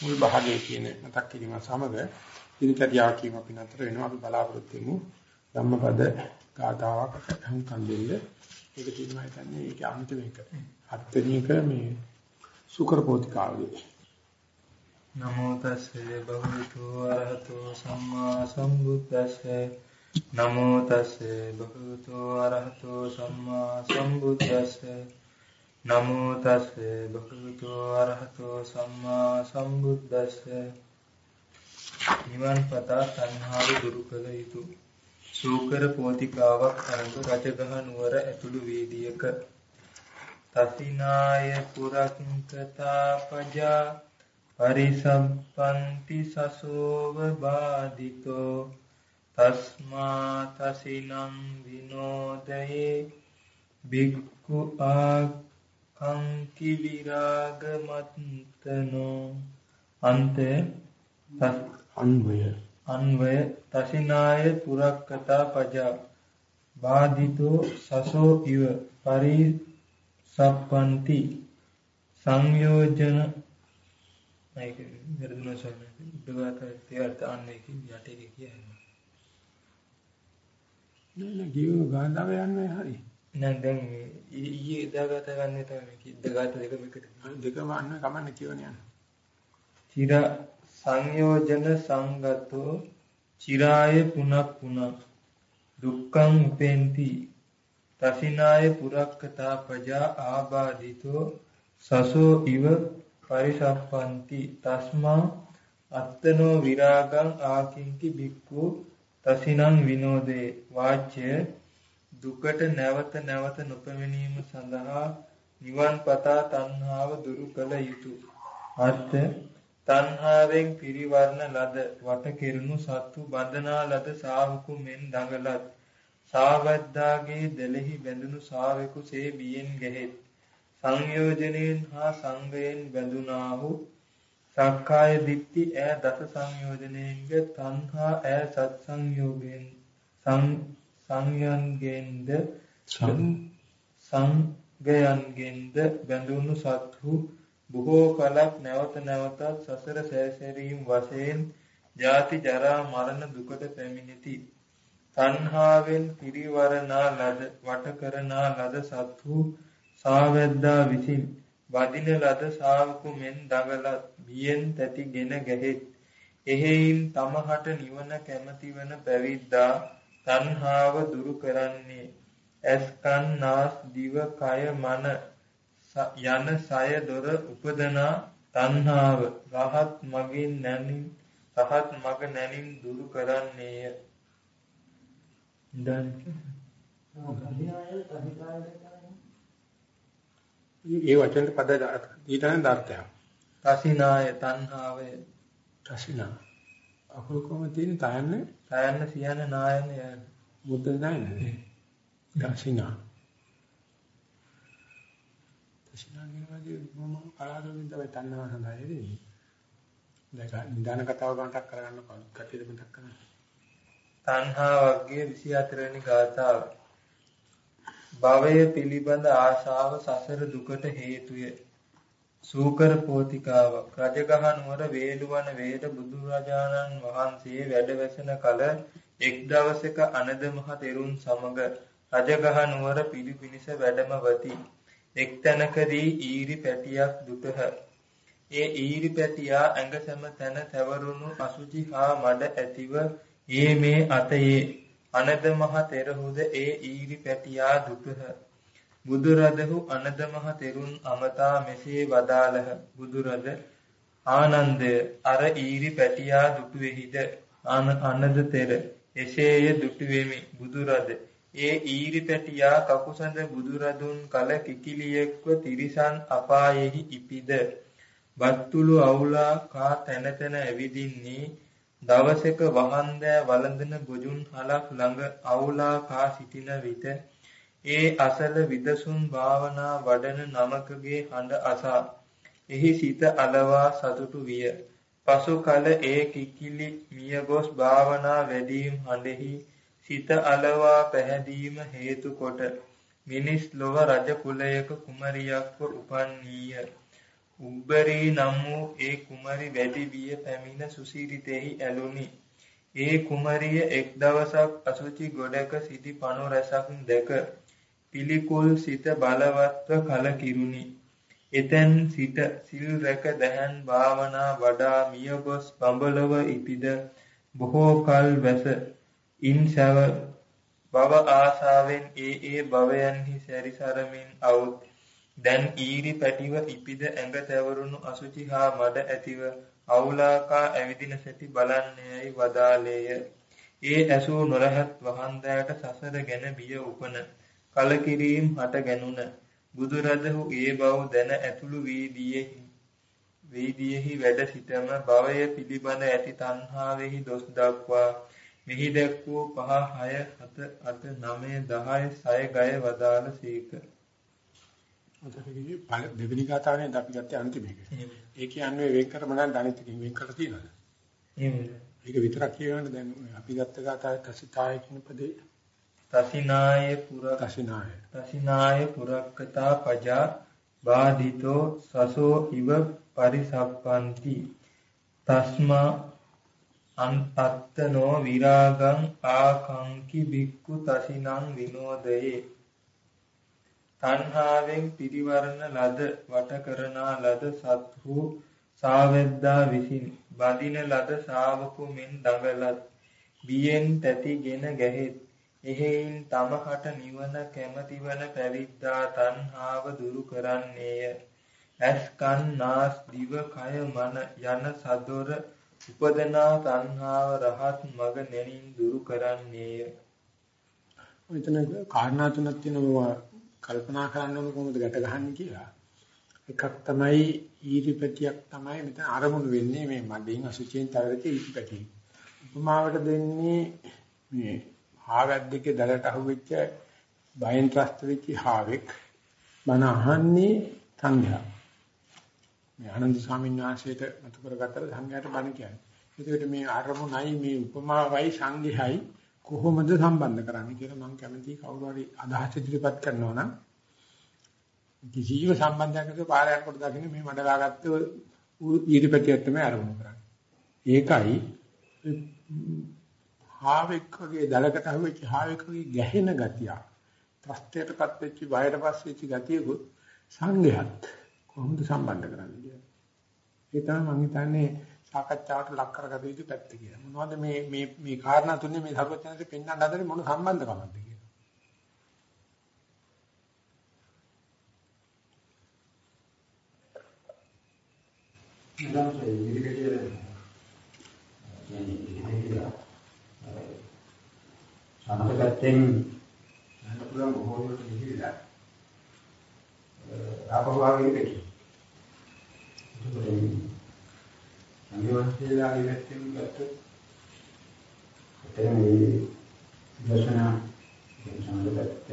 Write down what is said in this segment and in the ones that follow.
මුල් භාගයේ කියන මතක් කිරීම සමග ඉනිකදියා කීම අපි නතර වෙනවා. අපි බලාපොරොත්තු වෙමු. ධම්මපද ගාතාවක් හුම්කන් දෙන්න. ඒක තියෙනවා හිතන්නේ ඒක අන්තිම එක. හත්වෙනි එක මේ සුකර පොතිකාවේ නමෝ තස්සේ භගවතු අරහතෝ සම්මා සම්බුද්දස්සේ. නමෝ තස්සේ භගවතු අරහතෝ සම්මා සම්බුද්දස්සේ. නමෝ තස්සේ භගවතු අරහතෝ සම්මා සම්බුද්දස්සේ. නිවන් පතා තණ්හාව දුරු කළ යුතු. සූකර පෝතිකාවක් අරඹ රජගහ නුවර ඇතුළු වේදියක. තසිනාය පුරක්කතා පජා පරිසම්පන්ති සසෝව බාධිතෝ. තස්මා තසිනං විනෝදයේ. බික්කු ආකංකි විරාගමත්තනෝ අන්තය අන්වය. අන්වය තසිනාය පුරක්කතා පජා. බාධිතෝ සසෝ ඉව පරිසප්පන්ති. සංයෝජන ඒක වැරදුනා ස්වාමීන් වහන්සේ තේර්ථ අන්නේ කි යටේ කියන්නේ. නෑ නෑ ගියු ගාන්ධාව යන්නේ හරි නෑ දැන් ඊයේ දාගත ගන්න තමයි කිද්ද ගාත දෙකම එකට දෙකම අන්න කමන්න කියවන යන චිර සංයෝජන සංගතෝ චිරාය පුනක් පුනක්. දුක්ඛං උපෙන්ති. තසිනාය පුරක්කතා පජා ආබාධිතෝ සසෝ ඉව පරිසප්පන්ති තස්මා අත්තනෝ විරාගං ආකින්ති බික්ඛු තසිනං විනෝදේ. වාච්‍ය දුකට නැවත නැවත නොපැමිණීම සඳහා නිවන් පතා තණ්හාව දුරු කළ යුතුය. අර්ථ? තණ්හාවෙන් පිරිවර්ණ ලද වට කෙරුණු සත්තු බඳනා ලද සාවකු මෙන් දඟලත්. සාවද්දාගේ දෙලෙහි බැඳුණු සාවෙකු සේ බියෙන් ගැහෙත්. සංයෝජනයෙන් හා සංගයෙන් බැඳුනාහු. සක්කාය දිට්ඨි ඈ දස සංයෝජනයෙන්ද තණ්හා ඈ සත් සංයෝගයෙන් සංයන්ගෙන්ද සංගයන්ගෙන්ද බැඳුණු සත්හු බොහෝ කලක් නැවත නැවතත් සසර සැරිසැරීම් වශයෙන් ජාති ජරා මරණ දුකට පැමිණෙති. තණ්හාවෙන් පිරිවරනා ලද වට කරනා ලද සත්හු සාවැද්දා විසින් වදින ලද ශාවකු මෙන් දඟලත් බියෙන් තැතිගෙන ගැහෙත්. එහෙයින් තමහට නිවන කැමති වන පැවිද්දා තණ්හාව දුරු කරන්නේ ඇස් කන් නාස් දිව කය මන යන සය දොර උපදනා තණ්හාව රහත් මගින් නැනින් රහත් මග නැනින් දුරු කරන්නේය. දැන් ඒ වචන පද ඊටන දර්ථයක්. තසිනාය තණ්හාවය තසිනා. අකුරු කොහොම තියෙන තයන්නේ? තයන්න සියන නායන යන. බුද්ධ නායනේ. තසිනා. තසිනා කියනවාදී මම කලාතුරකින් තමයි තණ්හාව සඳහා එන්නේ. දැන් නිදාන කතාව ගන්නටක් කරගන්න කටියද මතක් කරන්න. තණ්හා වර්ගයේ 24 වෙනි ගාථාව. භවය පිළිබඳ ආශාව සසර දුකට හේතුය. සූකර පෝතිකාවක් රජගහ නුවර වේලුවන වේද බුදුරජාණන් වහන්සේ වැඩවසන කල එක් දවසක අනද මහ තෙරුන් සමග රජගහ නුවර පිළිපිනිස වැඩමවති. එක් තැනකදී ඊරි පැටියක් දුටහ. ඒ ඊරි පැටියා ඇඟ සැම තැන තැවරුණු අසුචි හා මඩ ඇතිව ඒ මේ අතයේ අනද මහ තෙරහුද ඒ ඊරි පැටියා දුටහ. බුදුරදහු අනද මහ තෙරුන් අමතා මෙසේ වදාළහ. බුදුරද ආනන්දය අර ඊරි පැටියා දුටුවේහිද? අනද තෙර එසේය දුටුවෙමි. බුදුරද ඒ ඊරි පැටියා කකුසඳ බුදුරදුන් කල කිකිලියෙක්ව තිරිසන් අපායෙහි ඉපිද? බත්තුළු අවුලා කා තැන තැන ඇවිදින්නේ දවසක වහන්දෑ වළඳන බොජුන් හලක් ළඟ අවුලා කා සිටින විට ඒ අසල විදසුන් භාවනා වඩන නමකගේ හඬ අසා එහි සිත අලවා සතුටු විය. පසු කල ඒ කිකිලි මිය ගොස් භාවනා වැඩීම් හඬෙහි සිත අලවා පැහැදීම හේතු කොට මිනිස් ලොව රජ කුලයක කුමරියක්ව උපන්නීය. උබ්බරී නම් වූ ඒ කුමරි වැඩි විය පැමිණ සුසිරිතෙහි ඇලුනි. ඒ කුමරිය එක් දවසක් අසුචි ගොඩක සිටි පණු රැසක් දැක පිළිකුල් සිත බලවත්ව කලකිරුනි. එතෙන් සිට සිල් රැක දහන් භාවනා වඩා මිය ගොස් බඹලව ඉපිද බොහෝ කල් වැස ඉන් සව භව ආසාවෙන් ඒ ඒ භවයන්හි සැරිසරමින් අවුත් දැන් ඊරි පැටිව ඉපිද ඇඟ තැවරුණු අසුචි හා මඩ ඇතිව අවුලාකා ඇවිදින සැටි බලන්නේයි වදාලේය. ඒ ඇසූ නොරහත් වහන්දෑට සසර ගැන බිය උපන කලකිරීම හට ගැනුණ බුදුරදහු ඒ බව දැන ඇතුළු වීදියෙහි වීදියෙහි වැඩ සිටම භවය පිළිබඳ ඇති තණ්හාවෙහි දොස් දක්වා මෙහි දැක් වූ පහ හය හත අට නවය දහය සය ගය වදාළ සීක. දෙවෙනි ගාතාවනේ අපි ගත්තේ අන්තිම එක. ඒ කියන්නේ වෙන් කර මනන් ධනිතකින් වෙන් කර තියනවාද? ඒක විතරක් කියවන්න දැන් අපි ගත්ත ගාතාවේ කසිතාය කියන පදේ තසිනාය පුර තසිනාය. තසිනාය පුරක්කතා පජා බාධිතෝ සසෝ ඉව පරිසප්පන්ති. තස්මා අන්තත්තනෝ විරාගං ආකංකි බික්කු තසිනං විනෝදයේ. තණ්හාවෙන් පිරිවරණ ලද වට කරනා ලද සත්හු සාවෙද්දා විසින් බඳින ලද ශාවකු මෙන් දඟලත්. බියෙන් තැතිගෙන ගැහෙත් එහෙයින් තමහට නිවන කැමැති වන පැවිද්දා තණ්හාව දුරු කරන්නේය ඇස් කන් නාස් දිව කය මන යන සදොර උපදනා තණ්හාව රහත් මග නැනින් දුරු කරන්නේය. මෙතන කාරණා තුනක් තියෙනවා කල්පනා කරන්න ඕන කොහොමද ගැට ගහන්නේ කියලා. එකක් තමයි ඊරිපැටියක් තමයි මෙතන අරමුණු වෙන්නේ මේ මඩින් අසුචියෙන් තරක ඊරිපැටිය. උපමාවට දෙන්නේ මේ හාවැද්දකේ දලට අහුවෙච්ච බයෙන් ත්‍රස්ත වෙච්ච හාවෙක් මන අහන්නේ සංඝයා. මේ ආනන්ද ස්වාමීන් වහන්සේට මතු කරගත්තර සංඝයාට බණ කියන්නේ. ඒකට මේ අරමුණයි මේ උපමාවයි සංඝයයි කොහොමද සම්බන්ධ කරන්නේ කියලා මම කැමතියි කවුරු හරි අදහස් ඉදිරිපත් කරනවා නම් කිසිම සම්බන්ධයක් නැතුව පාර යනකොට දකින්න මේ මඩ දාගත්ත ඊරිපැටියක් තමයි අරමුණු කරන්නේ. ඒකයි හාවෙක් වගේ දලකට අහුවෙච්ච හාවෙක් වගේ ගැහෙන ගතිය. ත්‍ස්තයටපත් වෙච්ච බයටපත් වෙච්ච ගතියකුත් සංඝයත් කොහොමද සම්බන්ධ කරන්නේ කියලා. ඒ තමයි මම හිතන්නේ සාකච්ඡාවට ලක් කරගත යුතු පැත්ත කියලා. මොනවද මේ මේ මේ කාරණා තුනේ මේ සර්වඥාන්සේ පෙන්වන්න හදන්නේ මොන සම්බන්ධකමක්ද කියලා. ඊළඟට ඉදිරියට කියන්නේ ඉදිරියට සමතකයෙන් යන්න පුළුවන් බොහෝ දුරට ගිහිල්ලා ආපහු ආගෙන ඉන්නේ. සංගවන්තලා ඉවැත්තින් ගත්තොත් එතන මේ දර්ශනා සම්බන්ධත්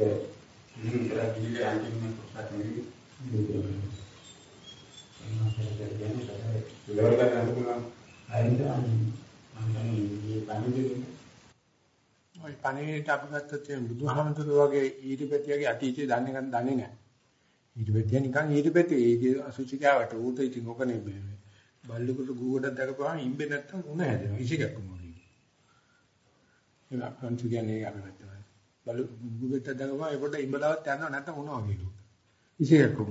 ඉතින් ඉතල ගිහිල්ලා අන්තිම කොටසක් නෙවෙයි. ඔය පණිවිඩයට අපි ගත්තොත් බුදුහාමුදුරුවෝ වගේ ඊටිපැතියගේ අතීතය දන්නේ නැත්නම් දන්නේ නැහැ. ඊටිපැතිය නිකන් ඊටිපැතිය ඒකේ අසුචිකාවට ඌට ඉතින් ඔක නෙමෙයි. බල්ලෙකුට ගුවඩක් දැකපුවාම ඉම්බේ නැත්තම් උණ හැදෙනවා. ඉසිකක්කම වගේ. ඒක අපන්තු කියන්නේ අපි වැත්තමයි. බල්ලු ගුවඩක් දැකපුවාම ඒකට ඉම්බලවත් යනවා නැත්තම් උණ වගේ. ඉසිකක්කම.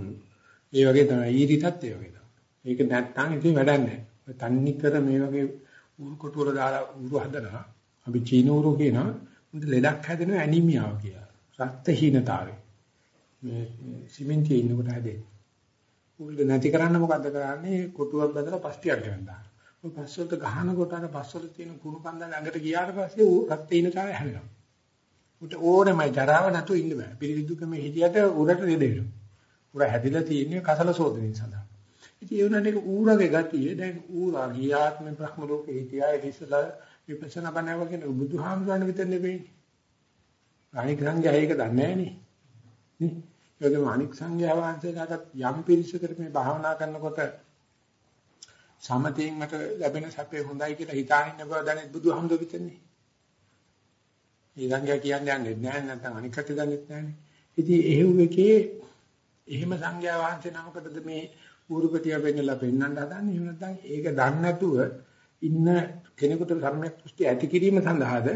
ඒ වගේ තමයි ඊරිතත් ඒ වගේ තමයි. ඒක නැත්තම් ඉතින් වැඩක් නැහැ. තන්නි කර මේ වගේ උරු කොටු වල දාලා උරු හදනවා. අපි චීන උරු කියනවා මුද ලෙඩක් හැදෙනවා ඇනිමියාව කියලා. රක්තහීනතාවය. මේ සිමෙන්තියේ ඉන්නකොට හැදෙන්නේ. උල්ද නැති කරන්න මොකද්ද කරන්නේ? කොටුවක් බඳලා පස්තියක් ගන්නවා. ඔය පස් වලට ගහනකොට අර පස් වල තියෙන කුණු කන්දල් ළඟට ගියාට පස්සේ ඌ රක්තහීනතාවය හැදෙනවා. උට ඕනෙමයි ජරාව නැතුව ඉන්න බෑ. පිළිවිදුකම හිටියට උරට දෙදෙනවා. උර හැදිලා තියෙන්නේ කසල සෝදනය සඳහා. ඉතින් ඒ උනන්නේ ඌරගේ ගතිය දැන් ඌරා ගියාත්ම බ්‍රහ්ම ලෝකේ හිටියා ඒ ඉස්සලා විපස්සනා බණව කියන බුදුහාමුදුරන් විතර නෙවෙයි. අනික සංඝයා ඒක දන්නේ නැහනේ. නේ? ඒකම අනික් සංඝයා වහන්සේලාට යම් පිරිසකට මේ භාවනා කරනකොට සමතයෙන් මට ලැබෙන සැපේ හොඳයි කියලා හිතානින්න බව දැනෙත් බුදුහාමුදුර විතරනේ. ඒ සංඝයා කියන්නේ යන්නේ නැහැ නැත්නම් අනික් කටට දන්නෙත් නැහනේ. ඉතින් එහෙව් එකේ එහෙම සංඝයා වහන්සේ නමකටද මේ ඌරුපටිය වෙන්නලා පෙන්වන්න හදන්නේ එහෙම නැත්නම් ඒක දන්නේ නැතුව ඉන්න කෙනෙකුට ධර්මයක් දෘෂ්ටි ඇති කිරීම සඳහාද?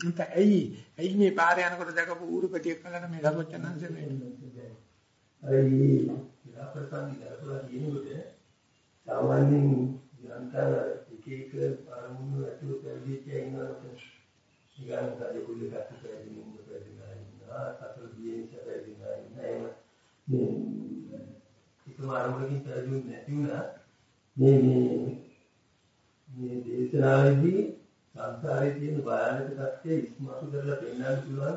උන්ට ඇයි? ඇයි මේ පාර යනකොට දැකපු ඌරුපටියක් කලන මේ සර්වචනංශ මේ? අයි ඉලාපසන් ඉලාපලා කියනකොට සාමාන්‍යයෙන් යන්තර එක එක අරමුණු ඇතුළු පැවිදිච්ච ඉන්නකොට නිකන් කාලේ කුල්ලේ කටු පැවිදි ඉන්න පැවිදිලා ඉන්නවා සතර දියෙන් පැවිදිලා ඉන්න එහෙම මේ එකම අරමුණකින් පැවිදි නැති වුණා මේ මේ මේ දේශනාවේදී සංසාරයේ තියෙන භයානක தත්ත්වය ඉස්මතු කරලා පෙන්වන්න පුළුවන්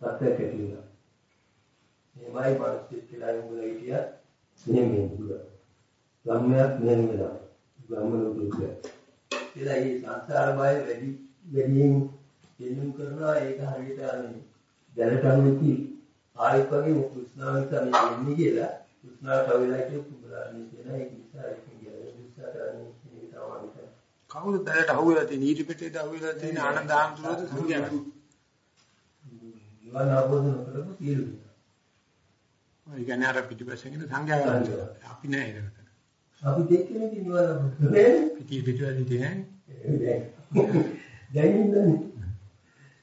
සත්‍යයක් ඇති වෙනවා. මේවයි මානසික කියලා ඉඳලා හිටියා මෙහෙම පුළුවන්. ගම්මයක් මෙහෙම වෙනවා. ගම්ම ලෝකෙ. එලා මේ සංසාර බය වැඩි වැඩියෙන් දෙන්නුම් කරනවා ඒක හරියට අනේ දැනට අනුති ආයෙත් වගේ කෘෂ්ණාව නිසා මේ වෙන්නේ කියලා කෘෂ්ණාව තවෙලා කියපු කුඹරාණී කියන ඒක නිසා ඒක කියලා නිසා කරන්නේ ඒක තමයි කවුද දැලට අහුවෙලා තියෙන ඊට පිටේද අහුවෙලා තියෙන ආනන්ද ආමතුරුද සංඥා නිවන අවබෝධ නොකරපු සියලු ඔය කියන්නේ අර පිටිපස්සෙන් ඉන්න සංඥා අපි නෑ ඒකට. අපි දෙකනේ නිවන අවබෝධ නෑ. පිටි පිටවලදී තියෙන්නේ දැන් ඉන්නේ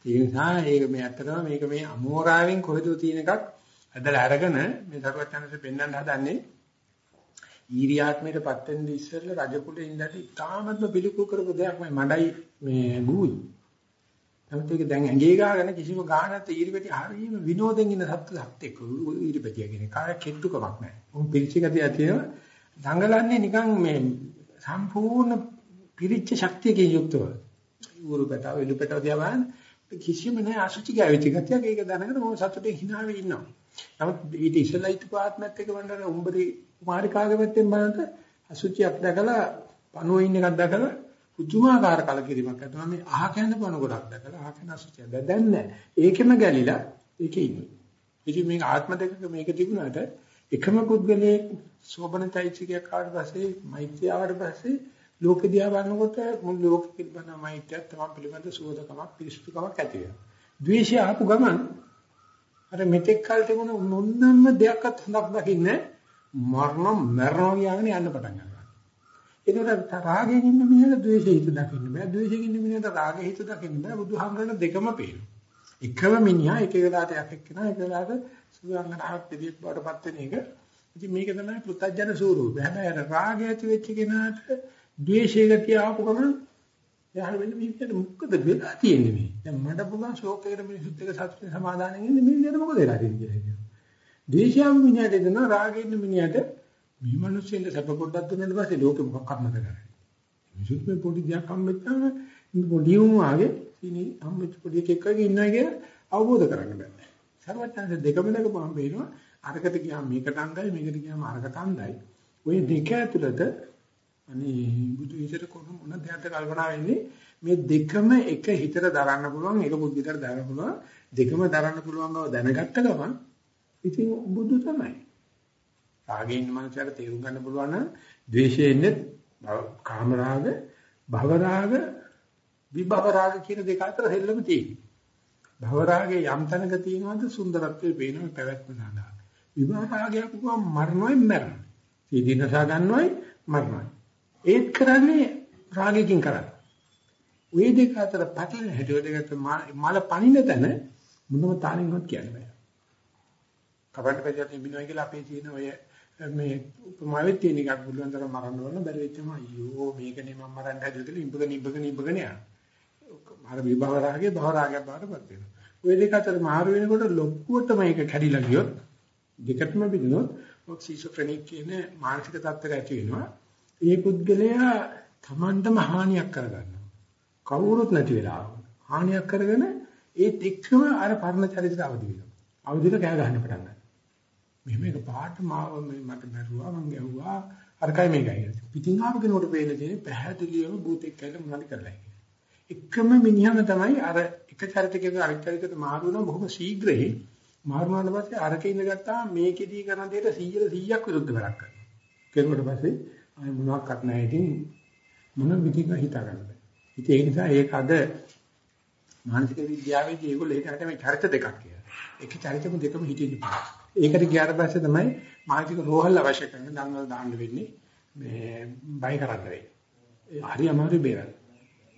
ඒ නිසා ඒක මේ ඇත්තටම මේක මේ අමෝරාවෙන් කොහෙද තියෙන එකක්? ඇදලා අරගෙන මේ දරුවචනසේ පෙන්වන්න හදන්නේ ඊරියාත්මයට පත් වෙන්න ඉස්සෙල්ලා රජ කුලේ ඉඳලා ඉතාමත්ම පිළිකුල් කරපු දෙයක් මේ මඩයි මේ ගුයි. නමුත් ඒක දැන් ඇඟේ ගාගෙන කිසිම ගානක් නැත ඊරිපෙටි හරියම විනෝදෙන් ඉන්න සත්ත්ව සත්‍යෙක් ඊරිපෙටිය කියන්නේ. කාය කෙට්ටුකමක් නැහැ. උන් පිරිචිගතිය ඇතිව දඟලන්නේ නිකන් මේ සම්පූර්ණ පිරිච්ච ශක්තියකින් යුක්තව. ඌරුපෙටව එළුපෙටව දිහා බලන්න කිසිම නැහැ අසුචි ගාවිච්ච ගතියක් ඒක දැනගෙන මම සතුටින් hina වෙ ඉන්නවා. නමුත් ඊට ඉස්සෙල්ලා හිටපු ආත්මයත් එක්ක වන්දර උඹරි කුමාරිකාගේ පැත්තෙන් බලනකොට අසුචියක් දැකලා පණුවේ ඉන්න එකක් දැකලා පුදුමාකාර කලකිරීමක් ඇති වුණා මේ අහ කැඳ පණ ගොඩක් දැකලා අහ කැඳ අසුචිය දැන් නැහැ. ඒකෙම ගැලිලා ඒකේ ඉන්නේ. ඉතින් මේක ආත්ම දෙකක මේක තිබුණාට එකම පුද්ගලයේ සෝබනයිචිකයක් ආවට පස්සේ මෛත්‍රිය ආවට පස්සේ ලෝක දිහා බලනකොට මුළු ලෝකෙ පිළිබඳ මෛත්‍රිය තමයි පිළිබඳ සුවදකමක් පිරිසුදුකමක් ඇති වෙනවා. ද්වේෂය ආපු ගමන් අර මෙතෙක් කල් තිබුණ මොන්නම්ම දෙයක්වත් හොඳක් දකින්නේ මරණ මරණ කියගෙන යන්න පටන් ගන්නවා. ඒකට රාගයෙන් ඉන්න මිනිහට ද්වේෂය හිත දකින්න බෑ. ද්වේෂයෙන් ඉන්න මිනිහට රාගය හිත දකින්න බෑ. බුදුහාමරණ දෙකම පේනවා. එකම මිනිහා එක වෙලාවට යකෙක් කෙනා එක වෙලාවට සුවංගනාවක් දෙවියෙක් බවටපත් වෙන එක. ඉතින් මේක තමයි පෘථජන ස්වරූපය. හැබැයි අර රාගය ඇති වෙච්ච කෙනාට ද්වේෂය ගතිය ආපු ගමන් එයාට වෙන්නේ මේකට මොකද වෙලා තියෙන්නේ මේ? දැන් මඩ පුළුවන් ශෝකයේ මිනිසුත් එක්ක සතුටින් සමාදානෙන් ඉන්නේ මිනිහට මොකද වෙලා තියෙන්නේ කියලා කියනවා. ද්වේෂයම මිනිහට දෙන රාගෙන්න මිනිහට මේ මිනිස්සුන්ට සැප පොඩ්ඩක් දුන්නාට පස්සේ ලෝකෙ මොකක්වත් නැත කරන්නේ. මිනිසුත් මේ පොඩි දෙයක් හම්බෙච්චාම පොඩි උන් ආගේ ඉනි හම්බෙච්ච පොඩි එකෙක් වගේ ඉන්නවා කියලා අවබෝධ කරගන්න බෑ. සර්වඥාන්සේ දෙකම දෙකම පේනවා අරකට ගියාම මේකට අංගයි මේකට ගියාම අරකට අංගයි. ওই දෙක ඇතුළත අනේ බුදු හිතට කොහොම මොන දෙයක්ද කල්පනා වෙන්නේ මේ දෙකම එක හිතට දරන්න පුළුවන් එක බුද්ධිතට දරන්න පුළුවන් දෙකම දරන්න පුළුවන් බව දැනගත්ත ගමන් ඉතින් බුදු තමයි. රාගේ ඉන්න මනුස්සයට තේරුම් ගන්න පුළුවන් නම් ද්වේෂයේ ඉන්නේ කාම රාග, භව රාග, විභව රාග කියන දෙක අතර දෙල්ලම තියෙනවා. භව රාගේ යම් තැනක තියෙනවද සුන්දරත්වයේ පේනවා පැවැත්ම සඳහා. විභව රාගයක් කොහොම මරණය මරණය. සීදීනසා ගන්නවයි මරණය. ඒත් කරන්නේ රාගයෙන් කරන්නේ. ওই දෙක අතර පැටලෙන හැටි ඔය දෙකට මල පණින තැන මොනම තාලින්වත් කියන්න බෑ. කපන්න බැලුවත් ඉබිනවා කියලා අපේ තියෙන ඔය මේ උපමාවෙත් තියෙන එකක් පුළුවන් තරම් මරන්න ඕන බැරි වෙච්චම අයියෝ මේකනේ මම මරන්න හැදුවා කියලා ඉඹගෙන ඉඹගෙන ඉඹගෙන යනවා. අර විභව රාගේ භව රාගයක් බාටපත් වෙනවා. ওই දෙක අතර මාරු වෙනකොට ලොක්කුවට මේක කැඩිලා ගියොත් දෙකටම බිඳුනොත් ඔක්සිසොෆ්‍රෙනික් කියන මානසික තත්ත්වයක් ඇති වෙනවා. ඒ පුද්ගලයා Tamanටම හානියක් කරගන්නවා. කවුරුත් නැති වෙලා හානියක් කරගෙන ඒත් එක්කම අර පරණ චරිතය අවදි වෙනවා. අවදිල කෑ ගන්න පටන් ගන්නවා. මෙහෙම එක පාට මාව මට බැරුවා මං ගැහුවා අරකයි මේකයි. පිටින් ආව කෙනෙකුට පේන තියෙන්නේ පැහැදිලිවම භූතෙක් කියලා මොනවද කරලා එකම මිනිහම තමයි අර එක චරිතයකින් අනිත් චරිතයට මාරු වෙනවා බොහොම ශීඝ්‍රයෙන් මාරු වුණාට පස්සේ අරක ඉඳගත්තා මේකෙදී කරන දෙයට 100 100ක් විරුද්ධ වැඩක් කරනවා. කෙරුවට පස්සේ අය මොනවාක්වත් නැහැ ඉතින් මොන විදිහක හිතා ගන්න බෑ. ඉතින් ඒ නිසා ඒක අද මානසික විද්‍යාවේදී ඒගොල්ලෝ ඒකට මේ චරිත දෙකක් කියලා. එක චරිතෙම දෙකම හිටින්න පුළුවන්. ඒකට ගියාට පස්සේ තමයි මානසික රෝහල් අවශ්‍ය කරන දන්වල දාන්න වෙන්නේ මේ බය කරන්න වෙයි. ඒ හරි අමාරු බේරන්න.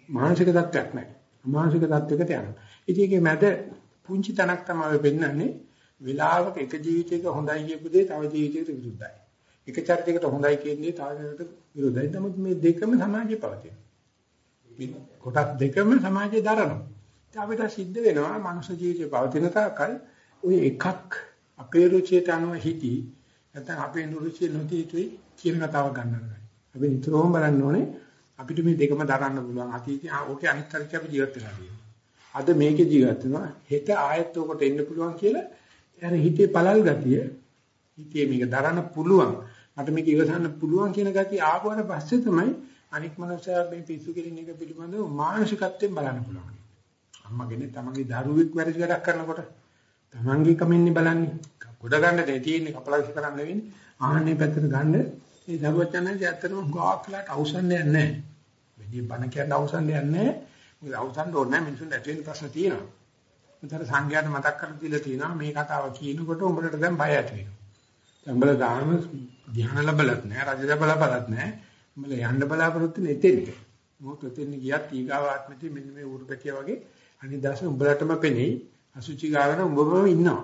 මානසික තත්ත්වයක් නැහැ. මානසික තත්ත්වයකට යනවා. ඉතින් ඒකේ මැද පුංචි තනක් තමයි වෙන්නන්නේ විලාවක එක ජීවිතයක හොඳයි කියපු දේ තව ජීවිතයකට විරුද්ධයි. එක චරිතයකට හොඳයි කියන්නේ තව චරිතයකට විරුද්ධයි. නමුත් මේ දෙකම සමාජයේ පවතින. කොටස් දෙකම සමාජයේ දරනවා. අපිට සිද්ධ වෙනවා මනුෂ්‍ය ජීවිතේ පවතින තාක්කල් ওই එකක් අපේ රුචියට අනුව හිටි නැත්නම් අපේ නුරුචිය නොතියුයි කියන කතාව ගන්නවා. අපි නිතරම බලන්න ඕනේ අපිට මේ දෙකම දරන්න පුළුවන්. අතීතයේ ඕකේ අනිත් තරක අපි ජීවත් වෙලා තියෙනවා. අද මේකේ ජීවත් වෙනවා. හෙට ආයෙත් උකට එන්න පුළුවන් කියලා අර හිතේ පළල් ගතිය හිතේ මේක දරන්න පුළුවන්. මට මේක ඉවසන්න පුළුවන් කියන ගතිය ආවම පස්සේ තමයි අනික් මනුස්සයා මේ පිස්සු කෙලින් එක පිළිබඳව මානසිකත්වයෙන් බලන්න පුළුවන්. අම්මගෙන තමන්ගේ දරුවෙක් වැරදි වැඩක් කරනකොට තමන්ගේ කමින්නේ බලන්නේ. ගොඩ ගන්න දෙය තියෙන්නේ කපලක්ෂ කරන්න වෙන්නේ. ආහනේ පැත්තට ගන්න ඒ දරුවචනන්සේ ඇත්තටම ගාක්ලාට අවසන්නේ නැහැ. වැඩි බණ කියන්න අවසන්නේ නැහැ. මොකද අවසන් ඕනේ නැහැ මිනිසුන් ඇති වෙන ප්‍රශ්න තියෙනවා. උතර සංඝයාට මතක් කරලා දීලා තියෙනවා මේ කතාව කියනකොට උඹලට දැන් බය ඇති වෙනවා. දැන් උඹලා ධාම ධ්‍යාන ලැබලත් නැහැ, රජ ලැබලපලත් නැහැ. උඹලා යන්න බලාපොරොත්තු වෙන්නේ එතෙන්ට. මොකද එතෙන් ගියත් ඊගාව ආත්මෙදී මෙන්න මේ උරුපැටිය වගේ අනිදාස උඹලටම පෙනෙයි. අසුචි ගාගෙන උඹම ඉන්නවා.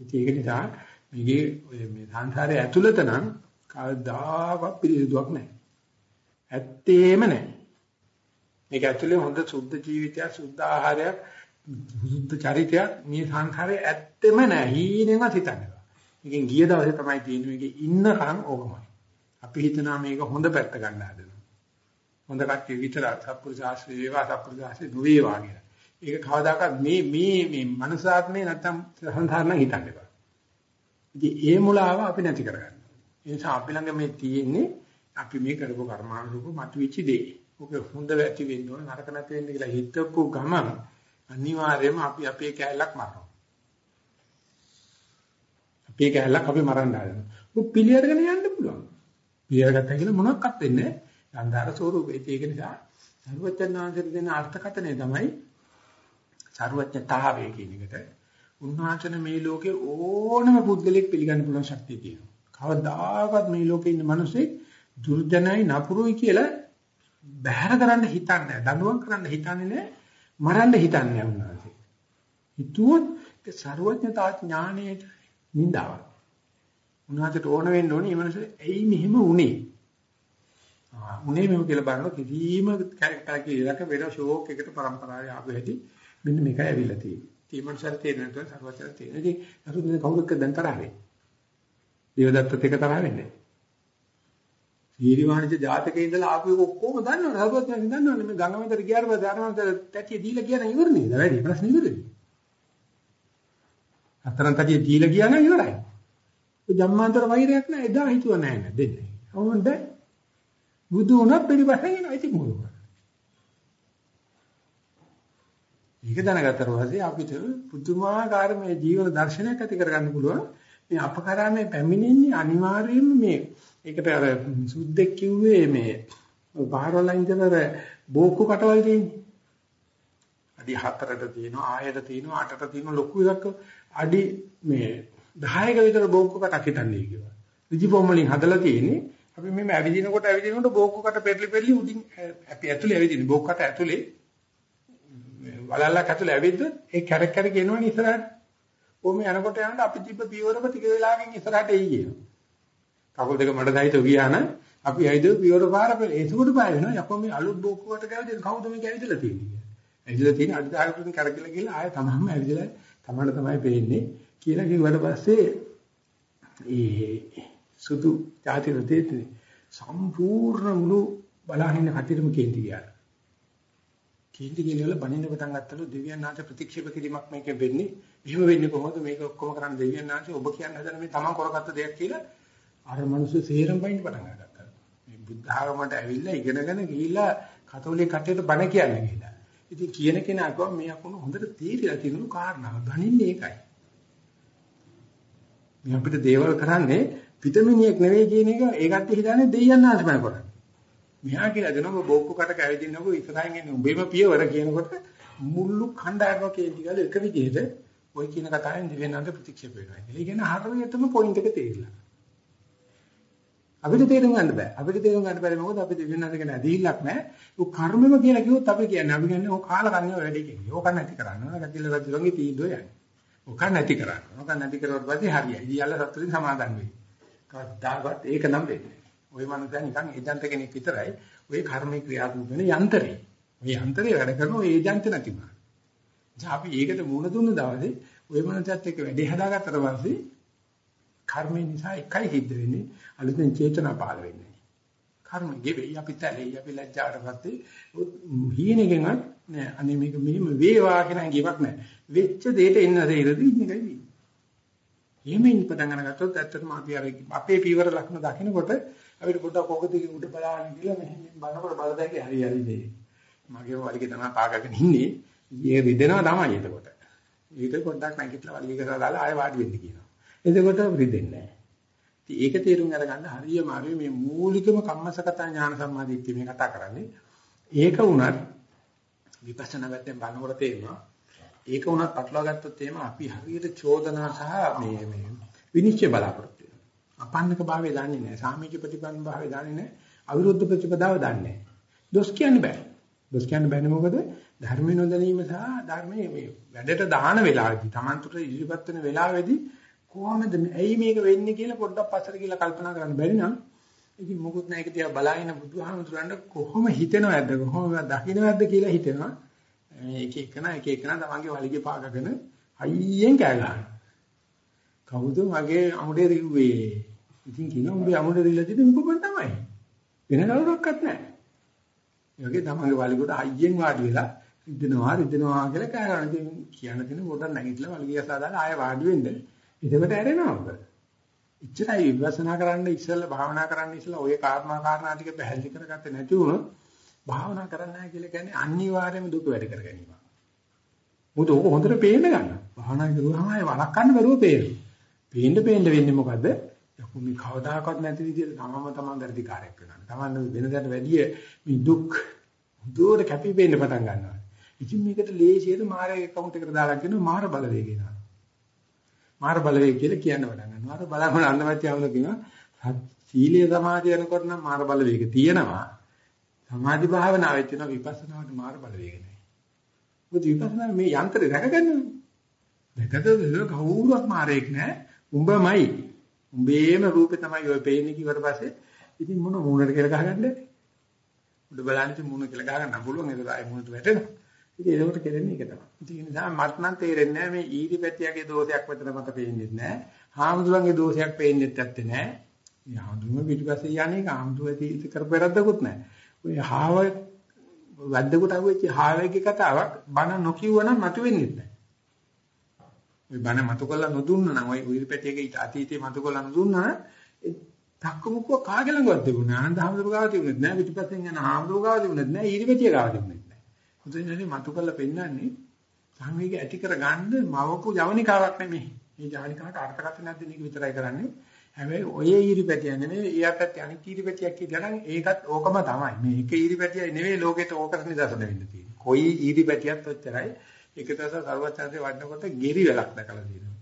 ඉතින් ඒක නිසා මේකේ මේ සංසාරයේ ඇතුළත නම් කවදාවත් පිළිසුදුවක් නැහැ. ඇත්තේම නැහැ. මේක ඇතුලේ හොඳ සුද්ධ ජීවිතයක්, සුද්ධ ආහාරයක්, සුද්ධ චරිතයක් මේ සංඛාරයේ ඇත්තෙම නැහැ. හීනෙන්වත් හිතන්නේ. මේකෙන් ගිය දවසේ තමයි තියෙන්නේ මේකේ ඉන්නකම් ඕකමයි. අපි හිතනවා මේක හොඳ පැත්ත ගන්න හදනවා. හොඳ කට්ටිය විතර සත්පුරුෂ ආශ්‍රය වේවා සත්පුරුෂ ආශ්‍රය නොවේවා කියලා. ඒක කවදාකවත් මේ මේ මේ මනසාත්මේ නැත්තම් සංධාරණ හිතන්න එපා. ඉතින් ඒ මුලාව අපි නැති කරගන්න. ඒ නිසා අපි ළඟ මේ තියෙන්නේ අපි මේ කරපු කර්මානුරූප මතුවෙච්ච දේ. ඔක හොඳ වැටි වෙන්න ඕන නරක නැති වෙන්න කියලා හිතපු ගමන් අනිවාර්යයෙන්ම අපි අපේ කැලලක් මරනවා. අපේ කැලලක් අපි මරන්න හදනවා. ඔක් පිළියරගෙන යන්න පුළුවන්. පිළියරගත්තා කියලා මොනවත් වෙන්නේ නැහැ. අන්ධාර ස්වරූපේ. ඒක නිසා සර්වඥාන්තර දෙන අර්ථකතනය තමයි ਸਰුවඥතාවය කියන එකට උන්වහන්සේන මේ ලෝකේ ඕනම පුද්ගලෙක් පිළිගන්න පුළුවන් ශක්තිය තියෙනවා. කවදාකවත් මේ ලෝකේ ඉන්න මිනිස්සේ දුර්ජනයි නපුරුයි කියලා බැහැර කරන්න හිතන්නේ නැහැ. දඬුවම් කරන්න හිතන්නේ නැහැ. මරන්න හිතන්නේ නැහැ උන්වහන්සේ. හිතුවොත් ඒ ਸਰුවඥතා ඥාණයට නිඳාවක්. උන්වහන්සේට ඕන වෙන්න ඕනේ මේ මිනිස්සේ ඇයි මෙහෙම වුනේ? උනේ මෙව කියලා බලන කිසිම කැරක්ටර් කීයක වෙන ෂෝක් එකට પરම්පරාවේ ආපු හැටි මෙන්න මේකයි ඇවිල්ලා තියෙන්නේ. තීමන්සර තේරෙන තුන ਸਰවඥතා තේරෙන. ඉතින් අරුත් කවුරුත් දැන් තරහ වෙන්නේ. දේවදත්තත් එක තරහ වෙන්නේ. සීරිවාණිජ ජාතකේ ඉඳලා ආපු එක ඔක්කොම දන්නවනේ. හරුවත් නැති දන්නවනේ. මේ ගංගාමෙතර ගියාට පස්සේ අරමන්තර තැටිය දීලා කියන ඉවර නේද? වැඩි ප්‍රශ්න ඉවරයි. අතරන් තැටිය දීලා ගියා නම් ඉවරයි. ඒ ජම්මාන්තර වෛරයක් නෑ. එදා හිතුව නෑ නෑ දෙන්නේ. අවුන් දැන් බුදු උනත් පිළිපස්සෙන් එනවා. ඉතින් මොකද? ඒක දැනගත්තට පස්සේ අපිට පුදුමාකාර මේ ජීවන දර්ශනයක් ඇති කරගන්න පුළුවන්. මේ අපකරා මේ පැමිණෙන්නේ අනිවාර්යයෙන්ම මේ ඒකට අර සුද්දෙක් කිව්වේ මේ පහරවල ඉඳලා බෝක්කු කටවල් තියෙන්නේ. අඩි 4ට තියෙනවා, 6ට තියෙනවා, 8ට තියෙනවා ලොකු එකක් අඩි මේ 10ක විතර බෝක්කු කටක් හිටන්නේ කිව්වා. ඍජුපොම් වලින් හදලා තියෙන්නේ. අපි මේ ඇවිදිනකොට ඇවිදිනකොට බෝක්කු කට පෙරලි පෙරලි උඩින් අපි ඇතුලේ ඇවිදින්නේ. බෝක්කු කට ඇතුලේ වලල්ලක් ඇතුලේ ඇවිද්දොත් ඒ කැරක් කැරක් එනවනේ ඉස්සරහට. කොහොම යනකොට යනකොට අපි තිබ්බ පියවරම ටික වෙලාවකින් ඉස්සරහට එයි කියනවා. කකුල් දෙක මඩ දහිතව ගියා නම් අපි ඇයිද පියවර පාර පෙළ ඒසුකට බය වෙනවා යකෝ මේ අලුත් බෝක්කුවට ගෑවිද කවුද මේක ඇවිදලා තියෙන්නේ ඇවිදලා තියෙන අඩිදායකින් කරකිලා ගිහලා ආයෙ තමන්ම ඇවිදලා තමන්ට තමයි පේන්නේ කියලා කිව්වට පස්සේ ඒ සුදු જાති රතේ සම්පූර්ණ මුළු බලහින්න කටිරම කේන්ති ගියා කේන්ති ගිනවල බණින්න පටන් ගත්තලු දෙවියන් ආච ප්‍රතික්ෂේප කිරීමක් මේකෙන් වෙන්නේ එහෙම වෙන්නේ කොහොමද මේක ඔක්කොම කරන්නේ දෙවියන් ආච ඔබ කියන්න හදන මේ තමන් කරගත්ත දෙයක් කියලා අර මිනිස්සු සේරම බයින් පටන් ගත්තා. මේ බුද්ධ ආගමට ඇවිල්ලා ඉගෙනගෙන ගිහිල්ලා කතෝලික කට්ටියට බණ කියන්නේ කියලා. ඉතින් කියන කෙනා කිව්වා මේ අකුණු හොඳට තේරිලා තියෙනු කාරණාව. ගණින්නේ ඒකයි. මේ අපිට දේවල් කරන්නේ පිටමිනියෙක් නෙවෙයි කියන එක ඒකට හිතන්නේ දෙයයන් ආශ්‍රමය කරන්නේ. මෙහා කියලා දෙනවා ඔබ බෝක්කුකට කැවිදින්නකො ඉස්සරහින් එන්නේ උඹේම පියවර කියනකොට මුළු කණ්ඩායම කේන්ති ගාල එක විදිහට ওই කියන කතාවෙන් දිවෙනන්ද ප්‍රතික්ෂේප වෙනවා කියලා. ඒ කියන්නේ හරියටම පොයින්ට් එක තේරිලා. අපිට තේරුම් ගන්න බෑ. අපිට තේරුම් ගන්න බැරි මොකද අපි දිවෙනන්ද ගැන ඇදහිල්ලක් නැහැ. උ කර්මම කියලා කිව්වොත් අපි කියන්නේ අපි කියන්නේ ඔය කාල කන්නේ වැඩි කියන්නේ. ඕක නැති කරන්න. ඕක නැතිල රජුගේ තීන්දුව යන්නේ. ඕක නැති කරන්න. ඕක නැති කරුවොත් පස්සේ හරියයි. ඉතින් අල්ල සතුටින් සමාදන් වෙයි. කවදාවත් ඒක නම් වෙන්නේ ওই මනුස්සයා නිකන් ඒජන්ත කෙනෙක් විතරයි. ওই කර්මේ ක්‍රියාත්මක වෙන යන්ත්‍රේ. ওই යන්ත්‍රේ වැඩ කරන ওই ඒජන්ත නැති වුණා. අපි ඒකට මුණ දුන්න දවසේ ওই මනුස්සයත් එක්ක වැඩේ හදාගත්තට පස්සේ කර්මය නිසා එකයි සිද්ධ වෙන්නේ අලුතෙන් චේතනා පහළ වෙන්නේ. කර්ම ගෙවෙයි අපි තැලෙයි අපි ලැජ්ජාටපත් හීනෙකෙන්වත් නෑ අනේ මේක මෙහෙම වේවා කියන ගියක් නෑ. වෙච්ච දෙයට එන්න දෙයරදී ඉන්නේ එකයි වෙන්නේ. එහෙමින් පටන් ගන්නගත්තොත් ඇත්තටම අපි අර අපේ පීවර ලක්ෂණ දකිනකොට අපිට පොඩ්ඩක් කොකද උඩ බලන්න කියලා මෙහෙම බලනකොට බලදැකේ හරි හරි දෙයි. මගේ වලිගේ තමයි පාගගෙන ඉන්නේ. ඊයේ රිදෙනවා තමයි එතකොට. ඊට පොඩ්ඩක් නැගිටලා වලිගේ කරලා දාලා ආයෙ වාඩි වෙන්න කියනවා. එතකොට රිදෙන්නේ නැහැ. ඉතින් ඒක තේරුම් අරගන්න හරියම හරිය මේ මූලිකම කම්මසගත ඥාන සම්මාදිට්ඨිය මේ කතා කරන්නේ. ඒක උනත් විපස්සනා පැත්තෙන් බලනකොට තේරෙනවා. ඒක උනත් පටලවා ගත්තොත් එහෙම අපි හරියට චෝදනා සහ මේ මේ විනිශ්චය බලාපොරොත්තු වෙනවා. අපන්නක භාවය දන්නේ නැහැ. සාමීච ප්‍රතිපන්න භාවය දන්නේ නැහැ. අවිරුද්ධ ප්‍රතිපදාව දන්නේ නැහැ. දොස් කියන්න බෑ. දොස් කියන්න බෑනේ මොකද? ධර්ම නොදැනීම සහ ධර්මයේ මේ වැඩට දාන වෙලාවේදී Tamanතුට ඉදිරිපත් වෙන වෙලාවේදී කොහොමද ඇයි මේක වෙන්නේ කියලා පොඩ්ඩක් පස්සට කියලා කල්පනා කරන්න බැරි නම් ඉතින් මොකුත් නැහැ ඒක තියා බලාගෙන බුදුහාමුදුරන්ට කොහොම හිතෙනවද කොහොම දකින්නවද කියලා හිතෙනවා මේ එක එකන එක එකන තමන්ගේ වලිගේ පාගගෙන අයියෙන් කෑ ගන්නවා කවුද මගේ අමුඩේ රිව්වේ ඉතින් කියනවා උඹේ අමුඩේ රිල්ලා තිබෙ උඹ තමයි වෙන කවුරක්වත් නැහැ ඒ වගේ තමන්ගේ වලිගොඩ අයියෙන් වාඩි වෙලා රිදෙනවා රිදෙනවා කියලා කෑ ගන්නවා ඉතින් කියන්න තියෙන පොඩක් නැගිටලා වලිගය සාදාලා ආයෙ වාඩි වෙන්න එතකොට ඇරෙනවා ඔබ. ඉච්චරයි විපස්සනා කරන්න ඉස්සෙල්ලා භාවනා කරන්න ඉස්සෙල්ලා ওই කාරණා කාරණා ටික පැහැදිලි කරගත්තේ නැති වුණොත් භාවනා කරන්න නැහැ කියලා කියන්නේ අනිවාර්යයෙන්ම දුක වැඩ කර ගැනීම. මොකද ඕක හොඳට පේන්න ගන්න. භාවනා කරුවාම ඒ වළක්වන්න බැරුව පේනවා. පේන්න පේන්න වෙන්නේ මොකද? යකෝ මේ කවදාකවත් නැති විදිහට තමම තමන් දර්ධිකාරයක් වෙනවා. තමන් වෙනදාට වැඩිය මේ දුක් දුර කැපි පේන්න පටන් ගන්නවා. ඉතින් මේකට ලේසියට මාරේ account එකට දාලා කියනවා මාර බලවේගය නවා. මාර බලවේග කියලා කියන්න පටන් ගන්නවා. අර බලන්න අන්නවත්ය ආවල කියනවා සීලයේ සමාධිය යනකොට නම් මාර බලවේග තියෙනවා. සමාධි භාවනාවෙත් වෙන විපස්සනාවට මාර බලවේග නැහැ. මොකද විපස්සනා මේ යන්ත්‍රය රැකගන්නවා. දැකද කවුරුවත් මාරේක් නැහැ. උඹමයි. උඹේම රූපේ තමයි ඔය පේන්නේ කිව්වට පස්සේ ඉතින් මොන මූණට කියලා ගහගන්නද? උඩ බලන්න ඉතින් මූණ කියලා ගහගන්න පුළුවන් ඒක ආයේ මූණට වැටෙනවා. ඉතින් ඒකට කෙරෙන්නේ ඒක තමයි. ඉතින් ඒ නිසා මට නම් තේරෙන්නේ නැහැ මේ ඊරි පැටියාගේ දෝෂයක් මෙතන මට පේන්නේ නැහැ. හාමුදුරන්ගේ දෝෂයක් පේන්නේ නැත්තේ නැහැ. මේ හාමුදුරුවෝ පිටිපස්සේ යන්නේ හාමුදුරුවෝ තීර්ථ කරපෙරද්දකුත් නැහැ. ඔය හාව වැද්දකට අහුවෙච්ච හාවෙගේ කතාවක් බන නොකියුවනම් මතු වෙන්නේ නැහැ. ඔය බන මතු කළා නොදුන්නා නම් ඔය ඊරි පැටියාගේ අතීතේ මතු කළා නොදුන්නා තක්කමුක්ක කාගේ ළඟවත් තිබුණේ ආනන්ද හාමුදුරුවෝ ගාව තිබුණේ නැහැ. පිටිපස්සෙන් යන හාමුදුරුවෝ ගාව තිබුණේ නැහැ. ඊරි පැටියා ගාව තිබුණේ බුදුරජාණන් මතු කරලා පෙන්නන්නේ සංවේගය ඇති කරගන්න මවපු ජවනිකාවක් නෙමෙයි. මේ ජවනිකාවට අර්ථකථනයක් දෙන එක විතරයි කරන්නේ. හැබැයි ඔය ඊරිපැටිය නෙමෙයි එයාට අනිත් ඊරිපැටියක් කියනනම් ඒකත් ඕකම තමයි. මේ එක ඊරිපැටියයි නෙමෙයි ලෝකෙට ඕකට නිදර්ශන වෙන්න තියෙන්නේ. කොයි ඊරිපැටියක් ඔච්චරයි. ඒක තස සර්වචන්සේ වඩනකොට ගෙරි වැලක් දැකලා තියෙනවා.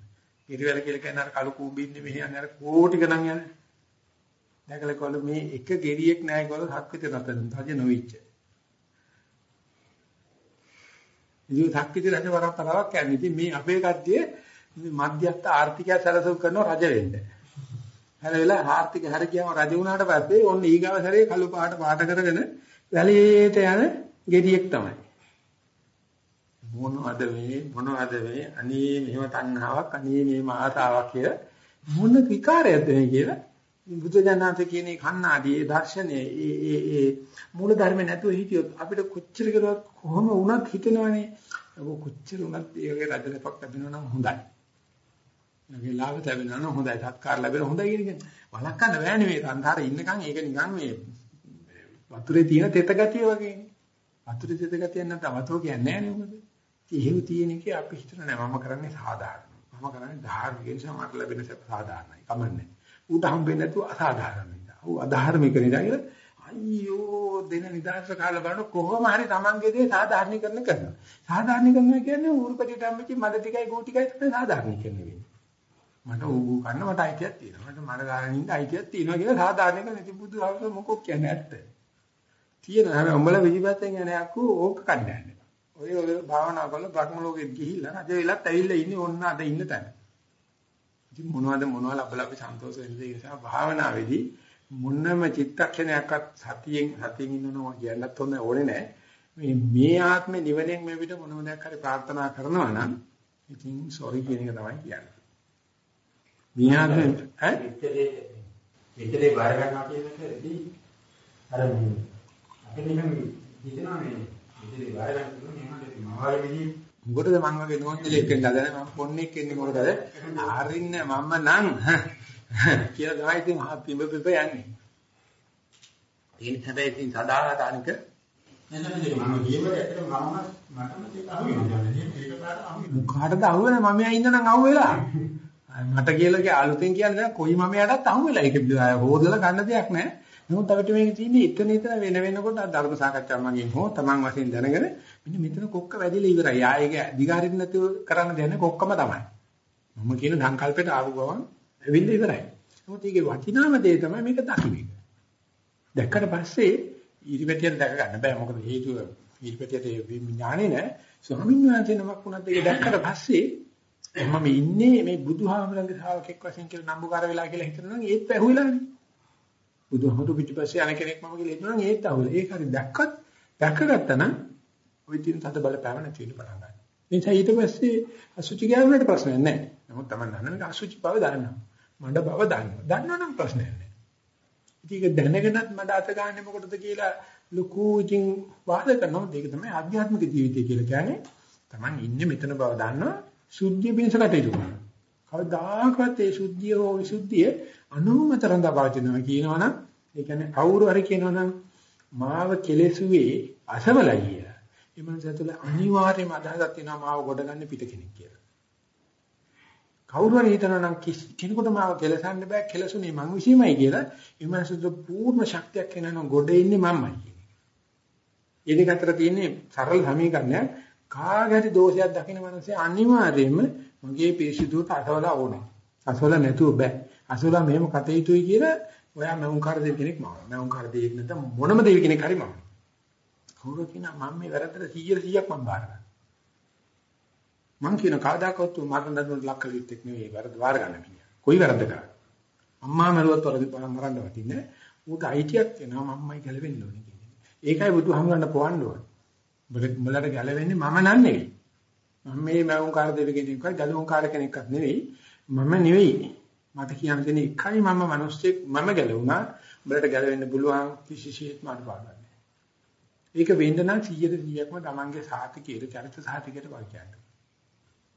ගෙරි වැල කියලා කියන්නේ අර කළු කූඹින්නේ මෙහි යන අර කෝටි ගණන් යන. දැකලා කොළු මේ එක ගෙරියෙක් නැහැ කොළු හක්විත රතන. තජ නොවිච්ච. ඉතින් සක්විති රජ වරපරාවක් කියන්නේ. ඉතින් මේ අපේ කට්ටිය මධ්‍යස්ථ ආර්ථිකය සැලසුම් කරන රජ වෙන්න. හැර වෙලා ආර්ථික හර කියම රජ වුණාට පස්සේ ඔන්න ඊගව සැරේ කළු පාට පාට කරගෙන වැලියට යන ගෙඩියෙක් තමයි. මොනවද මේ මොනවද මේ අනේ මෙහෙම තණ්හාවක් අනේ මේ ආසාවක් කියලා මොන විකාරයක්ද මේ කියලා බුදුජානනාථ කියන කන්නාදී ඒ දර්ශනයේ ඒ ඒ ඒ මූල ධර්ම නැතුව හිටියොත් අපිට කොච්චර කරුවත් කොහොම වුණත් හිතෙනවනේ ඔබ කොච්චර වුණත් ඒකේ රජලපක් ලැබෙනවා නම් හොඳයි. ඒකේ ලාභ ලැබෙනවා නම් හොඳයි. සත්කාර ලැබෙනවා හොඳයි කියන්නේ. වළක්වන්න බෑනේ මේ සංසාරේ ඉන්නකන් ඒක නිකන් මේ වතුරේ තියෙන තෙත ගතිය වගේනේ. වතුරේ තෙත ගතිය නැත්නම් වතුර කියන්නේ නැහැ නේ මොකද? එහෙම තියෙන එකේ අපි හිතන නෑ මම කරන්නේ සාධාරණයි. මම කරන්නේ ධාර්මික නිසා මට ලැබෙන සාධාරණයි. කමන්නේ. ඌට හම්බෙන්නේ නැතුව අසාධාරණ නිසා. ඌ අධාර්මික නිසා කියලා අයියෝ දෙන නිදාස කාල බලන කොහොම හරි Tamange දේ සාධාරණීකරණය කරනවා. සාධාරණීකරණය කියන්නේ ඌරුපටිට හම්බෙච්ච මඩ ටිකයි ගෝ ටිකයි තමයි සාධාරණීකරණය වෙන්නේ. මට ඌ කන්න මට අයිතියක් තියෙනවා. මට මඩ ගන්න ඉන්න අයිතියක් තියෙනවා කියලා සාධාරණ එක නැති බුදුහාමුදුර මොකක් කියන්නේ ඇත්ත. තියෙන හැබැයි උඹලා විදිපතෙන් යන්නේ අක්කෝ ඕක කන්නේ නැහැ. ඔය ඔය භාවනා කරලා බ්‍රහ්ම ලෝකෙට ගිහිල්ලා රජ වෙලත් ඇවිල්ලා ඉන්නේ ඔන්න අද ඉන්න තැන. ඉතින් මොනවද මොනවද අපල අපි සන්තෝෂ වෙන්න ඒ නිසා භාවනාවේදී මොනම චිත්තක්ෂණයක්වත් සතියෙන් සතියෙන් ඉන්නනවා කියන්නත් හොඳ ඕනේ නැහැ. මේ මේ ආත්මේ නිවනෙන් මේ විදිහ මොනම දෙයක් හරි ප්‍රාර්ථනා කරනවා නම් ඉතින් සෝරි කියන එක තමයි කියන්නේ. මේ ආත්මේ ඈ මෙච්චරේ මෙච්චරේ බාර ගන්නවා කියන එකදී අර මේ අපිට නිකන් හිතෙනවා මේ මම මහවල් විදිහේ මොකටද මං වගේ නෝන්දලෙක් වෙන්න හදන්නේ මම පොන්නෙක් වෙන්නේ මොකටද? ආරින්නේ මම නං කියලා තමයි ඉතින් පිඹ පිඹ යන්නේ. තියෙන හැබැයි ඉතින් සදාකාලික එතනදී මම කියවල ඇත්තට මම මටම ඒක අහුවෙනවා ඒක පාට අහුවෙනවා කාටද අහුවෙන්නේ? මම මෙයා ඉන්න නම් අහුවෙලා. මට කියලා කිය අලුතෙන් කියන්නේ කොයි මම යටත් අහුවෙලා. ඒක හොදලා ගන්න දෙයක් නැහැ නමුත් අපිට මේක තියෙන්නේ එතන එතන වෙන වෙනකොට ධර්ම සාකච්ඡා මගින් හෝ Taman වශයෙන් දැනගෙන මෙන්න මෙතන කොක්ක වැදිලා ඉවරයි. ආයෙක අධිකාරින් නැතුව කරන්න දෙන්නේ කොක්කම තමයි. මම කියන සංකල්පයට ආපු ගමන් ඇවිල්ලා ඉවරයි. නමුත් ඒකේ වටිනාම දේ තමයි මේක දකින්න එක. දැක්කට පස්සේ ඊරිපැටියෙන් දැක ගන්න බෑ. මොකද හේතුව ඊරිපැටියට විඥානේ නෑ. ස්වාමීන් වහන්සේ නමක් වුණත් ඒක දැක්කට පස්සේ මම ඉන්නේ මේ බුදුහාමරගේ ශ්‍රාවකෙක් වශයෙන් කියලා නම්බුකාර වෙලා කියලා හිතනවා නම් ඒත් ඇහුවෙලානේ. බුදුහමතු පිටිපස්සේ අන කෙනෙක් මම කියලා හිතනවා නම් ඒත් ඇහුවෙලා. ඒක හරි දැක්කත් දැක්කගත්තා නම් ওই දින තද බලපෑම නැති වෙන්න පටන් ගන්නවා. ඒ නිසා ඊට පස්සේ අසුචි ගෑවුනට ප්‍රශ්නයක් නැහැ. නමුත් Taman දන්න මේක අසුචි බව දන්නවා. මඩ බව දන්නවා. දන්නවනම් ප්‍රශ්නයක් නැහැ. ඉතින් ඒක දැනගෙනත් මඩ අත ගන්න මොකටද කියලා ලොකු ඉතින් වාද කරනවා. ඒක තමයි ආධ්‍යාත්මික ජීවිතය කියලා කියන්නේ. Taman ඉන්නේ මෙතන බව දන්නවා. සුද්ධිය පිණිස කටයුතු කරනවා. කවදාකවත් ඒ සුද්ධිය හෝ විසුද්ධිය අනුමත රඳා පවතිනවා කියනවනම් ඒ කියන්නේ කවුරු හරි කියනවනම් මාව කෙලෙසුවේ අසවලයි කියලා. ඒ මනස ඇතුළේ අනිවාර්යයෙන්ම අදහසක් තියෙනවා මාව ගොඩගන්න පිට කෙනෙක් කියලා. කවුරු හරි හිතනවා නම් කෙනෙකුට මාව කෙලසන්න බෑ කෙලසුනේ මං විශ්ීමයි කියලා ඒ මනසට පූර්ණ ශක්තියක් එනවා ගොඩ ඉන්නේ මමයි කියන්නේ. ඒ දෙක අතර තියෙන්නේ සරල සමීකරණයක් කාගහරි දෝෂයක් දකින මනසේ අනිවාර්යයෙන්ම මගේ පිරිසිදුවට අසවලා ඕනේ. අසවලා නැතුව බෑ. අසවලා මෙහෙම කටයුතුයි කියලා ඔයා මෞංකාර දෙවි කෙනෙක් මවනවා. මෞංකාර දෙවි නැත්නම් මොනම දෙවි කෙනෙක් හරි මවනවා. කවුරු කියනවා මම මේ වැරද්දට 100 100ක් මම බාර ගන්නවා. මං කියන කාදාකවත් මරණ දඬුවමට ලක් කළ යුත්තේ නෙවෙයි වැරද්ද වාර ගන්න මිනිහා. කොයි වැරද්ද කරා? අම්මා මරුවත් වරද මරන්න වටින්නේ. ඌට අයිතියක් වෙනවා මම්මයි ගැලවෙන්න ඕනේ කියන්නේ. ඒකයි බුදුහාමුදුරන්ට පොවන්න ඕනේ. උඹලට ගැලවෙන්නේ මම නන් නෙවෙයි. මම මේ මවුන්කාර දෙවි කෙනෙක්වත් ගලුන්කාර කෙනෙක්වත් නෙවෙයි. මම නෙවෙයි. මට කියන්න දෙන එකයි මම මිනිස්සෙක් මම ගැලවුණා. උඹලට ගැලවෙන්න පුළුවන් කිසිසේත්ම අනුපාතයක් නැහැ. ඒක වෙන්න නම් 100 100ක්ම තමන්ගේ සාතිකයේ චරිත සාතිකයට වල් කියන්නේ.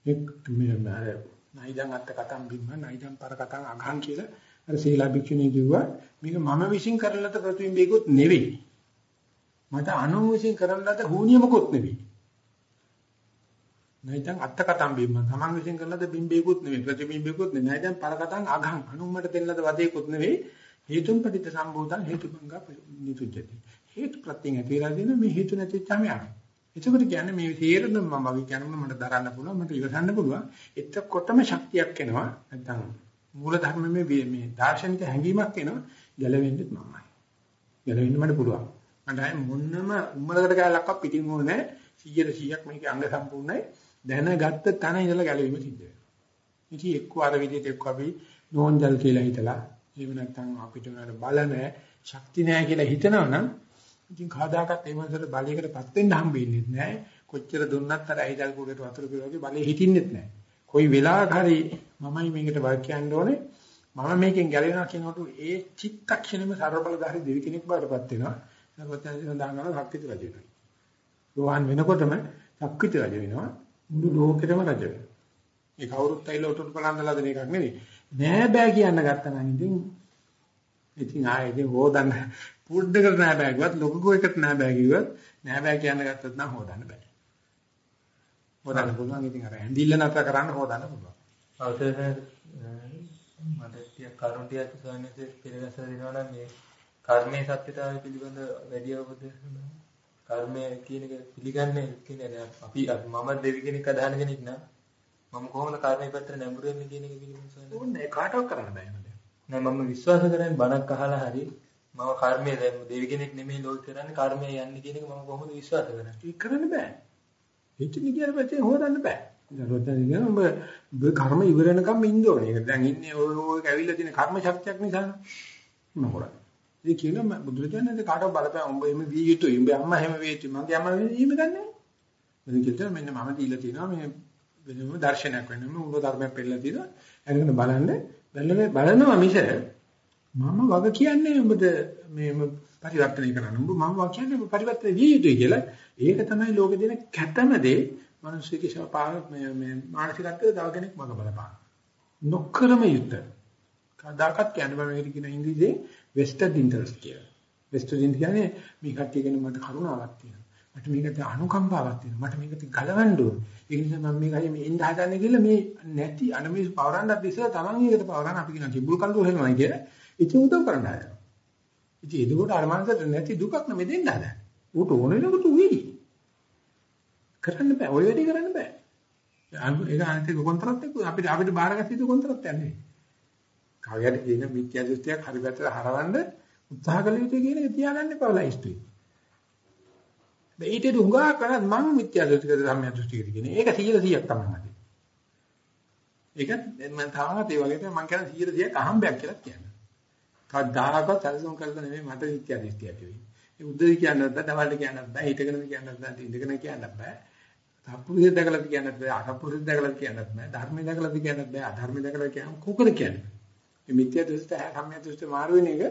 මේ මේ නයිදන් අත්ත කතම් බිම්ම නයිදන් පර කතම් අගහන් කියලා අර සීලා භික්ෂුණී කිව්වා මේක මම විශ්ින් කරන ලද ප්‍රතිබිම්බයකුත් නෙවෙයි. මට අනු විශ්ින් කරන ලද හුනියමකුත් නෙවෙයි. නයිදන් අත්ත කතම් බිම්ම තමන් විශ්ින් කරන ලද බිම්බයකුත් නෙවෙයි. ප්‍රතිබිම්බයකුත් නෙවෙයි. නයිදන් පර කතම් අගහන්. අනුමට දෙන්න ලද වදේකුත් නෙවෙයි. හේතුන් පටිච්ච සම්භූතං හේතුපංග නිතුජ්ජති. හේතු ප්‍රත්‍යයෙන් ඇතිලා දෙන මේ හේතු නැතිවම යනවා. එතකොට කියන්නේ මේ තේරෙන මම වගේ කියනකොට මට දරන්න පුළුවන් මට ඉවසන්න පුළුවන්. එතකොටම ශක්තියක් එනවා. නැත්නම් මූල ධර්මයේ මේ දාර්ශනික හැඟීමක් එනවා. ගැලවෙන්නෙත් මමයි. ගැලවෙන්න මට පුළුවන්. මට මොන්නම උම්මලකට ගාලක්වත් පිටින් ඕනේ 100 100ක් මේකේ අංග සම්පූර්ණයි. දැනගත්ත තැන ඉඳලා ගැලවීම සිද්ධ වෙනවා ඉතින් එක්ක අර විදිහට එක්ක අපි නෝන්ජල් කියලා හිතලා එහෙම නැත්නම් අපිට බල නැහැ ශක්ති නැහැ කියලා හිතනවනම් ඉතින් කවදාකවත් ඒ මනසට බලයකටපත් වෙන්න හම්බෙන්නේ නැහැ. කොච්චර දුන්නත් අර ඇයිදල් කුඩේට වතුර පිරුවාගේ බලය හිටින්නෙත් නැහැ. කොයි වෙලාවක හරි මමයි මේකට වාක් කියන්න ඕනේ. මම මේකෙන් ගැලවෙනවා කියනකොට ඒ චිත්තක්ෂණයම ਸਰබලධාරී දෙවි කෙනෙක් බවටපත් වෙනවා. සර්වඥයන් සඳහන් කරනවා ශක්තිත රජ වෙනවා. රෝහන් වෙනකොටම ශක්තිත රජ වෙනවා. මුළු ලෝකෙටම රජ වෙනවා. ඒ කවුරුත් ඇවිල්ලා උටුන් බලන්න ලද එකක් නෙවෙයි. නෑ බෑ කියන්න ගත්තා නම් ඉතින් ඉතින් ආයේ ඉතින් හොදන්න පුඩ්ඩකට නෑ බෑ කිව්වත් ලොකු එකට නෑ බෑ කිව්වත් නෑ බෑ කියන්න ගත්තොත් නම් හොදන්න බෑ. හොදන්න පුළුවන් ඉතින් අර ඇඳිල්ල නැතර කරන්න හොදන්න පුළුවන්. අවසර මට ටික කරුණ ටිකක් සොයන්නේ පිළිගැස දෙනවා නම් මේ කර්මයේ සත්‍යතාවය පිළිබඳ වැඩි අවබෝධයක් කර්මය කියන එක පිළිගන්නේ කියන්නේ අපි මම දෙවි කෙනෙක් අදහන කෙනෙක් නා මම කොහොමද කර්මයේ පැත්තට නැඹුරු වෙන්නේ කියන එක සොයන්නේ. ඕනේ කාටවත් කරන්න බෑ නේද? නෑ මම විශ්වාස කරන්නේ බණක් අහලා හරි මම කර්මය දැන් දෙවි කෙනෙක් නෙමෙයි ලෝක කරන්නේ කර්මය යන්නේ කියන එක මම කොහොමද විශ්වාස කරන්නේ. ඒක කරන්න බෑ. හිතින් කියන පැත්තෙන් හොදන්න බෑ. දරුවතන කියන ඔබ ඔබ කර්ම ඉවර වෙනකම් ඉන්න ඕනේ. ඒක දැන් ඉන්නේ ඔය ඔය ඇවිල්ලා තියෙන කර්ම ශක්තියක් නිසා නේ. මොකද? ඒ කියන බුදුරජාණන් කාටවත් බලපෑම උඹ එමෙ විය යුතුයි. උඹ අම්මා හැම වේතු. මගේ අම්මා එහෙම ගන්නෑ. මම කිව්වා මෙන්න මම දීලා තියෙනවා මේ වෙනම දර්ශනයක් වෙනම උඹ ධර්මයක් පෙන්නලා තියෙනවා. ඒකන බලන්න බලන්නේ බලනවා මිස මම වග කියන්නේ උඹට මේ පරිවර්තනය කරන්න. උඹ මම වග කියන්නේ පරිවර්තනය විය යුතුයි කියලා. ඒක තමයි ලෝකෙ දෙන කැතම දේ. මිනිස්සුගේ ශපාර මේ මේ මානසිකත්වයේ තව කෙනෙක් මග බලපාන. නොකරම යුත. කදාකත් කියන්නේ මම මේකට කියන ඉංග්‍රීසියෙන් vested interest කියලා. vested interest කියන්නේ මේ කට්ටිය කියන මට කරුණාවක් තියෙනවා. මට මේකට අනුකම්පාවක් තියෙනවා. මට මේකට ගලවන්න ඕනේ. ඒ නිසා මම මේක හරි මේ ඉන්න හදන්නේ කියලා මේ නැති අනමිස් පවරන්නත් ඉස්සෙල්ලා Taman එකට පවරන්න අපි කියන කිඹුල් කල්ලු වෙනවා කියලා. ඉතින් උදව් කරන්න හදනවා. ඉතින් එතකොට අර මනසට නැති දුකක් නෙමෙයි දෙන්න හදන්නේ. ඌට ඕන වෙනකොට උවේවි. කරන්න බෑ. ඔය වැඩේ කරන්න බෑ. ඒක අනිත් කොන්ත්‍රාත් එක්ක අපිට අපිට බාරගත්ත යුතු කොන්ත්‍රාත් යන්නේ. කවයද කියන මිත්‍යා දෘෂ්ටියක් හරි පැත්තට හරවන්න උත්සාහ කළ යුතුයි කියන එක තියාගන්න එපා ලයිස්තුයි. මේිට උඟා කරත් මම මිත්‍යා දෘෂ්ටිකද සම්මිය දෘෂ්ටිකද කියන්නේ. ඒක 100 100ක් තමයි නැති. ඒක මම තාමත් ඒ වගේ තමයි මම කියන 100 100ක් අහම්බයක් කියලා කියන්නේ. කවදාකවත් සැලසුම් කරලා නෙමෙයි මට මිත්‍යා දෘෂ්ටියක් වෙන්නේ. ඒ උද්දේ කියන්නත් බෑ, දවල්ට කියන්නත් බෑ, හිටගෙනද කියන්නත් බෑ, ඉඳගෙන කියන්නත් බෑ. සත්පුරුෂය දැකලාද කියන්නත් බෑ, අසත්පුරුෂය දැකලාද කියන්නත් බෑ, ධර්මය දැකලාද කියන්නත් බෑ, අධර්මය දැකලා කියන්න කොකද කියන්නේ. මේ මිත්‍යා දෘෂ්ටි හා සම්මිය දෘෂ්ටි මාරු වෙන එක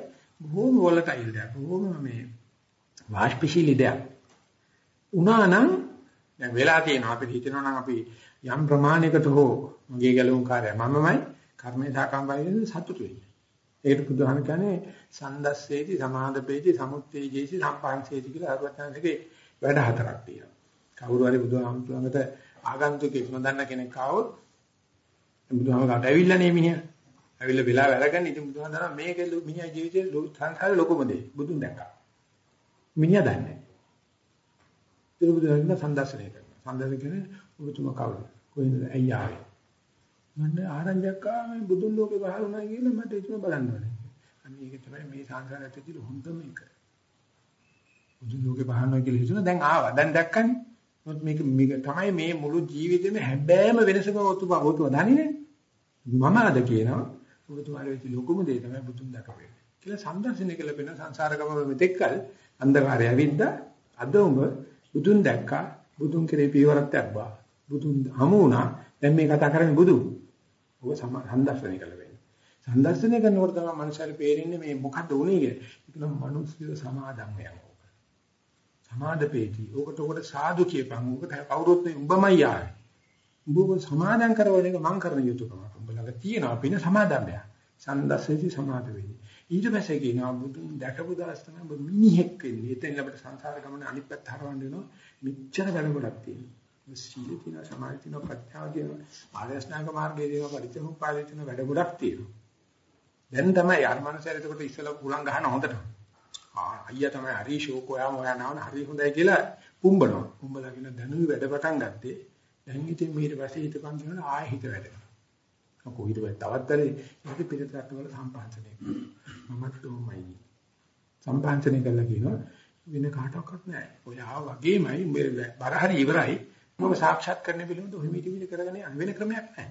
බොහොම වොලටයිල් දෙයක්. බොහොම මේ වාෂ්පශීලී දෙයක්. උනා නම් දැන් වෙලා තියෙනවා අපිට හිතෙනවා නම් අපි යම් ප්‍රමාණයකට හෝ මගේ ගැලවුම් කාර්යය මමමයි කර්මේ සාකම්බයි සතුටු වෙන්නේ. ඒකට බුදුහාම කියන්නේ සන්දස්සේති සමාදපේති සමුත්තේජේසි සම්පාංශේති කියලා අරවත්නාගේ වැඩ හතරක් තියෙනවා. කවුරු හරි බුදුහාමුදුරන්ට ආගන්තුකෙක් නොදන්න කෙනෙක් ආවොත් බුදුහාමකට ඇවිල්ලා නේ මිනිහා. ඇවිල්ලා වෙලා වැඩගන්න ඉතින් බුදුහාමුදුරන් මේක මිනිහා ජීවිතේ සංසාරේ ලොකුම දේ. බුදුන් දැක්කා. මිනිහා දන්නේ. ඒක බුදුහාමුදුරන් සම්දර්ශනය කරනවා. සම්දර්ශනය කියන්නේ ඔබතුමා කවුද? කොහෙන්ද ඇයි ආවේ? මන්න ආරංචියක් ආවේ බුදුන් ලෝකේ පහළ වුණා කියලා මට ඒක බලන්න ඕනේ. අනේ ඒක තමයි මේ සංසාරයට ඇතුළේ හොඳම එක. බුදුන් ලෝකේ පහළ වුණා කියලා හිතුණා දැන් ආවා. දැන් දැක්කනේ. මොකද මේක මේක තමයි මේ මුළු ජීවිතේම හැබෑම වෙනසක ඔතුම ඔතුම දන්නේ මම අද කියනවා ඔබතුමාගේ වෙච්ච ලොකුම දේ තමයි බුදුන් දැකපේ. කියලා සම්දර්ශනය කළ වෙන සංසාර ගමන මෙතෙක්කල් අන්ධකාරය ඇවිද්දා අද උඹ බුදුන් දැක්කා බුදුන් කෙරේ පියවරක් තිබ්බා. බුදුන් හමු වුණා. දැන් මේ කතා කරන්නේ බුදු. ඔබ සම්දර්ශනය කළ වෙන්නේ. සම්දර්ශනය කරනකොට තමයි මනුස්සයල පේරෙන්නේ මේ මොකද්ද උනේ කියලා. ඒක නම් මිනිස්සු සමාදම් වෙනවා. සමාදපේටි. ඕකට ඕකට සාදු කියපන්. ඕක කවුරුත් නෙවෙයි උඹමයි ආවේ. උඹව සමාදම් කරවන එක මං කරන යුතුයකමක්. උඹ ළඟ තියෙනවා පින සමාදම්ය. සම්දස්සේති සමාද වෙන්නේ. ඊට පස්සේ කියනවා බුදුන් දැකපු දවස් තමයි ඔබ මිනිහෙක් වෙන්නේ. එතෙන් අපිට සංසාර ගමන අනිත් පැත්ත හරවන්න වෙනවා. මෙච්චර වැඩ ගොඩක් තියෙනවා. සීල තියෙනවා, සමාධි තියෙනවා, ප්‍රඥාව තියෙනවා, ආර්යශ්‍රාංග මාර්ගයේ තියෙනවා, පරිත්‍යාග තියෙනවා, වැඩ ගොඩක් තියෙනවා. දැන් තමයි අර මනසට එතකොට ඉස්සලා පුලං ගහන හොඳට. ආ අයියා තමයි හරි ෂෝක් ඔයාම ඔයා නවන හරි හොඳයි කියලා පුම්බනවා. පුම්බලා කියන දැනුයි වැඩ පටන් ගත්තේ. දැන් ඉතින් ඊට පස්සේ හිතපන් කියන ආයෙ හිත වැඩෙනවා. මොකෝ ඊට පස්සේ තවත් දරේ ඒක පිළිතරට වල සම්පාංශනය කරනවා. මමත් උමයි. සම්පාංශනය කළා කියනවා වෙන කාටවත් නැහැ. ඔයා වගේමයි මේ බර හරි ඉවරයි. මොකද සාක්ෂාත් කරන්න පිළිබඳ ඔහි මිටි මිටි කරගෙන යන වෙන ක්‍රමයක් නැහැ.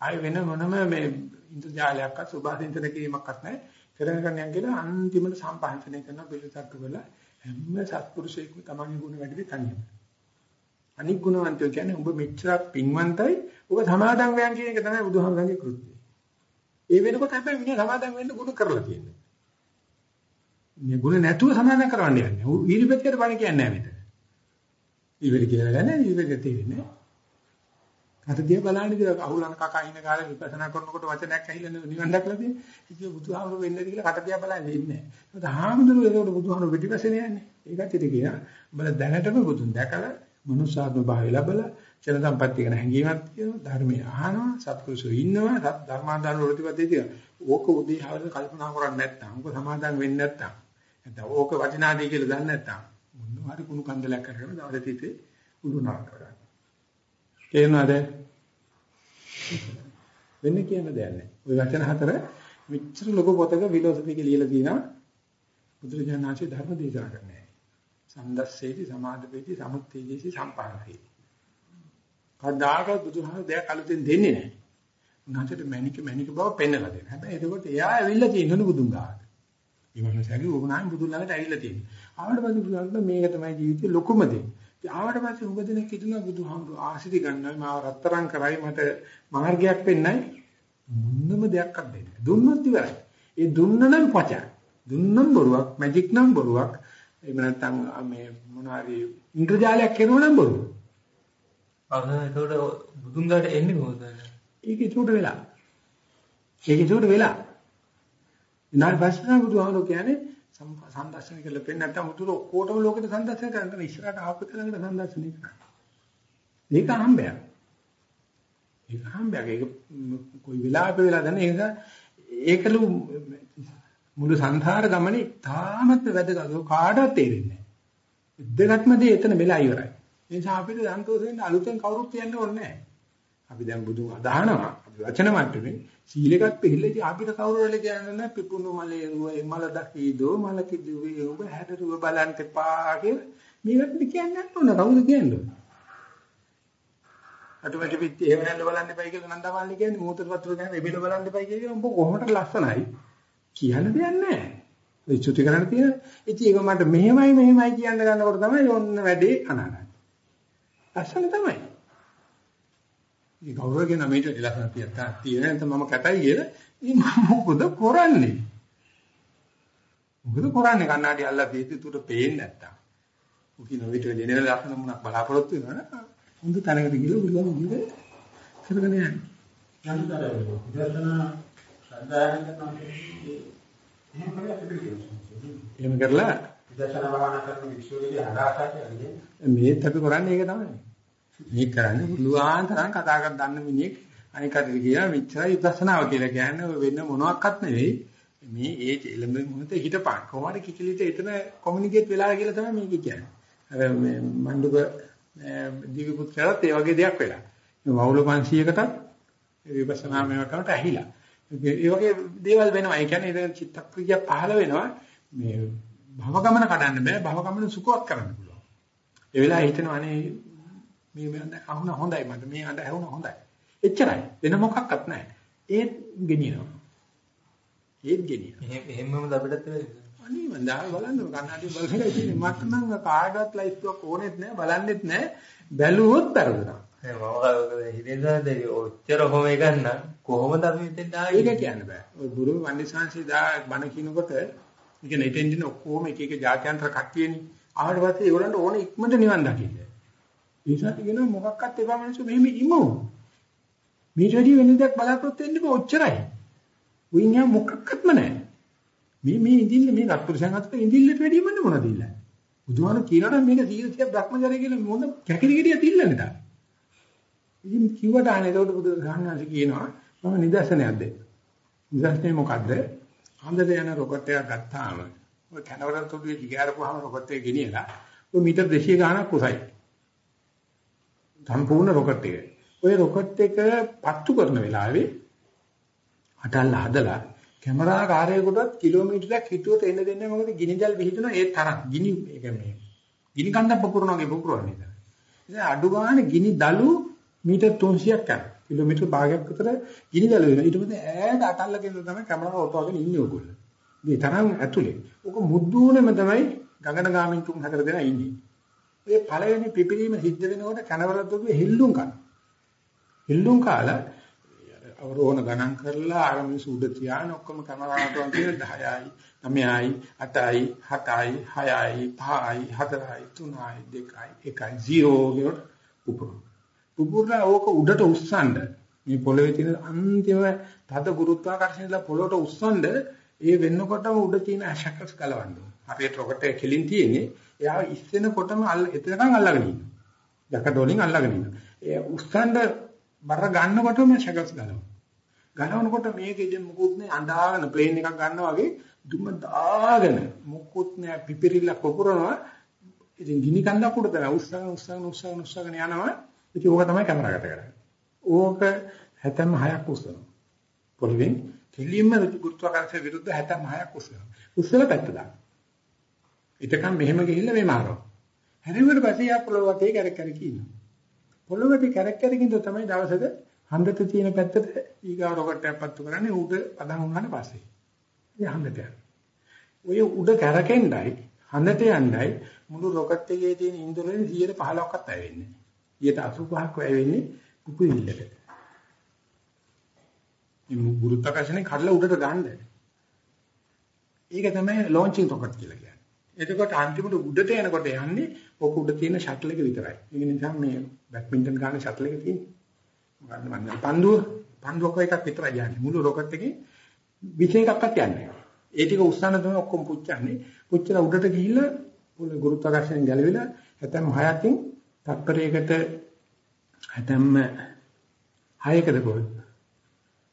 ආයෙ වෙන මොනම මේ ඉන්ද්‍රජාලයක්වත් සුභාසින්තන කිරීමක්වත් නැහැ. කරගෙන කරන යන කියලා අන්තිමට සම්පහන්සනය කරන පිළිසක්ක වල හැම සත්පුරුෂයෙක්ම තමන්ගේ ගුණ වැඩි තනියම. අනික් ගුණවන්තයෝ කියන්නේ ඔබ මෙච්චර පින්වන්තයි ඔබ සමාදම් වෙයන් කියන එක තමයි බුදුහාමරගේ කෘත්‍යය. ඒ වෙනකොට හැබැයි මිනිහ සමාදම් වෙන්න ගුණ කරලා තියෙනවා. මේ ගුණ නැතුව සමාදම් කරවන්න යන්නේ. ඌ ඊරිපෙත්තට බණ කියන්නේ නැහැ මෙතන. ඊවෙලි කියලා ගන්න ඊවෙලි තේරෙන්නේ නැහැ. අතදිය බලන්නේ ඉතින් අහුලන කකා ඉන්න කාලේ විපස්සනා කරනකොට වචනයක් ඇහිලා නිවන් දැකලා තියෙන. ඉතින් බුදුහාමුදුරු වෙන්නේ කියලා කටදියා බලන්නේ ඉන්නේ. මොකද හාමුදුරුවෝ ඒකට බුදුහාමුදුරු පිටිපස්සේ යන්නේ. ඒකත් ඉතින් කියන බල දැනටම බුදුන් දැකලා මනුෂ්‍යාත්ම භාවය ලැබලා චල සම්පත්තිය ගැන හැඟීමක් තියෙනවා. ධර්මයේ අහනවා, සත්පුරුෂෝ ඉන්නවා, සත් ධර්මාදාන වෘතිපදේ තියෙනවා. ඕක උදේ හවස කල්පනා කරන්නේ නැත්නම්, ඕක සමාදන් වෙන්නේ නැත්නම්, නැත්නම් ඕක වචනාදී කියලා දන්නේ නැත්නම් මොනවා හරි කුණු කන්දලයක් කරගෙන දවසේ තිතේ උඩුනා කරගන්න. තේරෙනවද? වෙන්න කියන දෙයක් නැහැ. ওই වචන හතර මෙච්චර ලොකු පොතක ෆිලොසොෆි එක ලියලා තියෙනවා. බුදුරජාණන්සේ ධර්ම දේශනා කරන්නේ. සම්දස්සේති සමාධිපේති සමුත්තේජේති සම්පාදේති. කවදාක බුදුහාම දෙයක් අලුතෙන් දෙන්නේ නැහැ. උන්වහන්සේට මැනික මැනික බව පෙන්වලා දෙනවා. හැබැයි එතකොට එයා ඇවිල්ලා තියෙනවනේ බුදුන් ගාවට. ඒ මනුස්සයාගේ උගුණාන් බුදුන් ළඟට ඇවිල්ලා තියෙනවා. ආවට පස්සේ බුදුහාම මේක තමයි ජීවිතේ ලොකුම දේ. ආවට පස්සේ උග දෙනෙක් හිතනවා බුදුහාමුදුරු ආශිති ගන්නයි මාව රත්තරන් කරයි මට මාර්ගයක් වෙන්නයි මුන්නම දෙයක්වත් දෙන්නේ. දුන්නොත් ඉවරයි. ඒ දුන්න නම් පචා. දුන්නම් බොරුවක්, මැජික් නම් බොරුවක්. එහෙම නැත්නම් මේ මොනවාරි ඉන්ද්‍රජාලයක් කෙරුවා නම් බොරුවක්. අර ඒකට බුදුන් ගාට එන්නේ කොහොමද? ඒක ඒකට වෙලා. ඒක ඒකට වෙලා. ඊනාට පස්සේ බුදුහාමුදුරු කියන්නේ සම්දර්ශන කියලා පෙන්නේ නැත්නම් මුතුර ඔක්කොටම ලෝකෙට සම්දර්ශන කරන්න ඉස්සරහට ආපත ළඟට සම්දර්ශනය කරන්න. මේක හම්බයක්. ඒක හම්බයක්. ඒක කොයි වෙලාවක වෙලා දැන ඒක ඒකලු මුළු සංසාර ගමනේ තාමත් වැදගත්. කාටවත් තේරෙන්නේ නැහැ. දෙගත්ම දේ එතන වෙලා ඉවරයි. ඒ නිසා අපිට සන්තෝෂ වෙන්න අලුතෙන් කවුරුත් කියන්න ඕනේ නැහැ. අපි දැන් බුදුන් අදහනවා. අපි වචන මට්ටමේ සීලකත් පිළිලදී අපිට කවුරු හරි කියන්න නැහැ. පිපුණු මලේ රුව මල දකීදෝ මල කිදුවේ ඔබ හැදරුව බලන්න එපා කියලා. මේකට කියන්න ඕන කවුද කියන්නේ අටුමැටි පිටි එහෙම නැල්ල බලන්න එපයි කියලා නන්දමාලි කියන්නේ. මූතර වතුර ගන්න එබිල බලන්න එපයි කියලා. උඹ කොහොමද ලස්සනයි? කියන්න දෙයක් නැහැ. ඒ චුටි කරන්න තියෙන. ඉතින් ඒක මට මෙහෙමයි මෙහෙමයි කියන්න ගන්නකොට තමයි ඔන්න වැඩේ අනනයි ලස්සන තමයි. මේ ගෞරවගෙන මේට ලස්සන තියත්තා තියෙන නැත්නම් මම කැතයි කියලා. මේ මොකද කරන්නේ? මොකද කරන්නේ? කන්නාඩි අල්ලලා දීති තුට පේන්නේ නැත්තම්. උකින විතර දෙනේ ලස්සන මුණක් බලාපොරොත්තු වෙනවනේ හොඳ තැනකට ගිහලා බුදුන් ගිහලා කරගෙන යන්නේ. යන්තර විදර්ශනා සඳහන් කරනවා කියන්නේ එහෙම කරලා විදර්ශනා භාවනා කරන වික්ෂුවේදී යන්නේ. මේත් අපි කරන්නේ ඒක තමයි. මේ කරන්නේ පුළුවන් තරම් කතා කර දන්න මිනිහෙක් අනිකට කියන මෙච්චරයි විදර්ශනාව කියලා කියන්නේ වෙන මොනවත් නෙවෙයි. මේ ඒ එළඹ මොහොතේ හිටපන්. කොහොමද කිචලිට එතන කොමියුනිකේට් වෙලා කියලා තමයි මේක කියන්නේ. අර මේ මණ්ඩුක දිව්‍ය පුත්‍රයාට ඒ වගේ දෙයක් වෙලා. වවුල 500කටත් විපස්සනා මේවා කරනට ඇහිලා. ඒ වගේ දේවල් වෙනවා. ඒ කියන්නේ ඒක චිත්තක්‍රිය පහළ වෙනවා. මේ භව ගමන කඩන්න බෑ. භව ගමන සුඛවත් කරන්න පුළුවන්. ඒ වෙලාවේ හිතෙනවා අනේ මේ මම අහුන හොඳයි මට මේ අඬ ඇහුන හොඳයි. එච්චරයි. වෙන මොකක්වත් නැහැ. ඒත් ගෙනියනවා. ඒත් ගෙනියනවා. එහෙම එහෙමමද අපිටත් වෙන්නේ? අනේ මම දාලා බලන්න කන්නඩි බලලා ඉන්නේ මට නම් කාඩවත් ලයිස්තුවක් ඕනෙත් නැහැ බලන්නෙත් නැහැ බැලුවොත් පෙරදුනා. ඒ මම හිතේසාද ඔච්චර කොහොම ගන්න කොහොමද අපි මෙතෙන් ආවේ? ඒක කියන්න බෑ. ඔය ගුරු වන්දිසාංශي දා බණ කියනකොට ඒ කියන්නේ එතෙන් දින ඔක්කොම එක එක ජාත්‍යන්තර කට්ටියනේ. ආවට පස්සේ ඒගොල්ලන්ට ඕන ඉක්මනට නිවන් දකින්න. ඒසත් කියන මොකක්වත් එපා මිනිස්සු මෙහෙම ඉමු. මේට වැඩි වෙන දෙයක් බලාපොරොත්තු වෙන්න බෑ ඔච්චරයි. උයින් මොකක්වත්ම නැහැ. මේ මේ ඉඳිල්ල මේ රත්පුරුෂයන් අතර ඉඳිල්ලට වැඩිය මොන මොනවද ඉල්ලන්නේ? බුදුහාම කියනවා මේක 100ක් භ්‍රමචර්ය කියලා මොන කැකිලි ගෙඩිය තිල්ලන්නේ තා. ඉතින් කිව්වට අනේ ඒකට බුදු ගානවාසි කියනවා මම නිදර්ශනයක් දෙන්න. නිදර්ශනේ මොකද්ද? හන්දට යන රොකට් එකක් ගත්තාම ඔය කනවරන් තුඩුවේ දිගාරපුවාම රොකට් එක ගෙනියලා ඔය මීටර් 200 ගාණක් කුසයි. සම්පූර්ණ රොකට් එක. ඔය රොකට් එක පත්තු කරන වෙලාවේ අටල්ලා හදලා කැමරා කාර්යයකටවත් කිලෝමීටරයක් හිතුවට එන්න දෙන්නේ මොකද ගිනි ජල් විහිදුන ඒ තරම් ගිනි ඒ කියන්නේ ගිනි කන්දක් පුපුරනවා වගේ පුපුරන්නේ ඉතින්. ඉතින් අඩු ගානේ ගිනි දලු මීටර් 300ක් යනවා. කිලෝමීටර් භාගයක් විතර ගිනි දලු වෙනවා. ඊට පස්සේ ඈත අටල්ලගෙන තමයි කැමරාව ඔතවගෙන ඉන්නේ ඕගොල්ලෝ. මේ තරම් ඇතුලේ. ඕක මුද්දුනේම තමයි ගගන ගාමින් තුන් හතර දෙනා ඉන්නේ. ඒ පළවෙනි පිපිරීම සිද්ධ වෙනකොට කනවරද්දුගේ හෙල්ලුම් කරනවා. හෙල්ලුම් කාලා අවරෝහණ ගණන් කරලා අර මිනිස්සු උඩ තියාන ඔක්කොම කැමරාවට තියෙන 10යි 9යි 8යි 7යි 6යි 5යි 4යි 3යි 2යි 1යි 0 කියන උපුරු. උපුරලා ඕක උඩට උස්සන්න මේ පොළවේ තියෙන අන්තිම තද ගුරුත්වාකර්ෂණයලා පොළොවට උස්සන්න ඒ වෙන්නකොටම උඩ තියෙන ඇෂකස් ගලවන්න. හරියට රොකට් එක කෙලින් තියෙන්නේ එයා ඉස්සෙනකොටම අල්ල එතනකන් අල්ලගෙන ඉන්නවා. ජකට් වලින් අල්ලගෙන ඉන්නවා. ඒ උස්සන්න බර ගන්නකොටම ඇෂකස් ගලවනවා. ගලවනකොට මේකෙදි මුකුත් නෑ අඳාගෙන ප්ලේන් එකක් ගන්නවා වගේ දුම දාගෙන මුකුත් නෑ පිපිරිල්ල කොපුරනවා ඉතින් ගිනි කන්දක් උඩ තමයි උස්සගෙන උස්සගෙන උස්සගෙන උස්සගෙන යනවා ඉතින් ඕක තමයි කැමරාවට කරන්නේ ඕක හැතැම්ම හයක් උස්සනවා. පොළවෙන් කෙලින්ම ගුරුත්වාකර්ෂණ විරුද්ධ හැතැම්ම හයක් උස්සනවා. උස්සලා පැත්ත දානවා. ඊටකම් මෙහෙම ගිහිල්ලා මේ මාරනවා. හැරෙන්නට පස්සේ යා පොළොව වටේ කැරක් කැරක ඉන්නවා. පොළොව වටේ කැරක් කැරකින්ද තමයි දවසක හන්දට තියෙන පැත්තට ඊගා රොකට් එකක් පත්තු කරන්නේ උඩ පදන් වුණාට පස්සේ. ඒ හන්දට යනවා. ඔය උඩ කැරකෙන්නයි හන්දට යන්නයි මුළු රොකට් එකේ තියෙන ඉන්ධනෙ 115ක්වත් වැවෙන්නේ. 185ක් වැවෙන්නේ කුකුවිල්ලට. මේ ගුරුත්වාකර්ෂණය කඩලා උඩට ගන්න. ඒක තමයි ලොන්චින් රොකට් කියලා කියන්නේ. එතකොට අන්තිමට උඩට යනකොට යන්නේ ඔක උඩ තියෙන ෂටල් එක විතරයි. ඒක නිසා මේ බැඩ්මින්ටන් ගන්න ෂටල් එක තියෙන්නේ. මොකද්ද මන්නේ පන්දුව පන්දුවක එකක් විතරයි යන්නේ. මුළු රොකට් එකේ 21ක්වත් යන්නේ නැහැ. ඒ ටික උස්සන තමයි ඔක්කොම පුච්චන්නේ. පුච්චලා උඩට ගිහිල්ලා පොළ ගුරුත්වාකර්ෂණයෙන් ගැලවිලා හැතැම් 6කින් තත්පරයකට හැතැම් 6කද කොහොමද?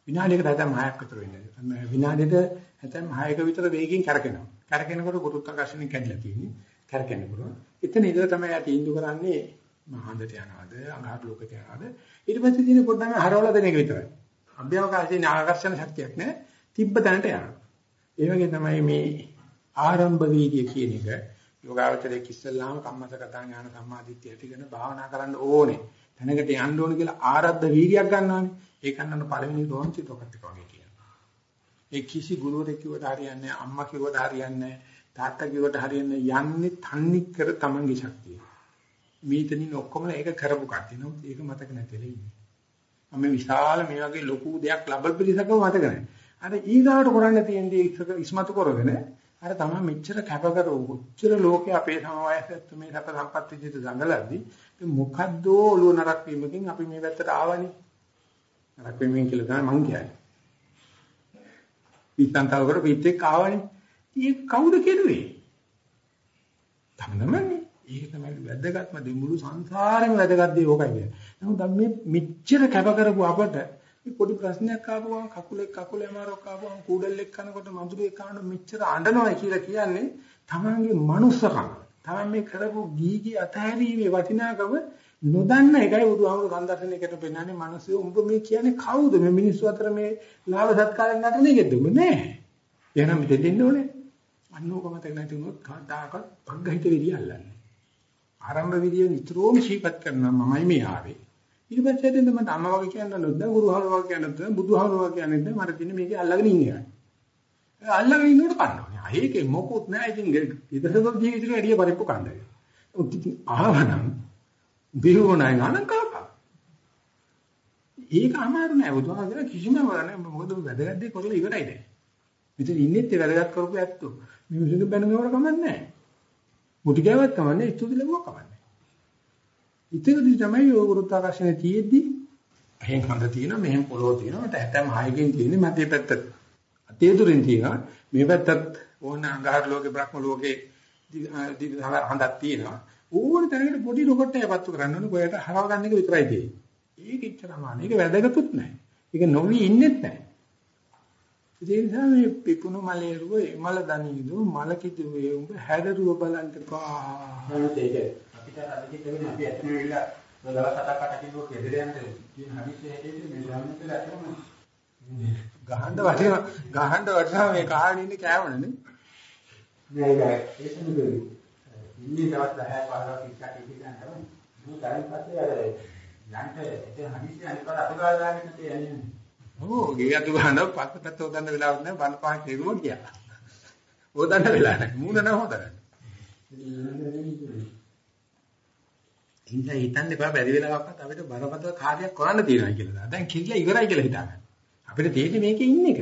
විනාඩියකට හැතැම් 6ක් විතර වෙන්නේ. විනාඩියට හැතැම් 6ක විතර වේගයෙන් කරකිනවා. කරකිනකොට ගුරුත්වාකර්ෂණය කැඩලා තියෙන්නේ. කරකින්න පුළුවන්. එතන ඉඳලා තමයි යා තීන්දුව කරන්නේ මහන්දට යනවාද, අඟහරු ලෝකයට යනවාද. ඊට පස්සේ තියෙන පොඩ්ඩක් හරවලා දෙන එක විතරයි. අභ්‍යවකාශයේ ආකර්ෂණ ශක්තියක් නැහැ. තිබ්බ තැනට යනවා. ඒ වගේ තමයි මේ ආරම්භ වීර්ය කියන එක යෝගාවචරයේ කිස්සල්ලාම කම්මසගතං ඥාන සම්මාදිට්ඨිය ඇතිගෙන භාවනා කරන්න ඕනේ. තැනකට යන්න ඕනේ කියලා ආරද්ධ වීර්යයක් ගන්නවානේ. ඒක ගන්නන පළවෙනි රෝන්චි තොකට් එක වගේ කියනවා. ඒ කිසි ගුරුවරයෙක් කිව්වට හරියන්නේ නැහැ, අම්මා කිව්වට හරියන්නේ නැහැ, තාත්තා කිව්වට හරියන්නේ යන්නේ තන්නේ කර තමන්ගේ ශක්තිය. මේතනින් ඔක්කොම ඒක කරපු කට්ටිය නෝ ඒක මතක නැතිලා ඉන්නේ. මම විශාල මේ වගේ ලොකු දෙයක් ලබල් පිළිසකව මතක නැහැ. අර ඊගාට කරන්න තියෙන දේ ඉස්මතු කරගෙන අර තමයි මෙච්චර කැප කරව කොච්චර ලෝකේ අපේ සමවයසත් මේ සැප සම්පත් විදිහට දඟලද්දි මොකද්ද ඔළුව නරක් වීමකින් අපි මේ පැත්තට ආවනේ. නරක් වීමෙන් කියලා තමයි මං කියන්නේ. පිටන්තව කර පිටෙක් ආවනේ. ඒක කවුද කෙරුවේ? තමනමනේ. ඒක තමයි වැදගත්ම දේ මුළු සංසාරෙම වැදගත් දේ ඕකයි කියන්නේ. නමුත් මේ මෙච්චර කැප කරපු අපට මේ පොඩි ප්‍රශ්නයක් ආවම කකුලේ කකුලේ අමාරුවක් ආවම කූඩල්ලෙක් කනකොට මඳුරේ කන මෙච්චර අඬනවා කියලා කියන්නේ තමන්ගේ මනුස්සකම. තමන් මේ කරපු ගීගී අතහැරීමේ වටිනාකම නොදන්න එකයි බුදුහාමුදුරු සම්දර්ශනයකට පෙන්නන්නේ මිනිස්සු උඹ මේ කියන්නේ කවුද මේ මිනිස්සු අතර මේ ලාභ සත්කාරයෙන් නටන එකද උඹ නෑ. එහෙනම් මෙතෙන් දෙන්න ඕනේ. අන්නෝක මතක නැති වුණොත් කාටාකත් පග්ගහිත විදිය අල්ලන්නේ. ආරම්භ විදිය නිතරම ශීපත් කරනවා මමයි මේ ආවේ. ඊට පස්සේ දෙන්න මට අම්මා වගේ කියන්න නොද්ද ගුරුහාමුදුරුවෝ වගේ කියන්න නොද්ද බුදුහාමුදුරුවෝ වගේ කියන්න මට තියෙන මේකේ අල්ලගෙන ඉන්නේ. අල්ලගෙන ඉන්නකොට කන්නවා. ඒකේ මොකුත් නෑ ඉතින් ඉදසක ජීවිතේ වැඩි පරිප්පු කන්දේ. ඉතින් ආවනම් බිහුණයි නනම් කපා. ඒක අමාරු නෑ බුදුහාමුදුරුවෝ කිසිම වරන්නේ මොකද වැදගත් දේ කරලා ඉවරයි දැන්. මෙතන ඉන්නෙත් ඒ වැදගත් කරපු ඇත්තෝ. මේ මිනිස්සුන්ට බැනුමවට කමක් නෑ. මුටි ගෑවත් කමන්නේ ඉතුරු ලැබුවා කමන්නේ. ඉතින්දී තමයි ඔය වෘත්තාකර්ෂණය තියෙද්දි එහෙන් හඳ තියෙනවා මෙහෙන් පොළොව තියෙනවා මට හැතැම් හයකින් තියෙන්නේ මතේ පැත්ත අතේ දුරින් තියෙනවා. මේ පැත්තත් ඕන අඟහරු ලෝකේ බ්‍රහ්ම ලෝකේ හඳක් තියෙනවා. ඕන තැනකට පොඩි රොකට් එකක් පත්තු කරන්න ඕනේ. කොහෙට හරව ගන්න එක විතරයි තියෙන්නේ. ඒක එච්චරම මේක වැදගත්ුත් නැහැ. ඒක නොවි ඉන්නෙත් නැහැ. ඒ නිසා මේ පිපුණු මලේරුව මල දනීදු මල කිදුවේ උඹ හැදරුව බලන්නකෝ ඒක අපිට අදිට වෙන අපි ඇත්තම වෙලා දවස් 7ක් 8ක් කිව්වෝ කෙදර යන්න කියන හදිස්සිය හැදෙන්නේ මේ ස්වාමීන් වහන්සේලා ඇත්තම ගහන්න වටිනවා ගහන්න වටිනවා මේ කාහේ ඉන්නේ කෑවනේ නෑ ඒක ඒ සම්බුදු ඉන්නේ දවස් 10 15ක් 20ක් ඉඳන් තමයි මම ගාන පස්සේ අර යන්ට එතන හදිස්සිය අනිත් පාර අතුගාලා දාගෙන යන්නේ ඔව් ගේ අතු ගන්න පස්ස පැත්ත උදන්න වෙලාවක් නෑ බන් පහක් කෙරුවෝ කියලා. උදන්න වෙලා නෑ. මූණ නෑ හොදන්න. ඉතින් හිතන්න එපා බැරි වෙලාවක්වත් අපිට බරපතල කාර්යයක් කරන්න තියෙනවා කියලා. දැන් කිරිලා ඉවරයි කියලා හිතාගන්න. අපිට තියෙන්නේ මේකේ ඉන්න එක.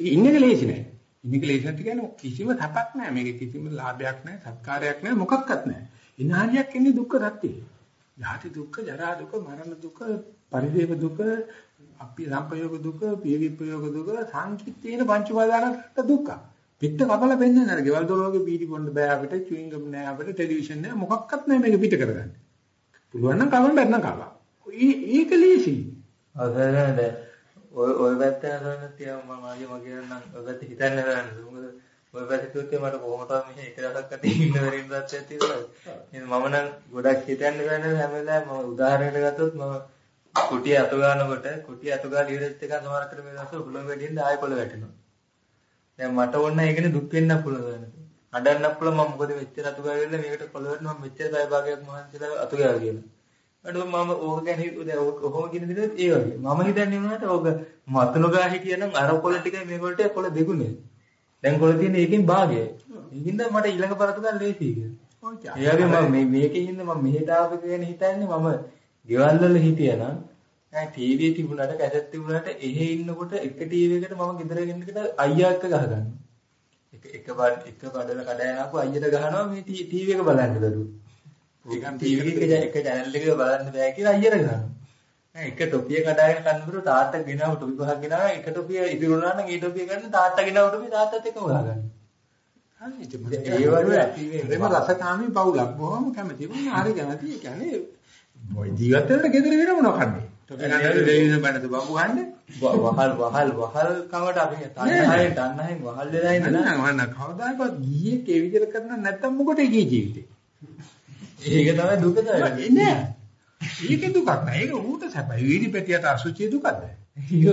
ඒක ඉන්න එක ලේසි නෑ. ඉන්න එක ලේසි නැති කියන්නේ කිසිම තපක් නෑ. මේකේ කිසිම ලාභයක් නෑ, සත්කාරයක් නෑ, මොකක්වත් නෑ. විනාඩියක් එන්නේ දුක්ඛ සත්‍යය. ජාති දුක්ඛ, ජරා දුක්ඛ, මරණ දුක්ඛ, පරිදේව දුක්ඛ, අපි සම්පයෝග දුක්ඛ, පිය විපයෝග දුක්ඛ, සංකිට්ඨේන පංච උපාදානකට දුක්ඛ. පිට කපලා පෙන්නන්නේ නැහැ. ගෙවල් දොරවගේ බීඩි බොන්න බෑ අපිට, චුයින් ගම් නෑ අපිට, ටෙලිවිෂන් නෑ මොකක්වත් නෑ මේක පිට කරගන්න. පුළුවන් නම් කවන්න බැන්න කවා. ඒක ලීසි. අදරද ඔය ඔය පැත්ත යනවා තියා මම ආයේ මගේ නම් ඔය පැත්ත හිතන්න බෑනේ. මොකද ඔය පැත්ත කිව්වොත් මට කොහොමද මෙහි එක දවසක් අතේ ඉන්න වෙරින් දැක්කත් තියෙනවා. මම නම් ගොඩක් හිතන්න බෑනේ හැම වෙලාවෙම මම උදාහරණයක් ගත්තොත් මම කුටිය අතු ගන්නකොට කුටිය අතු ගාලා ඉවරෙත් එක සමහරකට මේ දවස්වල හුලඟ වැඩිෙන්ද ආයෙ කොළ වැටෙනවා. දැන් මට ඕන ඒකනේ දුක් වෙන්න පුළුවන්. අඬන්න පුළුවන් මම මොකද මෙච්චර අතු ගාලා මේකට කොළ වැටෙනවා මම මෙච්චර පැය භාගයක් මහන්සිලා අතු ගාලා කියලා. ඊට මම ඕක ගැන හිතුවා ඔහොම කියන දේ ඒ වගේ. මම හිතන්නේ වුණාට ඕක මතන ගා හිටියනම් අර කොළ ටිකයි මේ කොළට කොළ දෙගුණේ. දැන් කොළ තියෙන එකකින් භාගයයි. ඒකින්ද මට ඊළඟ පරතු ගන්න ලේසියි කියලා. ඒ වගේ මම මේ මේකෙන් මම මෙහෙට ආපු කියන හිතන්නේ මම ගෙවල් වල හිටියනම් දැන් ටීවී තිබුණාට කැසට් තිබුණාට එහෙ ඉන්නකොට එක ටීවී එකට මම ගෙදර ගෙන්නකට අයියා එක්ක ගහගන්නවා. එක බඩ එක බඩල කඩයන ආපු අයියට ගහනවා මේ ටීවී එක බලන්න බැරුව. නිකන් ටීවී එක එක channel එක බලන්න බෑ කියලා අයියට ගහනවා. නෑ එක ටොපිය කඩයන කන්නබර තාත්තා ගෙනාව ටොපි පහක් ගෙනාව එක ටොපිය ඉදිරුණා නම් ඒ ටොපිය ගන්න තාත්තා ගෙනාව ටොපි තාත්තත් එක්කම ගහගන්න. හරි ඒ වගේ ප්‍රේම රසකාමී බවුලක් බොහොම කැමතියි. හරි ගැනදී කියන්නේ ජීවිතේට gedera වෙන මොනවා කන්නේ. ගන්න දෙවියන් බණද බම්බු ගන්නේ? වහල් වහල් වහල් කමට අපි තණ්හාවෙන් තණ්හාවෙන් වහල් වෙලා ඉඳලා නෑ මම කවදාකවත් ගියේ ඒ විදිහට කරන නැත්තම් මොකටද ගියේ ජීවිතේ? ඒක තමයි දුක තමයි. නෑ. ඒක දුකක් නෑ. ඒක ඌට සැපයි. වීඩි පෙටියට අසුචි දුකද?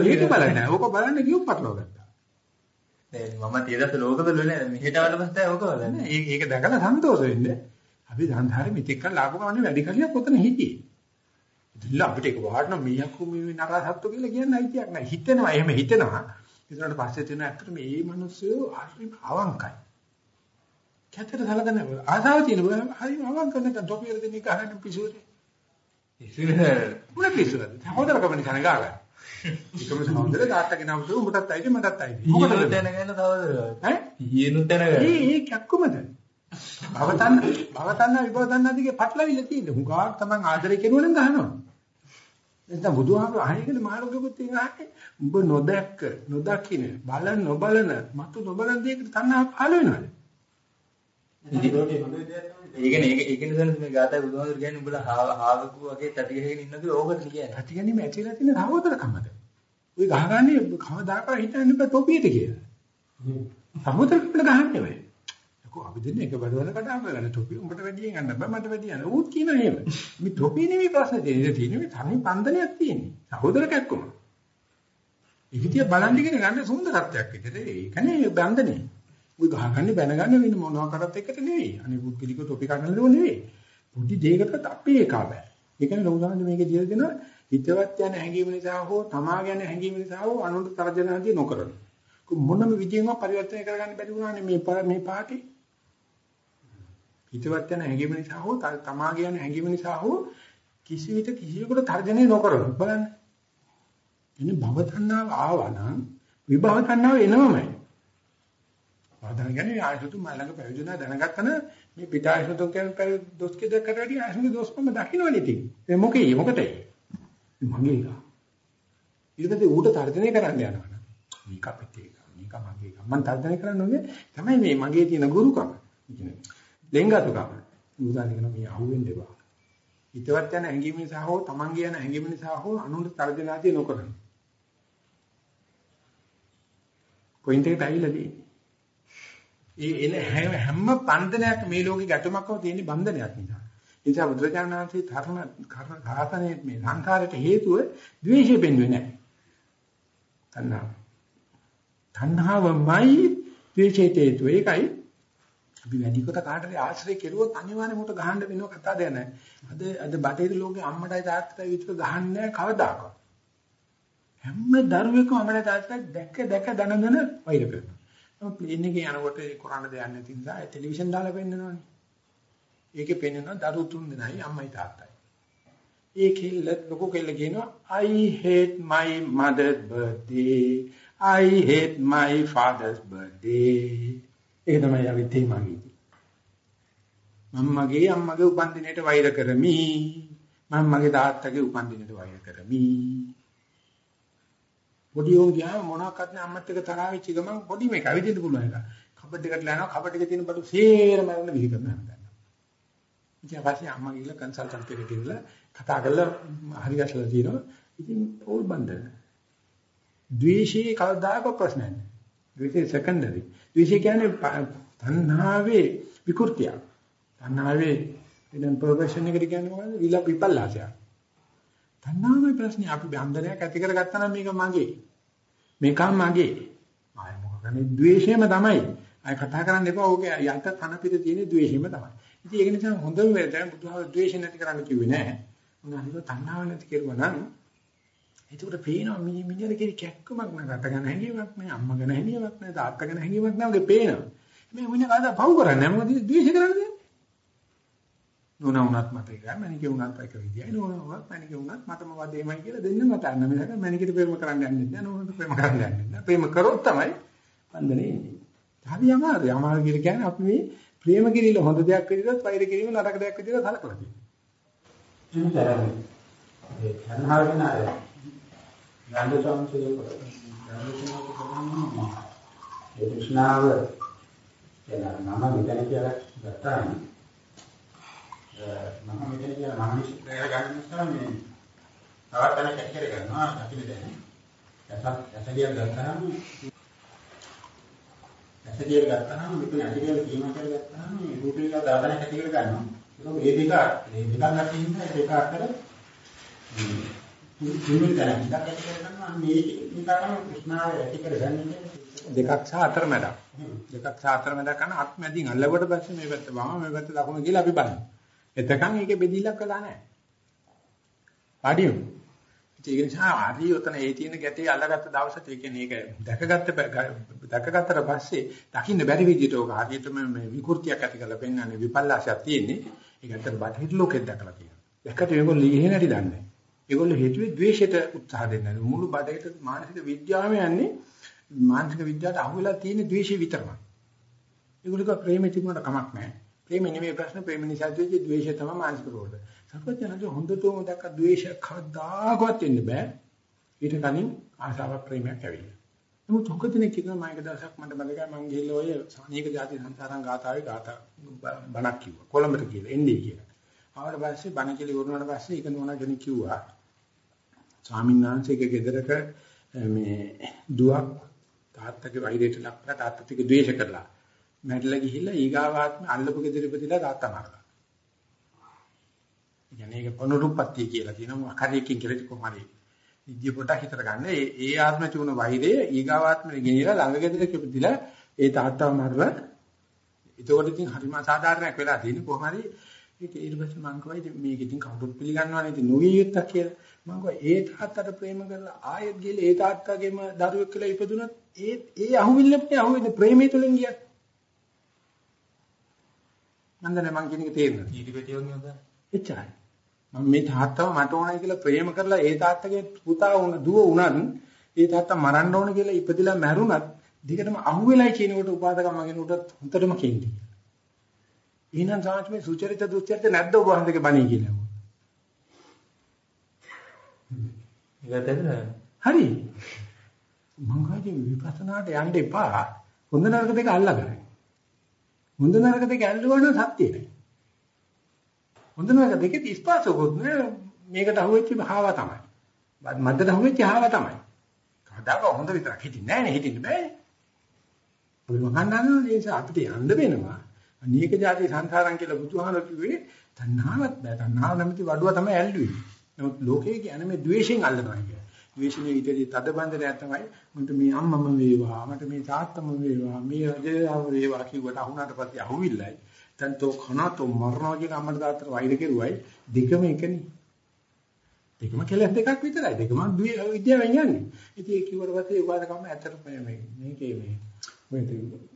ඒක බලන්නේ. ඕක බලන්න ගියොත් පටලවා ගත්තා. දැන් මම තියදත් ලෝකවල නෑ. මෙහෙට ආවට පස්සේ ඕක බලන්නේ. ඒක දැකලා සන්තෝෂ වෙන්න. අපි සංසාරේ මෙතෙක් කල් ආපු ගමනේ වැඩි කලියක් ඔතන හිටියේ. ඉතින් අපිට ඒක වහන්න මීයක්කු මේ නරසත්තු කියලා කියන්න අයිතියක් නෑ. හිතෙනවා එහෙම හිතෙනවා. ඊට පස්සේ තියෙන ඇත්තට මේ මිනිස්සු හරි අවංකයි. කැතර සලකන ආසාව තියෙන බෑ හරි අවංක නැත්නම් තොපියර දෙන එක අහන්න පිසුනේ. මුල පිසුනද? හොදරකම නිකන් ගාගන්න. ඒකම සහෝදර තාත්තගේ නම දුරු උඹටත් අයිති මටත් අයිති. මොකටද දැනගන්න සහෝදරයෝ? ඈ? ඊයනුත් දැනගන්න. ඒ ඒ කැක්කමද? භවතන්න භවතන්න විභවතන්න දිගේ පටලවිල්ල තියෙන්නේ. හුඟක් තමන් ආදරය කෙරුවනම් ගහනවා. නැත්නම් බුදුහාමුදුරු අහේකල මාර්ගකුත් තියෙනවානේ. උඹ නොදැක්ක, නොදකින්න, බලන නොබලන, මතු නොබලන දෙයකට තණ්හා පහළ වෙනවානේ. ඒ කියන්නේ ඒක ඒක නිසා මේ ගාතයි බුදුහාමුදුරු කියන්නේ උඹලා හාවකු වගේ තටි ගහගෙන ඉන්නද ඕකට කියන්නේ. තටි ගැනීම ඇතිලා තියෙන සහෝදරකමද. ඔය ගහගන්නේ කවදාකවත් හිතන්නේ බෑ තොපියට කියලා. සහෝදරකමද ගහන්නේ ඔය. කො අපි දෙන්නේ එක බඩවල කඩාම ගන්න තොපිය උඹට වැඩියෙන් ගන්න බෑ මට වැඩිය යන. ඌත් කියනවා එහෙම. මේ තොපිය නෙමෙයි ප්‍රශ්නේ තියෙන්නේ. තියෙන්නේ මේ තනි පන්දනයක් තියෙන්නේ. සහෝදරකක්කම. ඒක තියා බලන් ඉගෙන ගන්න සුන්දරත්වයක් විතර. ඒකනේ බන්ධනේ. ඔය ගහගන්නේ බැනගන්න වෙන මොනවා කරත් එකට නෙවෙයි. අනේ පුද්ගලික ටොපි ගන්න දෝ නෙවෙයි. පොඩි දෙයකට අපේ එකා බෑ. ඒකනේ ලෝකසාරන්නේ මේකේ කියලා දෙනවා හිතවත් යන හැඟීම නිසා හෝ තමා ගැන හැඟීම නිසා හෝ අනුන්ට තරජනාදී නොකරන. මොනම විදියෙන්ම පරිවර්තනය කරගන්න බැරි වුණානේ මේ මේ පාටි. හිතවත් යන හැඟීම නිසා හෝ තමා ගැන හැඟීම නිසා හෝ කිසි විට කිසියෙකුට තර්ජනය නොකරන බලන්න. එන්නේ භව තණ්හාව ආවා නම් විභව තණ්හාව එනවමයි. ආදරණ කියන්නේ ආයසුතු මලඟ ප්‍රයෝජන දැනගත්තන මේ පිට ආයසුතු කියන දොස් කිදකට වැඩි ආයසුතු දොස්කම දකින්නවනේ ඉතින්. ඒ මොකේ මොකටද? මගේ එක. ඊට පස්සේ ඌට තර්ජනය කරන්න යනවා. මේක අපිට ඒක. මේක මගේ එක. මම තර්ජනය කරන්නේ තමයි මේ මගේ තියෙන ගුරුකම. ලෙන්ගතුකම. උදාහරණ කරන මේ අහුවෙන්න එපා. හිතවත් යන හැඟීම නිසා හෝ තමන්ගේ යන හැඟීම නිසා හෝ අනුන්ට තර්ජනාදී නොකරන. පොයින්ට් එකට ඇවිල්ලා තියෙන්නේ. ඒ එන හැම බන්ධනයක් මේ ලෝකේ ගැටුමක්ව තියෙන බන්ධනයක් නිසා. ඒ නිසා බුදුරජාණන් වහන්සේ ධර්ම ඝාතනයේ මේ සංඛාරයට හේතුව ද්වේෂය බෙන්දුවේ නැහැ. තණ්හාව. තණ්හාවමයි ද්වේෂයට හේතුව. ඒකයි අපි වැඩි කොට කාටද ආශ්‍රය කෙරුවොත් අනිවාර්යයෙන් උට ගහන්න වෙනව කතා දෙයක් නැහැ. අද අද බටේර ලෝකේ අම්මටයි තාත්තටයි විතර ගහන්නේ නැහැ කවදාකවත්. හැම දරුවෙකුම අම්මලා තාත්තලා දැක දැක දන දන වෛර කරනවා. මම ප්ලේන් එකේ යනකොට ඒ කරන්න දෙයක් නැති නිසා ටෙලිවිෂන් දාලා පෙන්නනවනේ. ඒකේ පෙන්නනවා දරු තුන් දෙනයි අම්මයි තාත්තයි. ඒ කෙල්ල ලොකු කෙල්ල කියනවා I hate my mother's birthday. I hate my father's birthday. ඒක තමයි අපි තේමාගේ. මම මගේ අම්මගේ උපන්දිනේට වෛර කරමි. මම මගේ තාත්තගේ උපන්දිනේට වෛර කරමි. පොඩි උන් ගියාම මොනවාක්වත් නෑ අම්මත් එක්ක තරහ වෙච්ච ගමන් පොඩි මේක අවිදින්න පුළුවන් එක. කබඩ් එකට ලානවා කබඩ් එකේ තියෙන බඩු සේරම අරගෙන විහි කරනවා ගන්නවා. ඉතින් පස්සේ අම්මා ගිහලා කන්සල්ටන්ට් එකට ගිහලා කතා කරලා හරි ගැසලා තියෙනවා. ඉතින් ඕල් බන්දන. ද්වේෂයේ කවදාක ප්‍රශ්න නැහැ. ද්වේෂය සෙකන්ඩරි. ද්වේෂය කියන්නේ තණ්හාවේ විකෘතිය. තණ්හාවේ ඉතින් ප්‍රොෆෙෂන් එකට කියන්නේ මොකද්ද? විලා විපල්ලාසය. තණ්හාවයි ප්‍රශ්නේ අපි බන්ධනයක් ඇති කරගත්තා නම් මේක මගේ. මේක මගේ. ආය මොකදනේ ද්වේෂයම තමයි. අය කතා කරන්න එපා. ඕකේ යන්ත කන පිට තියෙන ද්වේෂයම තමයි. ඉතින් ඒක නිසා හොඳම වෙලට බුදුහාම ද්වේෂ නැති කරන්න කිව්වේ නෑ. උන්වහන්සේ තණ්හාව නැති කරුවා නම් ඒකට පේනවා මිනි මිනිහට කිරි කැක්කමක් නෑ රට ගැන හැංගීමක් නෑ අම්මා ගැන හැංගීමක් නෑ තාත්තා ගැන හැංගීමක් නෑ ඔගේ පේනවා. මේ මිනිහ කවදා පව් කරන්නේ නැහැ මොකද ද්වේෂ කරන්නේ. නෝනා උනත් මට එක මැනිකේ උනත් එක විදියයි නෝනා උනත් මැනිකේ උනත් මටම වදේමයි කියලා දෙන්න මට අන්න මිසක මැනිකේට ප්‍රේම කරන්න යන්නේ නැහැ නෝනාට ප්‍රේම කරන්න යන්නේ නැහැ ප්‍රේම කරොත් තමයි බන්ධනේ එන්නේ. හරි අමාරුයි අමාරු කියලා කියන්නේ අපි මේ ප්‍රේම කිරීම හොඳ දෙයක් විදිහට වෛර කිරීම නරක දෙයක් විදිහට සලකලා තියෙනවා. එනිතරම ඒ තණ්හාවෙන් අර ගන්ධ සංසිඳන කොට ගන්ධ සංසිඳන ඒ තෘෂ්ණාව එන නම මෙතන කියලා ගත්තාම මම මෙතන කියලා මම විශ්ලේෂ ගන්න නිසා මේ තවත් තැනක ඇති කර ගන්නවා දකින්න දැන. ඇසක් ඇසලියක් ගත්තාම ඇසලියක් ගත්තාම මෙතන ඇසලියක් කීම කියලා ගත්තාම මේ රූපේ එක දාතන ඇති කර ගන්නවා. ඒක මේ දෙක මේ දෙකක් අතරින් දෙක අතර දෙකක් සහ අතරමැදක්. දෙකක් සහ අතරමැදක් කරන අත්මැදින් අල්ලවට පස්සේ මේ පැත්ත වම මේ පැත්ත දකුණ කියලා අපි බලනවා. එතකන් ඒකේ බෙදිලක් වෙලා නැහැ. පාඩියු. ඒක නිසා ආදී උතන ඒ තියෙන ගැටේ අල්ලගත්ත දවසට ඒ කියන්නේ ඒක දැකගත්ත දැකගත්තට පස්සේ දකින්න බැරි විදිහට ඕක හරියටම මේ විකෘතියක් ඇති කරලා පෙන්වන්නේ විපල්ලාශයක් තියෙන්නේ. ඒක ඇත්තට බටහිර ලෝකෙත් දැකලා තියෙනවා. දැක්කට මේගොල්ලෝ ඉහෙ නැටි දන්නේ. ඒගොල්ලෝ හේතුවේ ද්වේෂයට උත්සාහ දෙන්නේ නැහැ. මුළු බඩේට මානසික විද්‍යාව යන්නේ මානසික විද්‍යාවට අහුවෙලා තියෙන ද්වේෂය විතරමයි. ඒගොල්ලෝ ප්‍රේමෙ තිබුණාට කමක් නැහැ. ප්‍රේම නෙමෙයි ප්‍රශ්න ප්‍රේම නිසා තියෙච්ච ද්වේෂය තමයි මානසික රෝග. සර්වඥාන්සේ හොඳටම දැක්ක ද්වේෂ කවදාකවත් එන්න බෑ. ඊට කලින් ආශාවක් ප්‍රේමයක් ඇවිල්ලා. නමුත් හොකදිනේ කියනවා මම එක දවසක් මට මතකයි මම ගිහිල්ලා ඔය සානීක ಜಾති සංසාරං ගාතාවේ ගාතා බණක් කිව්වා. කොළඹට කියලා එන්නේ කියලා. ආවට පස්සේ බණ කියලා ඉවරනාට පස්සේ ඒක නෝනා කෙනෙක් කිව්වා. ස්වාමීන් වහන්සේගේ ගෙදරක මේ දුවක් තාත්තගේ වෛරයට ලක්ලා තාත්තට ද්වේෂ කරලා මැරිලා ගිහිල්ලා ඊගාවාත්ම අල්ලපු ගෙදර ඉපදිලා තාත්තා මරලා. කියන්නේ ඒක පනුරුප්පත්තිය කියලා කියනවා මොකක්ද කියලා කොහොමද? විද්‍ය පොට හිතර ගන්න ඒ ඒ ආත්ම චුණ වෛරය ඊගාවාත්මෙ ගෙනියලා ළඟ ගෙදර ඉපදිලා ඒ තාත්තව මරලා එතකොට ඉතින් හරිම සාධාරණයක් වෙලා තියෙන්නේ කොහොම හරි ඒක ඊට පස්සේ මං කිව්වා මේක ඉතින් කවුරුත් පිළිගන්නවනේ ඉතින් නොවිය යුත්තක් කියලා. මං කිව්වා ඒ තාත්තට ප්‍රේම කරලා ආයෙත් ගිහලා ඒ තාත්තගේම දරුවෙක් කියලා ඉපදුනොත් ඒ ඒ අහුවිල්ලේ අහුවෙන්නේ ප්‍රේමය තුලින් ගියත්. නන්දනේ මං කියන එක තේරෙනවද? ඊටි පෙට්ටිය වගේ හොදා. එච්චරයි. මම මේ තාත්තව මට ඕනයි කියලා ප්‍රේම කරලා ඒ තාත්තගේ පුතා වුණ දුව වුණත් ඒ තාත්තා මරන්න ඕන කියලා ඉපදිලා මැරුණත් දිගටම අහුවෙලයි කියනකොට උපාදකම් මගෙනුට හොඳටම කෙන්ටි. එහෙනම් සාංශ මේ සුචරිත දුස්චරිත නැද්ද ඔබ වහන්සේගේ බණී කියලා. ඒකද හරි. මං කාගේ විපස්සනාට යන්න එපා. හොඳ නරක දෙක අල්ලගන්න. හොඳ නරක දෙක ඇල්ලුවා නම් සත්‍ය නෑ. හොඳ නරක දෙකේ ඉස්පාසකොත් නෑ මේකට අහුවෙච්ච භාව තමයි. මද්දට අහුවෙච්ච භාව තමයි. කවදාක හොඳ විතරක් හිටින්නේ නෑනේ හිටින්න බෑනේ. ඔය මහන්නන නිසා අපිට යන්න වෙනවා. අනේක જાති සංසාරම් කියලා බුදුහාමර කිව්වේ තණ්හාවක් බෑ. තණ්හාව නැමැති වඩුව තමයි ඇල්ලුවේ. නමුත් ලෝකේ කියන්නේ මේ ද්වේෂයෙන් අල්ලනවා කියන්නේ. ද්වේෂනේ ඊටදී තද බන්ධනය තමයි. මට මේ අම්මම වේවා මට මේ තාත්තම වේවා මේ රජයාව වේවා කිව්වට අහුණාට පස්සේ අහුවිල්ලයි. දැන් තෝ කනතෝ මරනවා කියන අම්මට තාත්තට වෛර කෙරුවයි. දෙකම එකනේ. දෙකම කෙලස් දෙකක් විතරයි. දෙකම විද්‍යාවෙන් යන්නේ. ඉතින් ඒ කිව්වට පස්සේ උපාදකම ඇත්තට මේ මේකේ මේ මොකද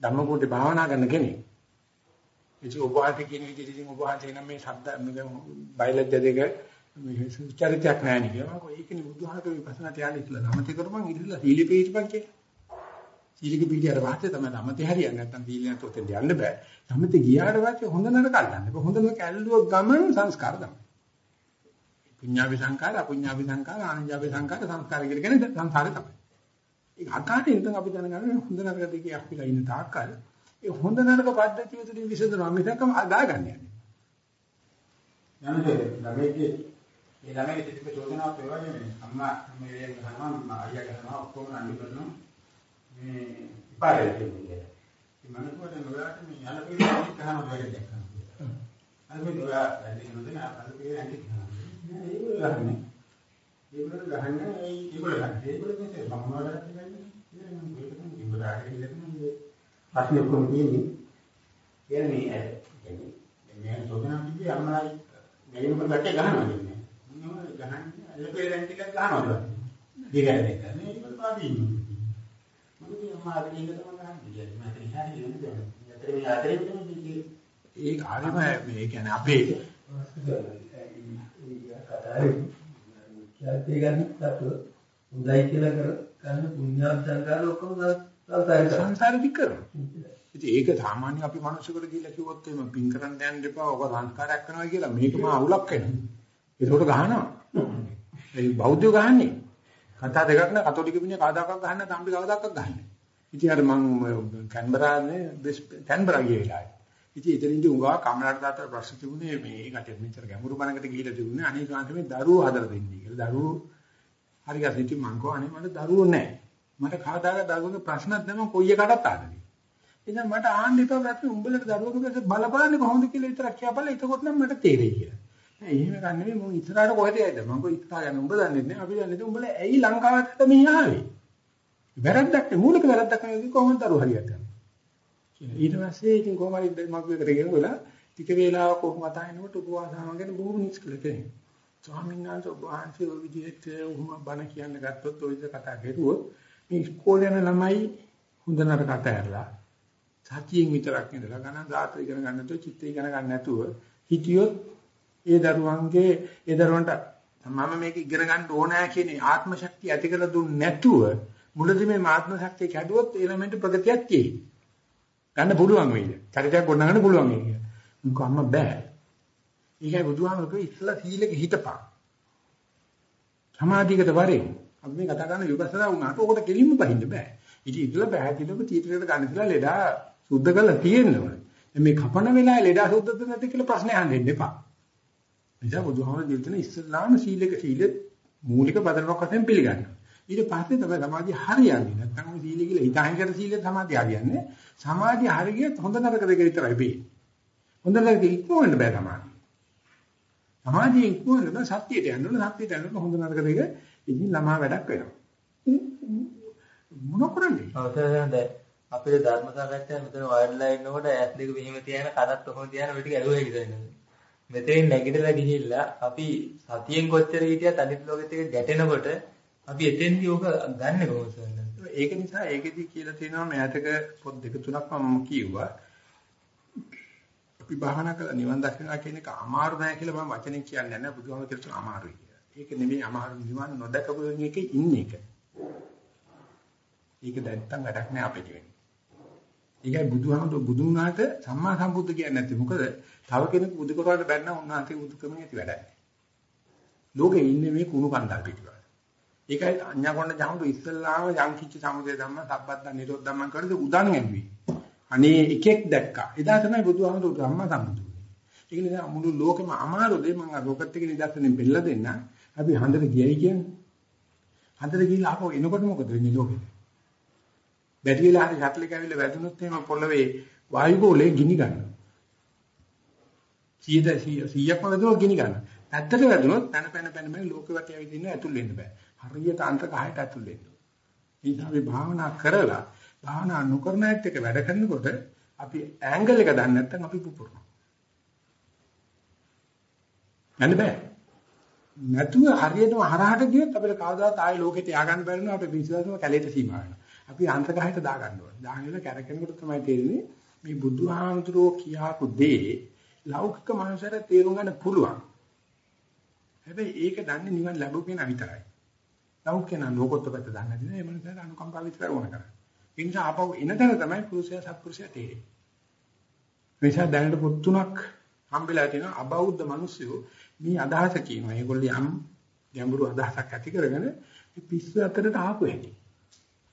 ධම්මකෝටි භාවනා කරන කෙනෙක්. ඉතින් ඔබ වාසේ කියන විදිහට ඉතින් ඔබ වාසේ නම් මේ ශබ්ද බයලජ්‍ය දෙක මේ චරිතයක් නැහැ නේ කියලා. මම ඒකනේ බුදුහාමක විපස්සනා තියාගෙන ඉట్లా ළමති කරපන් ඉතිරිලා සීලෙ පිළිපන් කියලා. සීලික පිළියර වාත්තේ තමයි ළමති හරියන්නේ නැත්නම් සීලිය නැතුව තෙන් යන්න බෑ. ළමති ගියාට පස්සේ හොඳ නරක අල්ලන්න. හොඳ නරක ඇල්ලුව ගමන් සංස්කාර තමයි. පුඤ්ඤාවි සංකාර, අපුඤ්ඤාවි සංකාර, ආනන්ජාවි සංකාර සංස්කාර කියලා කියන්නේ සංසාරේ තමයි. ඒක අකාටෙන් තමයි අපි දැනගන්නේ හොඳ නරක දෙකේ අපිලා ඉන්න තාක්කල් ඒ හොඳ නරක පද්ධතිය තුළින් විසඳනවා මිසකම අදාගන්නේ නැහැ. යන්නේ ළමයිගේ ඒ ළමයි තිබ්බ චෝදනාවක් ඒ වගේ මේ අම්මා මේ වේල කරනවා අයියා කරනවා ඔක්කොම අඬු කරනවා මේ ඉපාරේ කියන්නේ. ඒ මනසට නොයාට මේ යන පිළිවෙල ගහන දෙයක් දැක්කම. අර මේ ඔයා ඇන්නේ නොදෙන අර පිළිවෙල ඇන්ටි කරනවා. නෑ ඒගොල්ලෝ ගහන්නේ. ඒගොල්ලෝ ගහන්නේ ඒගොල්ලෝ ගහන්නේ. ඒගොල්ලෝ මේ සම්මානයක් කියන්නේ මම ඒක නම් ඉඹරාගේ ඉලක්කම ප්‍රශ්නේ කොහොම තියෙන්නේ? කියන්නේ ඒ කියන්නේ මේ සෝදනා කිව්වේ අම්මලායි මෙලින්ම ගැටේ ගහනවා කියන්නේ. මොනවද ගහන්නේ? එලපේ දැන් ටිකක් ගහනවා. දිගට දෙක. මේ ඒගොල්ලෝ පාදී ඉන්නේ. මොකද අම්මා අද ඉන්න තමයි ගහන්නේ. මම හිතන්නේ හරියට නෙමෙයි. අතර මේ අතරේ තමයි ඒක හරියම මේ කියන්නේ අපේ කතාවේ ක්‍යාතිය ගන්නත් හොඳයි කියලා කර ගන්න පුණ්‍යාව සංකාර ඔක්කොම සංසාරේ කරා. සංසාරෙදි කරනවා. ඉතින් ඒක සාමාන්‍ය අපි මිනිස්සුන්ට කියලා කිව්වොත් එහෙම පින් කරන්න යන්න එපා. ඔක සංස්කාරයක් කරනවා කියලා මේකම අවුලක් වෙනවා. ඒකට ගහනවා. ඒ බෞද්ධයෝ ගහන්නේ. කතා දෙකක් නේ කතෝලික මිනිහ කවදාකවත් ගහන්නේ නැහැ. තම්බි කවදාකවත් ගහන්නේ. ඉතින් අර මම කැන්බරානේ කැන්බරා ගිය වෙලාවේ. ඉතින් එතනින්දී උංගා කමලාට දාතර ප්‍රශ්න තිබුණේ මේ ඒකට මෙච්චර ගැඹුරු බණකට ගිහිල්ලා තිබුණේ අනේ කාන්ත මේ දරුවෝ හදලා දෙන්නේ කියලා. දරුවෝ හරි ගන්න ඉතින් මං කෝ අනේ මට දරුවෝ නැහැ. මට කවදාක දරුවෝගේ ප්‍රශ්නක් නැහැ මම කොයි එකකටත් ආන්නේ. ඉතින් මට ආන්න එපා ප්‍රශ්න උඹලට දරුවෝගේ බලපාන්නේ කොහොමද කියලා විතරක් කියපළ එතකොට නම් මට තේරෙයි කියලා. නෑ එහෙම ගන්න නෙමෙයි මම ඉස්සරහට කොහෙද යයිද මම කොයි ඉස්සරහ යන උඹ දන්නේ නැහැ අපි දන්නේ නැහැ උඹලා ඇයි ලංකාවට මෙහි ආවේ. වැරද්දක් මූලික වැරද්දක් නෙවෙයි කොහොමද දරුවෝ හරියට කරන්නේ. කියලා. ඊට පස්සේ ඉතින් කොහොම හරි මග්ගයකට ගෙනවලා ටික වේලාවක් කොහොම කතානකොට උපවාසම ගැන බොහොම නිස්කල කෙනෙක්. ස්වාමීන් වහන්සේ ඔබ වහන්සේ ඔය විදිහට උහුම බණ කියන්න ගත්තොත් ඔය විදිහ කතා කරුවොත් මේ ඉස්කෝලේ යන ළමයි හොඳ නරක අතහැරලා සතියෙන් විතරක් ඉඳලා ගණන් දාත ඉගෙන ගන්න නැතුව චිත්ත ඉගෙන ගන්න නැතුව හිටියොත් ඒ දරුවන්ගේ ඒ දරුවන්ට මම මේක ඉගෙන ගන්න ඕනෑ කියන ආත්ම ශක්තිය ඇති කරලා දුන්නේ නැතුව මුලදී මේ ආත්ම ශක්තිය කැඩුවොත් ඒ ළමයින්ට ප්‍රගතියක් තියෙයි. ගන්න පුළුවන් වෙයිද? චරිතයක් ගොඩනගන්න පුළුවන් වෙයි කියලා. මොකක් අම්ම බෑ. ඒකයි බුදුහාමුදුරුවෝ ඉස්සලා සීලෙක හිටපන්. සමාධියකට වරෙන්. අපි මේ කතා කරන විපස්සනා වුණාට ඕකට කෙලින්ම බහින්න බෑ. ඉතින් ඉතල පැහැදිලිවම තීතරයට ගන්න කියලා ලෙඩා සුද්ධ කරලා තියෙනවා. මේ කපන වෙලාවේ ලෙඩා සුද්ධද නැති කියලා ප්‍රශ්නේ අහන්න එපා. නිසා බුදුහාමුදුරුවෝ දෙවිතන ඉස්සලාම සීලෙක සීලෙ මූලික පදනමක් වශයෙන් පිළිගන්නවා. ඊට පස්සේ තමයි සමාධිය හරියන්නේ. නැත්නම් ඔය සීල කියලා හිතාහින් කර සීලෙ සමාධිය හරියන්නේ. සමාධිය හරියට හොඳ නරක දෙක විතරයි වෙන්නේ. හොඳ නරක ඉක්මවන්න බෑ සමාධිය. සමාධිය ඉක්මවන්න නම් සත්‍යයට යන්න ඕන සත්‍යයට යන්න හොඳ නරක දෙක ඉතින් ළමා වැඩක් වෙනවා. මොන කරන්නේ? අවසරයෙන් දැන් අපේ ධර්ම සාකච්ඡාව මෙතන වයර්ලා ඉන්නකොට ඇස් දෙක මෙහෙම තියන කනත් ඔහොම තියන ඔය ටික ඇරුවේ හිතන්නේ. මෙතෙන් නැගිටලා ගිහිල්ලා අපි සතියෙන් කොච්චර හිටියත් අනිත් ලෝකෙත් එක්ක ගැටෙනකොට අපි එතෙන්දී ඕක ගන්නෙ කොහොමද? ඒක නිසා ඒකෙදි කියලා තියෙනවා මෑතක පොත් දෙක තුනක් මම කිව්වා. අපි භාවනා කරලා නිවන් දකිනවා කියන එක අමාරු නෑ කියලා මම වචනෙන් කියන්නේ නැහැ බුදුහාම කියලා අමාරුයි. ඒක නෙමෙයි අමාරු නිවන් නොදකපු එකේ ඉන්නේ එක. ඒක නැත්තම් වැඩක් නෑ අපිට වෙන්නේ. ඒකයි බුදුහාමුදුරු බුදු වුණාට සම්මා සම්බුද්ධ කියන්නේ නැත්තේ. මොකද තව කෙනෙකු බුදු කරවට බැන්න උන්වහන්සේ බුදු කමෙන් ඇති වැඩක් නෑ. ලෝකේ ඉන්නේ මේ කුණු කන්දල් පිටිවල. ඒකයි අඤ්ඤාකොණ්ඩ ජාමුදු ඉස්සල්ලාම යම් කිච්ච සමුදය ධම්ම සබ්බද්ද නිරෝධ ධම්ම කරද උදන් ඇව්වේ. අනේ එකෙක් දැක්කා. එදා තමයි බුදුහාමුදුරු ධම්ම සම්බුදු. ඒක නිසා මුළු ලෝකෙම අමාරු දෙයක් මම රෝගත් එක නිදර්ශනෙන් බෙල්ල දෙන්න. අපි හන්දට ගියයි කියන්නේ. හන්දට ගිහිල්ලා ආපහු එනකොට මොකද වෙන්නේ ලෝකෙට? බැටි වෙලා හරි ෂටල් එක ඇවිල්ලා වැදුනොත් එහෙම පොළවේ වායු ගෝලේ ගිනි ගන්නවා. 100 100ක්ම වැදුනොත් ගිනි ගන්නවා. පැත්තට වැදුනොත් පැන පැන පැන මේ ලෝකෙ වටේ ඇවිදින්න ඇතුල් වෙන්න බෑ. හරියට අන්ත කහයට ඇතුල් වෙන්න. ඉතින් අපි භාවනා කරලා භාවනා නොකරන ඇත්ත එක වැඩ කරනකොට අපි ඇන්ගල් එක දන්නේ නැත්නම් අපි පුපුරනවා. නේද බෑ. නැතුව හරියටම හරහට ගියොත් අපිට කවදාවත් ආයේ ලෝකෙට ය아가න්න බැරි වෙනවා අපේ විශ්වාසම කැලේට සීමා වෙනවා. අපි අන්ත කහයට දාගන්න ඕනේ. දාගෙන කැරකෙනකොට තමයි තේරෙන්නේ මේ බුදුහාමුදුරෝ කියාපු දේ ලෞකික මනුස්සයර තේරුම් ගන්න පුළුවන්. හැබැයි ඒක දන්නේ නිවන් ලැබුව කෙනා විතරයි. ලෞකික නම් ලෝකෝත්තර පැත්ත දන්නේ නැති නේ මනුස්සයර අනුකම්පාව විතර වුණ කරා. ඒ නිසා ආපහු එන තැන තමයි පුරුෂයා සත්පුරුෂයා තේරෙන්නේ. නිසා දැනට පොත් තුනක් හම්බෙලා තියෙනවා අබෞද්ධ මිනිස්සු මේ අදහස කියනවා. ඒගොල්ලෝ යම් ගැඹුරු අදහසක් ඇති කරගෙන මේ පිස්සු අතරට ආපු හැටි.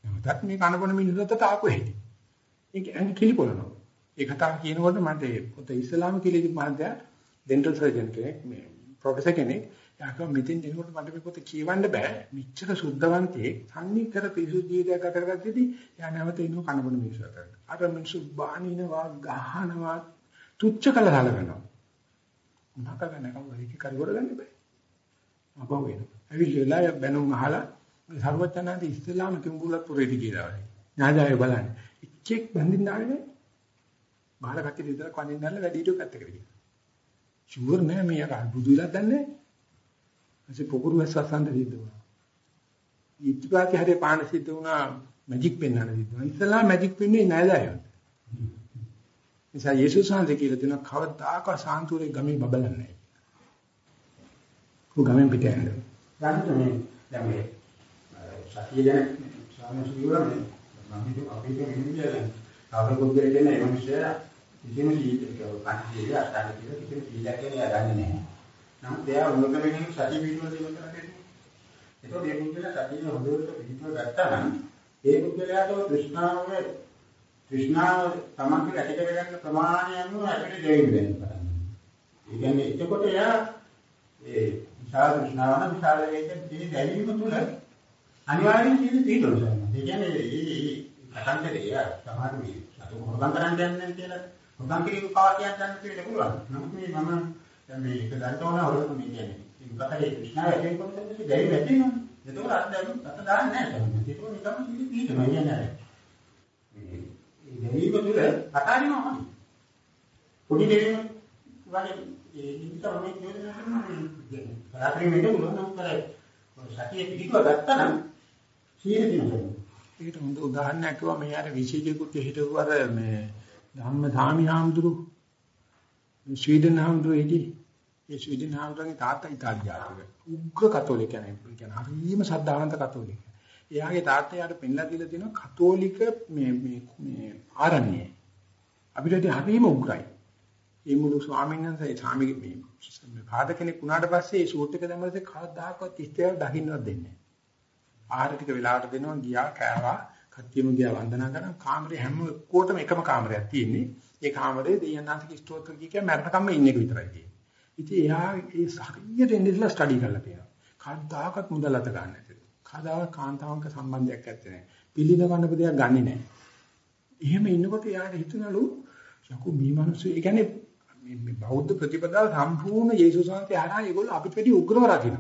නැවතත් මේ කනකොන මිනිස්සු අතරට ආපු හැටි. ඒක ඇඟ කිලිපොළනවා. ඒ කතාව කියනකොට මට පොත ඉස්ලාම කියලා මහත්තයා ඩෙන්ටල් සර්ජන් කෙනෙක් මේ ප්‍රොෆෙසර් කෙනෙක් යාක මෙතෙන් දෙනකොට මට මේ පොත කියවන්න බෑ. මෙච්චර සුද්ධවන්තයෙක් තන්නේ කර පිසු ජීවිතයක් ගත කරගත්තේදී යා නැවත එනවා කනබන මිනිස්සු අතර. අර මිනිස්සු බානිනවා ගහනවා තුච්ච කළා හලනවා. මොනකද නැකව ඒක කරගොඩ ගන්න බෑ. අපව වෙනවා. ඇවිල්ලා බැනුම් අහලා සර්වඥාන්ති ඉස්ලාම කිඹුලත් පුරේටි කියලා වගේ. ඥාජාය බලන්න. එච්චෙක් බඳින්න ආවේ නෑ. බාහිර කට්ටිය විතරක් වඳින්න නැල්ල වැඩිහිටියෝ පැත්තකට ගියා. ෂුවර් නෑ මේ අර බුදු විලක් දන්නේ නෑ. ඇයි පොකුරු වැස්සසන්ද සිද්ධ වුණා. ඉතිපාති හැරේ පාන සිද්ධ වුණා මැජික් පෙන්වන්න සිද්ධ වුණා. ඉස්ලාම මැජික් පෙන්වන්නේ නෑදෑයෝ. නිසා යේසුස් වහන්සේ කියලා දෙන කවදාක සාන්තුරේ ගමේ බබලන්නේ නැහැ. කො ගමෙන් පිට යන්නේ. දැන් මේ දැන් මේ සතිය ගැන ස්වාමීන් වහන්සේ මේ මම හිතුව අපිට මෙන්නේ කවුරු කොද්දේ කියන ඒ මිනිස්සයා කිසිම සීලයක පන්තියේ අස්තන කියලා කිසිම සීලයක් කියන්නේ යදන්නේ නැහැ. නමුත් එයා උනකරගෙන සතිය පිටුව දෙන්න කරන්නේ. ඒතකොට මේ පුද්ගලයා සතිය හොඳට පිටුව ගත්තා නම් ඒ පුද්ගලයාට තෘෂ්ණාව තෘෂ්ණාව තමන්ගේ ඇති කරගන්න ප්‍රමාණය අනුව අපිට දෙවි වෙන්න පටන් ගන්නවා. ඒ කියන්නේ එතකොට එයා ඒ විශාල තෘෂ්ණාව නම් විශාල වේගයෙන් තියෙන දැවීම තුළ අනිවාර්යෙන් තියෙන තීරණ ඒ කියන්නේ මේ කතන්දරය සමහර මේ සතු හොරගම් කරන්න යන්නේ කියලා හොරගම් කිරීම පාවා කියන්න ගන්න තියෙන්න පුළුවන්. නමුත් මේ මම දැන් මේ එක දන්තෝන හොරගම් මේ කියන්නේ. මේ කතරේ තෘෂ්ණාව ඇති වෙනකොට දැවි වැඩි වෙනවා. එතකොට අත් දැන් අත දාන්නේ නැහැ. ඒක නිකම්ම සිද්ධ පිළිතුරයි කියන්නේ. දැනීම තුළ අතාරිනවා. පොඩි දෙයක් වගේ ඒ නිතර මේ යෝජනා කරනවා. රාත්‍රී මෙන්න පුළුවන් නම් කරේ. සතිය පිළිතුර ගත්තා නම් සීල දිනවා. ඒකට හොඳ උදාහරණයක් කිව්වා මේ අර විශේෂිකුත් හිටපු අර මේ ධම්ම සාමි හාමුදුරු ස්වීඩන් හාමුදුරු එදී ඒ ස්වීඩන් හාමුදුරන්ගේ තාත්තා ඉතාලියාවේ උග්‍ර කතෝලික කෙනෙක්. ඒ කියන්නේ හරිම සද්ධාවන්ත කතෝලික. එයාගේ තාත්තා යාට පෙන්ලා දීලා තියෙනවා කතෝලික මේ මේ මේ ආරණ්‍යය. අපිට හරිම උග්‍රයි. ඒ මුළු ස්වාමීන් වහන්සේ ස්වාමි මේ මේ පාද කෙනෙක් වුණාට පස්සේ ඒ ෂූට් එක දැම්මම කවදාකවත් ඉස්තේව දකින්නවත් දෙන්නේ නැහැ. ආහාර ටික වෙලාවට දෙනවා ගියා කෑවා කට්ටියම ගියා වන්දනා කරනවා කාමරේ හැම ඔක්කොටම එකම කාමරයක් තියෙන්නේ. ඒ කාමරේ දෙයන්නාතික ස්තෝත්‍ර කිය කිය මරණකම්ම ඉන්න එක විතරයි තියෙන්නේ. ඉතින් එයා ඒ හරියට ඉඳලා ස්ටඩි කරලා තියෙනවා. කවදාකවත් මුදල් අත ගන්න නැතිව. කවදාවත් කාන්තාවන්ක සම්බන්ධයක් නැත්තේ නෑ. පිළිදවන්න දෙයක් ගන්නෙ නෑ. එහෙම ඉන්නකොට යාට හිතුණලු යකෝ මේ මිනිස්සු ඒ කියන්නේ මේ බෞද්ධ ප්‍රතිපදාව සම්පූර්ණ යේසුස් වහන්සේ හරහා ඒගොල්ලෝ අපිට වැඩි උග්‍රව රකින්න.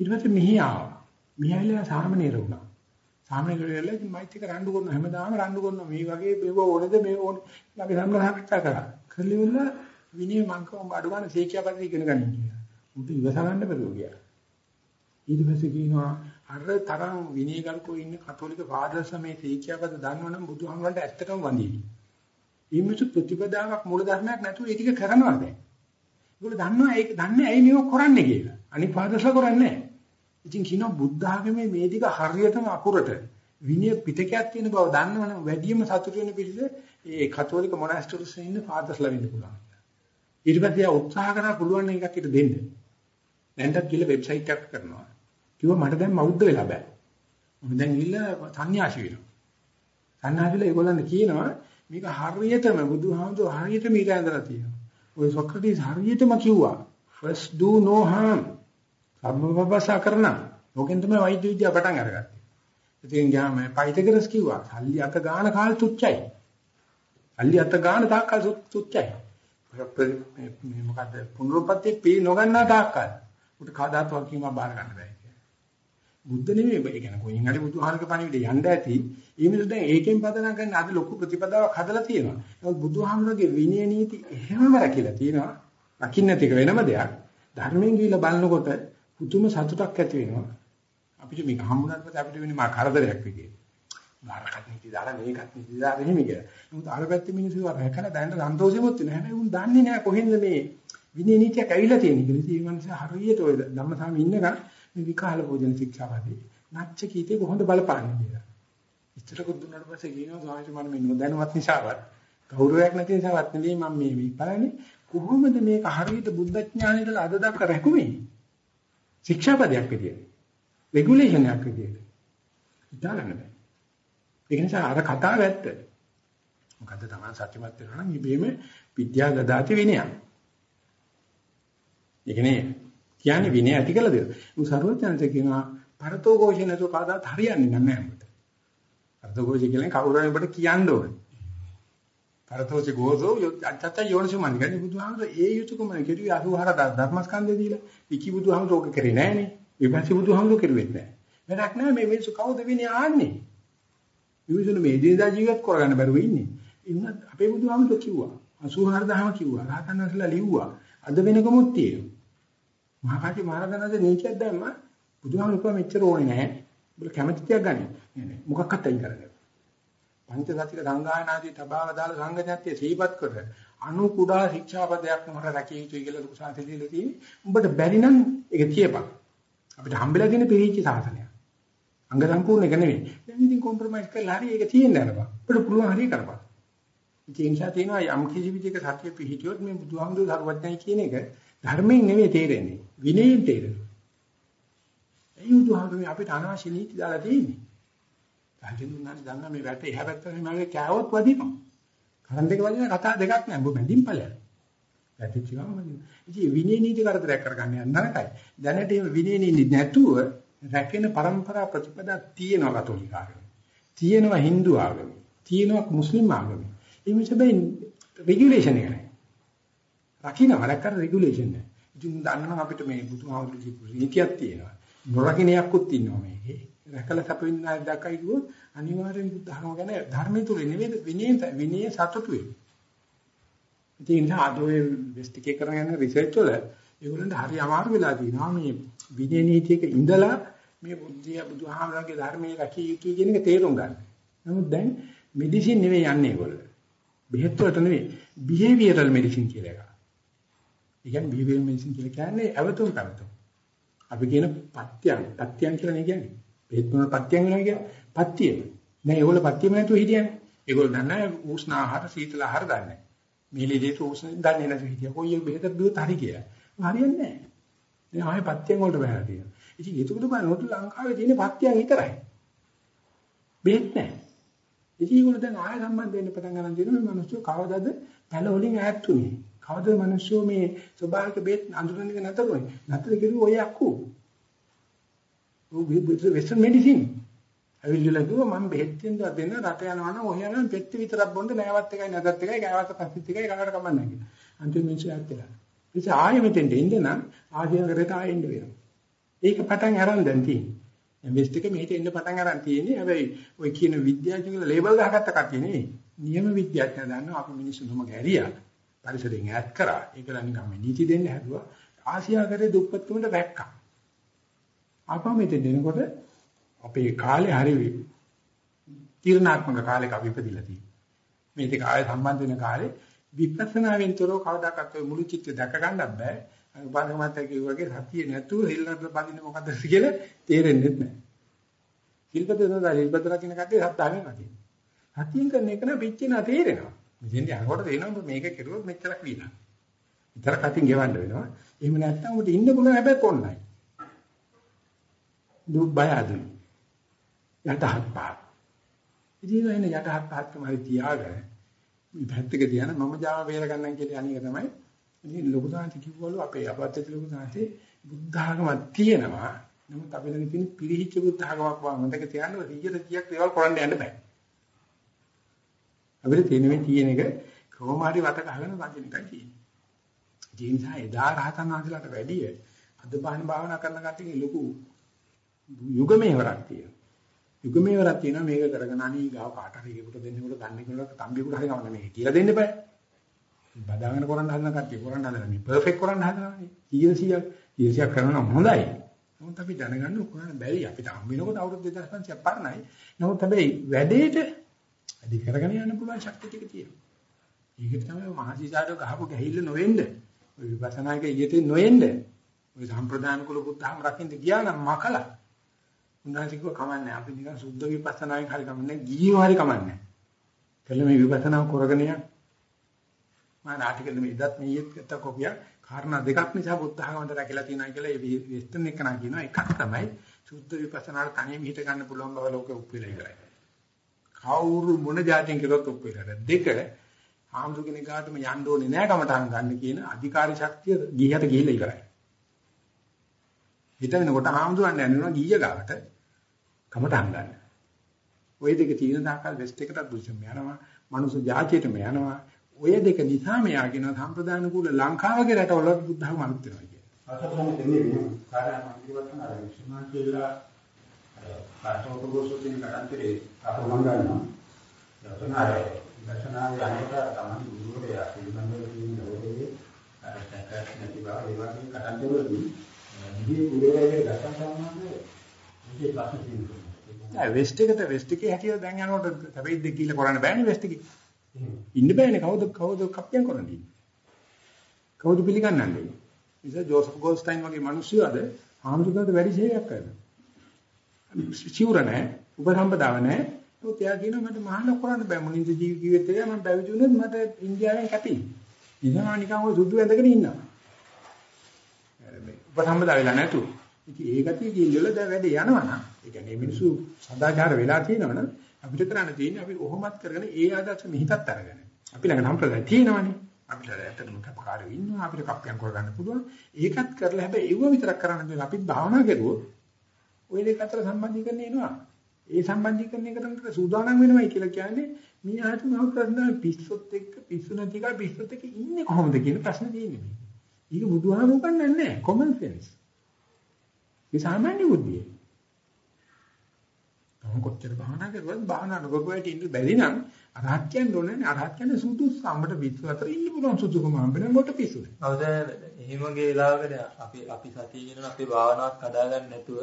ඊට පස්සේ මෙහි ආවා. මෙහිලා සාමනීර වුණා. සාමනීර වෙලා ඉතින් මයිත් එක රණ්ඩු කරනවා හැමදාම රණ්ඩු කරනවා මේ වගේ මේව ඕනේද මේ ඕනේ. අපි සම්බන්ධ කරා. කරලිවල විනය මං කව අඩු ගන්න සීකියාපති ඉගෙන ගන්න කියලා. උන්ට ඉවස ගන්න බැරුව ගියා. ඊට පස්සේ කියනවා අර තරම් විනයගල්කෝ ඉන්න කතෝලික ෆාදර්ස් මේ සීකියාපද දන්නවනම් බුදුහාමරන්ට ඇත්තටම වඳියි. ඊමතු ප්‍රතිපදාවක් මූල ධර්මයක් නැතුව ඒ ටික කරනවා දැන්. ඒගොල්ලෝ දන්නවා ඒක දන්නේ ඇයි මේක කරන්නේ කියලා. අනිත් ෆාදර්ස්ලා කරන්නේ නැහැ. ඉතින් කියනවා බුද්ධ ආගමේ මේ ටික හරියටම අකුරට විනය පිටකයක් තියෙන බව දන්නවනම් වැඩිම සතුට වෙන පිළිද ඒ කතෝලික මොනාස්ටර්ස් ඉන්න ෆාදර්ස්ලා වෙන්න පුළුවන්. ඊට පස්සේ උත්සාහ කරලා පුළුවන් එකක් ඊට දෙන්න. දැන්ටත් ගිහලා වෙබ්සයිට් එකක් කරනවා. කිව්වා මට දැන් මෞද්ධ වෙලා බෑ. මම දැන් ගිහිල්ලා සංന്യാසි වෙනවා. සංന്യാසිලා ඒගොල්ලන් කියනවා මේක හරියටම බුදුහාමුදුර හරියටම ඊට ඇඳලා තියෙනවා. ඔය සොක්‍රටිස් හරියටම කිව්වා first do no harm. සම්මපපසා කරන. ඕකෙන් තමයි වෛද්‍ය විද්‍යාව පටන් අරගත්තේ. ඉතින් ගියාම පයිතගරස් කිව්වා සල්ලි අත ගාන කාල තුච්චයි. සල්ලි අත ගාන තාක්කල් තුච්චයි. මේ මොකද පුනරුත්පත්ති පී නොගන්නා තාක්කල්. උට කවදාත් වකින්ම බාර ගන්න බෑ. බුද්ධ නෙමෙයි ඒ කියන්නේ කොයින් හරි බුදුහාරක පණිවිඩ යන්න ඇති. ඒ මිනිස්සු දැන් ඒකෙන් පදනම් ගන්න අද ලොකු ප්‍රතිපදාවක් හදලා තියෙනවා. නමුත් බුදුහාමරගේ විනය නීති එහෙමම රැකිලා තියෙනවා. රකින්න නැති එක වෙනම දෙයක්. ධර්මයෙන් ගිහිල්ලා බලනකොට පුදුම සතුටක් ඇති වෙනවා. අපිට මේක හම්බුනාට පස්සේ අපිට වෙන්නේ මා කරදරයක් විදියට. බාරකට නීති දාලා මේකත් නීති දාලා එහෙම කියලා. නමුත් අර පැත්තේ මිනිස්සු අර හැකලා දැනට සන්තෝෂෙමුත් වෙනවා. හැබැයි උන් දන්නේ නැහැ කොහෙන්ද මේ විනය නීතියක් ඇවිල්ලා තියෙන්නේ කියලා. ඉතින් මේ මිනිස්සු හරියට ඔය ධම්මසාමි ඉන්නකම් මේ විකාල භෝජන ශික්ෂාවදී නැච්ච කීතේ කොහොමද බලපාන්නේ කියලා. ඉස්තරකුත් දුන්නාට පස්සේ කියනවා ස්වාමීන් වහන්සේ මම මේ නොදැනුවත් නිසාවත් ගෞරවයක් නැති නිසාවත් නෙවෙයි මම මේ බලන්නේ කොහොමද මේක හරියට බුද්ධ ඥානයට අද දක්වා රැකුනේ? ශික්ෂාපදයක් විදියට. රෙගුලේෂන් එකක් විදියට. හිතාගන්න බෑ. ඒක නිසා අර කතාව ඇත්ත. මොකද්ද තමයි සත්‍යමත් වෙනවා නම් ඉබේම විද්‍යා ගදාති විනයක්. ඒ කියන්නේ කියන්නේ විනය ඇති කළ දෙයක්. උන් සර්වඥාන්සේ කියනවා පරතෝ ഘോഷේ නැතුව කවදාත් හරියන්නේ නැහැ අපිට. පරතෝ ഘോഷේ කියන්නේ කවුරු හරි ඔබට කියන්න ඕනේ. කරතෝච ගෝසෝ අත්තත යෝනිසමන් ගන්නේ බුදුහාමර ඒ යුතුයකම කෙරුවේ 84 ධර්මස්කන්ධය දීලා. ඉකි බුදුහාමර ඕක කරේ නෑනේ. විපස්සී බුදුහාමර කෙරුවෙත් නෑ. වැඩක් නෑ මේ මිනිස්සු කවුද විනේ ආන්නේ. මිනිස්සුන් මේ දිනදා ජීවත් කරගන්න බැරුව ඉන්නේ. ඒ වුණත් අපේ බුදුහාමර කිව්වා. 84000ම කිව්වා. රහතන් වහන්සේලා ලිව්වා. අද වෙනකමුත් තියෙනවා. මහා කාටි මහරජාණන්ගේ නීතියක් දැම්ම බුදුහාමර කිව්වා මෙච්චර ඕනේ නෑ. ඔබ කැමති තියක් ගන්න. නෑ නෑ. මොකක්වත් අයින් කරගන්න. පංචසතික සංගායනාදී තබාව දාල සංගතයත්යේ සීපත් කර අනු කුඩා ශික්ෂාපදයක් මට රැකිය යුතුයි කියලා ලොකු සාහිත්‍ය දීලා තියෙන්නේ. උඹට බැරි නම් ඒක කියපන්. අපිට හම්බෙලා තියෙන පිළිච්ච සාසනයක්. අංග සම්පූර්ණ එක නෙවෙයි. දැන් ඉතින් කොම්ප්‍රොමයිස් කරලා හරි ඒක තියෙන්න අරපන්. අපිට පුළුවන් හරි කරපන්. ඉතින් ඒ නිසා තියෙනවා යම් කිසි විදිහක සත්‍ය පිහිටියොත් මේ බුදුහාමුදුරු ධර්මඥයි කියන එක ධර්මයෙන් නෙවෙයි තේරෙන්නේ. විනයෙන් තේරෙනවා. ඒ බුදුහාමුදුරු අපිට අනවශ්‍ය නීති දාලා තියෙන්නේ. රජුණානි දන්නා මේ වැට එහා පැත්තට මගේ කෑවොත් වදිනවා. කරන්ට් එක වදින කතා දෙකක් නෑ. ඔබ බැඳින් ඵලයක්. වැටිච්ච ගමන් වදිනවා. ඉතින් විනය නීති කරදරයක් කරගන්න යන්න නරකයි. දැනට මේ විනය නීති නැතුව රැකෙන પરම්පරා ප්‍රතිපදා තියෙනවා කතෝලික ආගමේ. තියෙනවා Hindu ආගමේ. තියෙනවා මුස්ලිම් ආගමේ. ඒ මිසබෙන් රෙගියුලේෂන් එක නෑ. රකින්න වැඩක් රෙගියුලේෂන් නෑ. ඉතින් දන්නවා අපිට මේ බුදුහාමුදුරුවෝ නීතියක් තියෙනවා. නොරකින්නයක්කුත් ඉන්නවා මේකේ. රැකලා සපෙන්නේ දැක්කයි කිව්වොත් අනිවාර්යෙන් බුද්ධ ධර්ම ගැන ධර්මයේ තුල නෙවෙයි විනය විනය සතුටු වෙන්නේ. ඒ නිසා අද ඔය වෙස්ට් එකේ කරගෙන යන රිසර්ච් වල ඒගොල්ලන්ට හරි අමාරු වෙලා තියෙනවා මේ විනය නීතියක ඉඳලා මේ බුද්ධිය බුදුහාමරගේ ධර්මයේ රැකිය යුතුයි කියන එක තේරුම් ගන්න. නමුත් දැන් මෙඩිසින් නෙවෙයි යන්නේ ඒගොල්ලෝ. බෙහෙත් වලට නෙවෙයි බිහේවියරල් මෙඩිසින් කියලා එකක්. ඒ කියන්නේ බිහේවියරල් මෙඩිසින් කියලා කියන්නේ අවතුම් පැවතුම්. අපි කියන පත්‍යං පත්‍යං කියලා නේ කියන්නේ. බෙහෙත් මොන පත්‍යං වෙනවා කියන්නේ පත්‍යම. දැන් ඒගොල්ලෝ පත්‍යම නැතුව හිටියන්නේ. ඒගොල්ලෝ දන්නේ උෂ්ණ ආහාර සීතල ආහාර දන්නේ. මේ ලෙඩේට උෂ්ණ දන්නේ නැතුව හිටියා. කොයි එක බෙහෙතක් දුවත් හරි කියලා. හරියන්නේ නැහැ. දැන් ආයේ පත්‍යං වලට බහැලා තියෙනවා. ඉතින් ඒක උඩ බලනකොට ලංකාවේ තියෙන පත්‍යං විතරයි. බෙහෙත් නැහැ. ඉතින් ඒගොල්ලෝ දැන් ආයෙ සම්බන්ධ වෙන්න පටන් ගන්න දෙනවා මේ මිනිස්සු කවදාද පැල වලින් ඈත් උනේ. කවදාද මිනිස්සු මේ ස්වභාවික බෙහෙත් අඳුරන්නේ නැතර උනේ. නැතර කිව්ව ඔය අක්කෝ. Western medicine. අවිල්ලලා කිව්වා මම බෙහෙත් දෙන්න දෙන්න රට යනවා නම් ඔය යනවා පෙත්ත විතරක් බොන්න නෑවත් එකයි නැදත් එකයි කෑවත් පස්සිත් එකයි කකට කමන්නේ කියලා. අන්තිම මිනිස්සු ඇත්තලා. ඉතින් ආයෙ මෙතෙන්ට එන්න නම් ආදියන් කරේට ආයෙ එන්න වෙනවා. ඒක පටන් අරන් දැන් තියෙන්නේ. දැන් වෙස්ට් එක මෙහෙට එන්න පටන් අරන් තියෙන්නේ. හැබැයි ඔය කියන විද්‍යාඥයෝ ලේබල් ගහගත්ත කතිය නෙවෙයි. නියම විද්‍යාඥයෝ දන්නවා අපි මිනිස්සු නොම ගැරියා. පරිසරයෙන් ඈත් කරා. ඒකලා නිකම් නීති දෙන්න හැදුවා. ආසියාකරේ දුප්පත්කමට වැක්කා. ආපහු මෙතෙන් එනකොට අපේ කාලේ හරි තීරණාත්මක කාලයක අපි ඉපදිලා තියෙනවා. මේ දෙක ආය සම්බන්ධ වෙන කාලේ විපස්සනාවෙන් තොරව කවදාකවත් ඔය මුළු චිත්‍රය දැක ගන්නත් බෑ. උපාසක මාත්‍ය කිව්වාගේ සතිය නැතුව හිල්ලට බඳින්න මොකද කියලා තේරෙන්නේ නැහැ. හිල්පද නේද හිල්පද රකින්න කටේ සත්‍යාවෙන් රකින්න. සතියෙන් කරන එක නම් පිච්චෙනා තේරෙනවා. මෙතෙන් යනකොට තේරෙනවා මේක කෙරුවොත් මෙච්චරක් වීලා. විතර කටින් ගෙවන්න වෙනවා. එහෙම නැත්නම් උඹට ඉන්න පුළුවන් හැබැයි කොන්නයි. දුක් බය අදුයි. යටහත් පහත්. ඉතින් එන යටහත් පහත්කම හරි තියාගෙන මේ පැත්තක තියන මම ජාම වේල ගන්නම් කියලා අනික තමයි ඉතින් ලොකු සාන්ති කිව්වලු අපේ අපත්තේ ලොකු සාන්ති බුද්ධ ආගමක් තියෙනවා. නමුත් අපි ළඟ තියෙන පිරිහිච්ච බුද්ධ ආගමක් වගේ මතක තියාගන්න 100 100ක් දේවල් කරන්න යන්න බෑ. අපිට තියෙන මේ තියෙන එක කොහොම හරි වත ගහගෙන වදින එකයි තියෙන්නේ. ඒ නිසා එදා රහතන් වහන්සේලාට වැඩිය අද බාහන භාවනා කරන කට්ටියගේ ලොකු යුගමේවරක් තියෙනවා. යුගමේවරක් තියෙනවා මේක කරගෙන අනී ගාව කාට හරි ඒකට දෙන්නෙකුට ගන්න කෙනෙකුට තම්බියෙකුට හරි ගමන මේක කියලා දෙන්න බෑ. බදාගෙන කරන්න හදන කට්ටිය කරන්න හදන මේ පර්ෆෙක්ට් කරන්න හදනවානේ. 100 100 කරනවා හොඳයි. නමුත් අපි දැනගන්න උකරන්න බැරි. අපිට හම් වෙනකොට අවුරුදු 2500ක් පරණයි. නමුත් හැබැයි වැඩේට වැඩි කරගෙන යන්න පුළුවන් ශක්තිය ටික තියෙනවා. ඒකට තමයි මහසිසාරෝ ගහපු ගැහිල්ල නොවෙන්න. ඔය විපස්සනායක ඊට නොෙන්න. ඔය සම්ප්‍රදාන කුල බුද්ධහම රකින්න ගියා නම් මකලා. උන්වහන්සේ කිව්ව කමන්නේ අපි නිකන් සුද්ධ විපස්සනායෙන් හරි කමන්නේ ගියෝ හරි කමන්නේ. කළ මේ විපස්සනා කරගෙන යන්න. මම ආටිකල් මේ ඉදත් මේ ඊත් කොපිය කාරණා දෙකක් නිසා බුද්ධ ධර්මයට රැකලා තියෙනවා කියලා ඒ වෙස්ටර්න් එක නා කියනවා එකක් තමයි සුද්ධ විපස්සනාට තනියම හිට ගන්න පුළුවන් බව ලෝකෙ උප්පෙලා ඉවරයි. කවුරු මොන જાතින් කළොත් ඔක්කොලට. දෙක ආම්දු කෙනෙක් ගාටම යන්න ඕනේ නෑ කමටහන් ගන්න කියන අධිකාරී ශක්තිය ගියහට ගිහිල්ලා ඉවරයි. හිත වෙනකොට ආම්දුරන්න යනවා ගිය ගාවට කමටහන් ගන්න. ওই දෙක තියෙන දාකල් වෙස්ට් එකට දුෂම යනවා. මනුස්ස જાතියටම යනවා. ওই දෙක නිසා මෙයා කියන සම්ප්‍රදාන කුල ලංකාවගේ රටවල බුද්ධහම අනුත් වෙනවා කියන්නේ. අතතම දෙන්නේ වෙනවා. කාර්යය මන්දිරවත් කරන අර විශ්වනා කියලා කාටෝක ගෝසුතින් කරන්තරේ අපෝ මං ගන්නවා. දසන අර දසනාවේ අනේක තමයි ගුරුවරයා පිළිබඳව කියන දවසේ අර සැකස් නැති බව ඒ වගේ කරන්තරවලදී ඉදී කුලේරයේ දසන සම්මානයේ ඉතින් ප්‍රශ්න තියෙනවා. නෑ වෙස්ට් එකට වෙස්ට් එකේ හැටියට දැන් යනකොට දෙක කියලා කරන්න බෑනේ වෙස්ට් එකේ. ඉන්න බෑනේ කවුද කවුද කප්පියන් කරන්නේ. කවුද පිළිගන්නන්නේ. නිසා ජෝසප් ගෝල්ස්ටයින් වගේ මිනිස්සු අද ආම්දුකට වැඩි සේවයක් කරනවා. සිවුර නැහැ, උපසම්පදාව නැහැ. ඒත් එයා කියනවා මට මහාන කරන්න බෑ මුලින්ද ජීවිතේ මම බැවිදි වුණොත් මට ඉන්දියාවෙන් කැපි. ඉතින් නිකන් ඔය සුදු ඇඳගෙන ඉන්නවා. උපසම්පදා වෙලා නැතු. ඉතින් ඒ ගතිය කිල්ලවල දැන් වැඩේ යනවා නම් ඒ කියන්නේ මිනිස්සු සදාචාර වෙලා තියෙනවනම් අපිට කරන්න තියෙන්නේ අපි ඔහොමත් කරගෙන ඒ ආදර්ශ මිහිතත් අරගෙන. අපි ළඟ සම්ප්‍රදාය තියෙනවනේ. අපිට ඇත්තටම කපකාරයෝ ඉන්නවා අපිට කප්පියම් කරගන්න පුළුවන්. ඒකත් කරලා හැබැයි ඒව විතරක් කරන්න බෑ. අපිත් භාවනා කරුවොත් ওই දෙක අතර සම්බන්ධීකරණය එනවා. ඒ සම්බන්ධීකරණය කරනකොට සූදානම් වෙනවයි කියලා කියන්නේ මීහාට මම ප්‍රශ්න පිස්සොත් එක්ක පිස්සු නැති එකයි පිස්සොත් එක්ක ඉන්නේ කොහොමද කියන ප්‍රශ්න තියෙන්නේ. ඒක බුදුහාමුදුරුවෝ කන්නේ නැහැ. common sense. ඒ සාමාන්‍ය බුද්ධිය. තම කොච්චර භාවනා කරුවත් භාවනා නොකරපුවාට ඉන්න බැරි නම් අරහත් කියන්න ඕනේ නේ. අරහත් කියන්නේ සුදුසු සම්බට පිස්සු අතර ඉන්න පුළුවන් සුදුසුකම හම්බෙන කොට පිස්සු. අවද එහෙමගේ වෙලාවකට අපි අපි සතිය කියන අපේ භාවනාවක් හදාගන්න නැතුව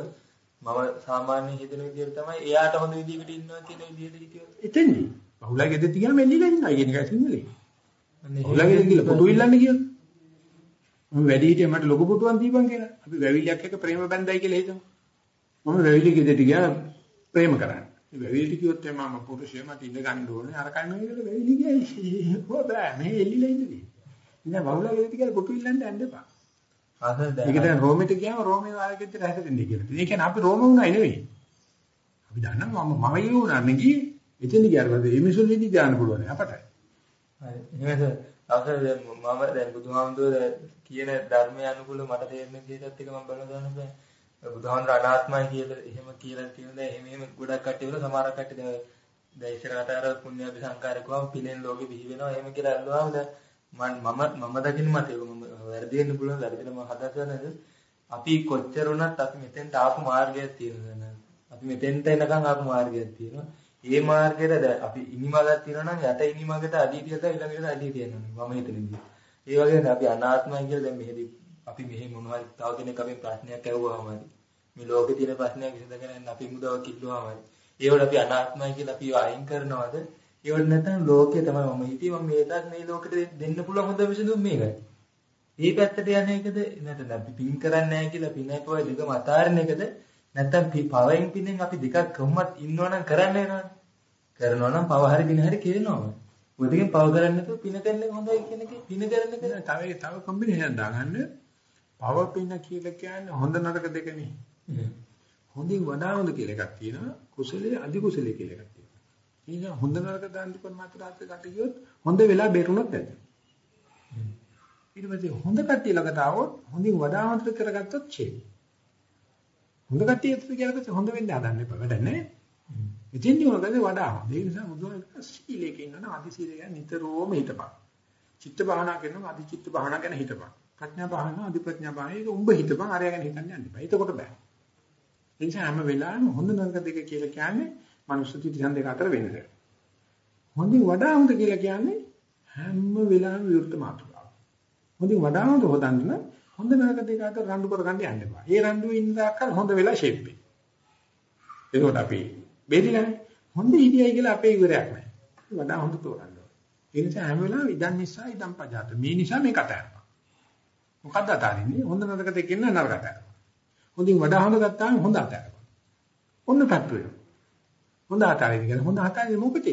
මම සාමාන්‍ය හිතන විදිහට තමයි එයාට හොඳ විදිහකට ඉන්නවා කියන විදිහට හිතියොත්. එතෙන්දී බහුලගේ දෙති ගියාම එල්ලිලා ඉන්නවා කියන එකයි සිංහලේ. බහුලගේ දෙති පුටු ඉල්ලන්න කියනවා. මම වැඩි හිටිය මට ලොකු පුටුවක් දීපන් කියලා. අපි වැවිලියක් එක්ක ප්‍රේම බැඳයි කියලා හිතමු. මම වැවිලි ගෙදරට ගියා ප්‍රේම කරන්න. වැවිලිට කිව්වොත් එමම මම පුරුෂය මට ඉඳ ගන්න ඕනේ. අර කන්නේ කියලා වැවිලි ගියයි. හොබෑ මේ එල්ලිලා ඉන්නේ. ඉතින් බහුලගේ දෙති කියලා පුටු ඉල්ලන්න යන්න එපා. අහද ඒක දැන් රෝමෙට ගියාම රෝමේ වායකෙත් හැදෙන්නේ කියලා. ඒ කියන්නේ අපි රෝම වුණා නෙවෙයි. අපි දන්නවා මම මම ඊවුණා නෙගී එතෙන් ගියාම මේ මිසුල් විදි දාන්න පුළුවන් අපට. හරි. දැන් මම දැන් බුදුහාමුදුරුවෝ කියන ධර්මය අනුකූල මට තේරෙන විදිහට එක මම බලන දාන්න බෑ. බුදුහාමුදුර අනාත්මයි කියලා එහෙම කියලා කියනවා එහෙම එහෙම ගොඩක් කට්ටිය වල සමහර කට්ටිය දැන් දැන් ඉස්සරහට අර පුණ්‍ය අபிසංකාරකවම පිලෙන් ලෝකෙ බිහි වෙනවා එහෙම කියලා අල්ලුවාම දැන් මම මම දකින්න මට ඒක මම වැරදි වෙන්න පුළුවන් වැරදිලා මම හදාගන්නද අපි කොච්චර වුණත් අපි මෙතෙන්ට ආපු මාර්ගයක් තියෙනවා අපි මෙතෙන්ට එනකන් ආපු මාර්ගයක් තියෙනවා. ඒ මාර්ගයට දැන් අපි ඉනිමගක් තියෙනවා නම් යට ඉනිමගට අඩිය තියලා ඊළඟට අඩිය තියනවා මම හිතන්නේ. ඒ වගේ අපි අනාත්මයි කියලා දැන් මෙහෙදි අපි මෙහෙ මොනවද තව කෙනෙක් අපෙන් ප්‍රශ්නයක් අහුවාම මේ ලෝකේ තියෙන ප්‍රශ්නයක් විසඳගෙන අපි මුදව කිල්ලුවාම ඒවට අපි අනාත්මයි කියලා අපි අයින් කරනවද? ඒවට නැත්නම් ලෝකේ තමයි මම හිතේ මම මේකත් මේ ලෝකෙට දෙන්න පුළුවන් හොඳ විසඳුම් මේකයි. මේ පැත්තට යන එකද නැත්නම් අපි පින් කරන්නේ නැහැ කියලා පිනයි පොය දෙකම අතාරින එකද නැත්නම් පවෙන් පිනෙන් අපි දෙකක් කොහොමත් ඉන්නවනම් කරන්න වෙනවනේ. කරනවා නම් පව හරි පින හරි කෙරෙනවා. ඔය දෙකෙන් පව කරන්නේ නැතුව පින කරන එක හොඳයි කියන එක පින කරන එක තව තව කොම්බිනේෂන් දාගන්න. පව පින කියලා කියන්නේ හොඳ නරක දෙකනේ. හොඳින් වඩා හොඳ කියලා එකක් තියෙනවා. කුසලයේ අධි කුසලයේ කියලා එකක් තියෙනවා. ඉතින් හොඳ නරක දාන්න කොන මාත්‍රාත් එකට ගියොත් හොඳ වෙලා බේරුණොත් ඇති. ඊට පස්සේ හොඳ කට්ටිය ළඟට ආවොත් හොඳින් වඩා හොඳ කරගත්තොත් ඡේ. හොඳ කට්ටිය එක්ක කියලා පස්සේ හොඳ වෙන්න හදන්න එපා වැඩ නැහැ. ඉතින් උනකද වඩා හොඳ. ඒ නිසා බුදුහාම සීලයක ඉන්නවනම් අධි සීලය ගැන නිතරම හිතපන්. චිත්ත භාවනා කරනවා අධි චිත්ත භාවනා ගැන හිතපන්. ප්‍රඥා භාවනා අධි ප්‍රඥා භාවනා ඒක උඹ හිතපන් අරය ගැන හිතන්න යන්න එපා. එතකොට බෑ. ඒ නිසා හැම වෙලාවෙම හොඳ නරක දෙක කියලා කියන්නේ මනුස්ස තිතිසන් දෙක අතර වෙනස. හොඳින් වඩා හොඳ කියලා කියන්නේ හැම වෙලාවෙම විරුද්ධ මාතෘකාවක්. හොඳින් වඩා හොඳ හොදන්න හොඳ නරක දෙක අතර රණ්ඩු කරගන්න යන්න එපා. ඒ රණ්ඩුවේ ඉන්න දාකල් හොඳ වෙලා ෂේප් වෙයි. ඒකට අපි බෙරිලානේ. හොඳ ඉදියයි කියලා අපේ ඉවරයක් නැහැ. වඩා හොඳ තෝරන්න ඕනේ. ඒ නිසා හැම වෙලාවෙම ඉදන් නිසා ඉදන් පජාත. මේ නිසා මේ කතා කරනවා. මොකද්ද අතාරින්නේ? හොඳ නරක දෙකෙන් නරක අතාරනවා. හොඳින් වඩා හොඳ ගත්තාම හොඳ අතාරනවා. ඔන්න තත්ත්වය. හොඳ අතාරින්න කියලා හොඳ අතාරින්නේ මොකද?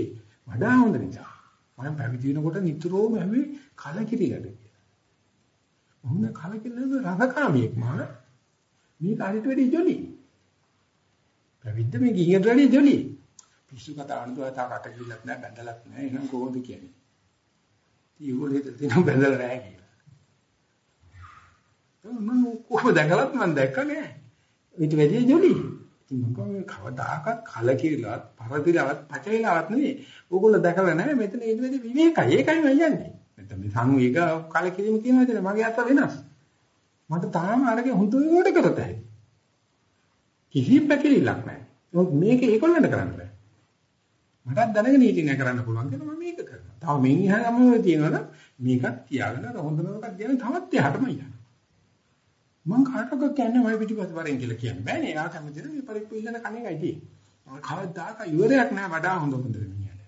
වඩා හොඳ නිසා. මම පැවිදි වෙනකොට නිතරම හැමේ කලකිරිලාද කියලා. මොන කලකිරිලාද රසකාමියෙක් මම. මේක හරියට වැඩි ජොලි. පැවිද්ද මේ ගිහින් වැඩි ජොලි. පිස්සු කතා අනුදුව තා කට ගිල්ලත් නැහැ බැඳලත් නැහැ එහෙනම් කොහොමද කියන්නේ? ඊගොල්ලෝ හිතලා තියෙනවා බැඳලා නැහැ කියලා. මම කොහොමද දැකලත් මම දැක්ක නෑ. ඊට වැඩි ජොලි. මම මේ කවදාකවත් කලකිරලවත් පරදිලවත් පචවිලවත් නෙවෙයි. ඕගොල්ලෝ දැකලා නැහැ මෙතන ඉඳි විවේකයි. ඒකයි මම යන්නේ. නැත්නම් මේ සංවේග කලකිරීම කියන විදිහට මගේ අත වෙනස්. මට තාම අරගේ හුදුවට කරතයි. කිසිම පැකිලිලක් නැහැ. මොකද මේක ඒගොල්ලන්ට කරන්න බෑ. මටත් දැනගෙන හිටින්න කරන්න පුළුවන් කියලා මම මේක කරනවා. තව මෙන් එහා ගමන තියෙනවනම් මේකත් තියාගෙන හොඳ නරකක් කියන තවත් එහාටම යනවා. මං කාටවත් කියන්නේ මම පිටිපස්ස වරෙන් කියලා කියන්නේ බෑනේ. එයා කැමතිද මේ පරිප්පු ඉල්ලන කණේකයි තියෙන්නේ. මම කවදාක ඉවරයක් නෑ වඩා හොඳ හොඳ මිනිහට.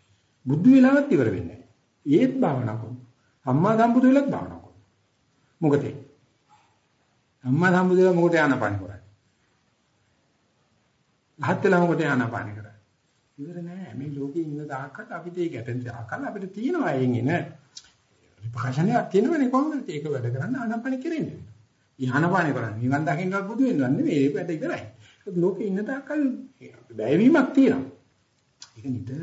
බුද්ධ විලාවත් ඉවර වෙන්නේ නෑ. ඒත් භාවනා කරනවා. අම්මා සම්බුදු වෙලත් භාවනා කරනවා. මොකද අම්මා සම්බුදු වෙලා මොකට ආනපාන කරන්නේ? හත් වෙලා මොකට ආනපාන කරන්නේ? ඉවර නෑ. මේ ලෝකේ ඉන්න දායකත් අපිට ඒ ගැටෙන දායකල් අපිට තියෙනවා එයින් එන. විපස්සනාවක් තියෙනවනේ කොහොමද ඒක වැඩ කරන්න ආනපාන කෙරෙන්නේ. යහනපානේ කරන්නේ. නිවන් දකින්නවත් බුදු වෙන්නවත් නෙවෙයි. ඒක වැඩ ඉවරයි. ඒක ලෝකේ ඉන්න තාක්කල් බැයවීමක් තියෙනවා. ඒක නිතර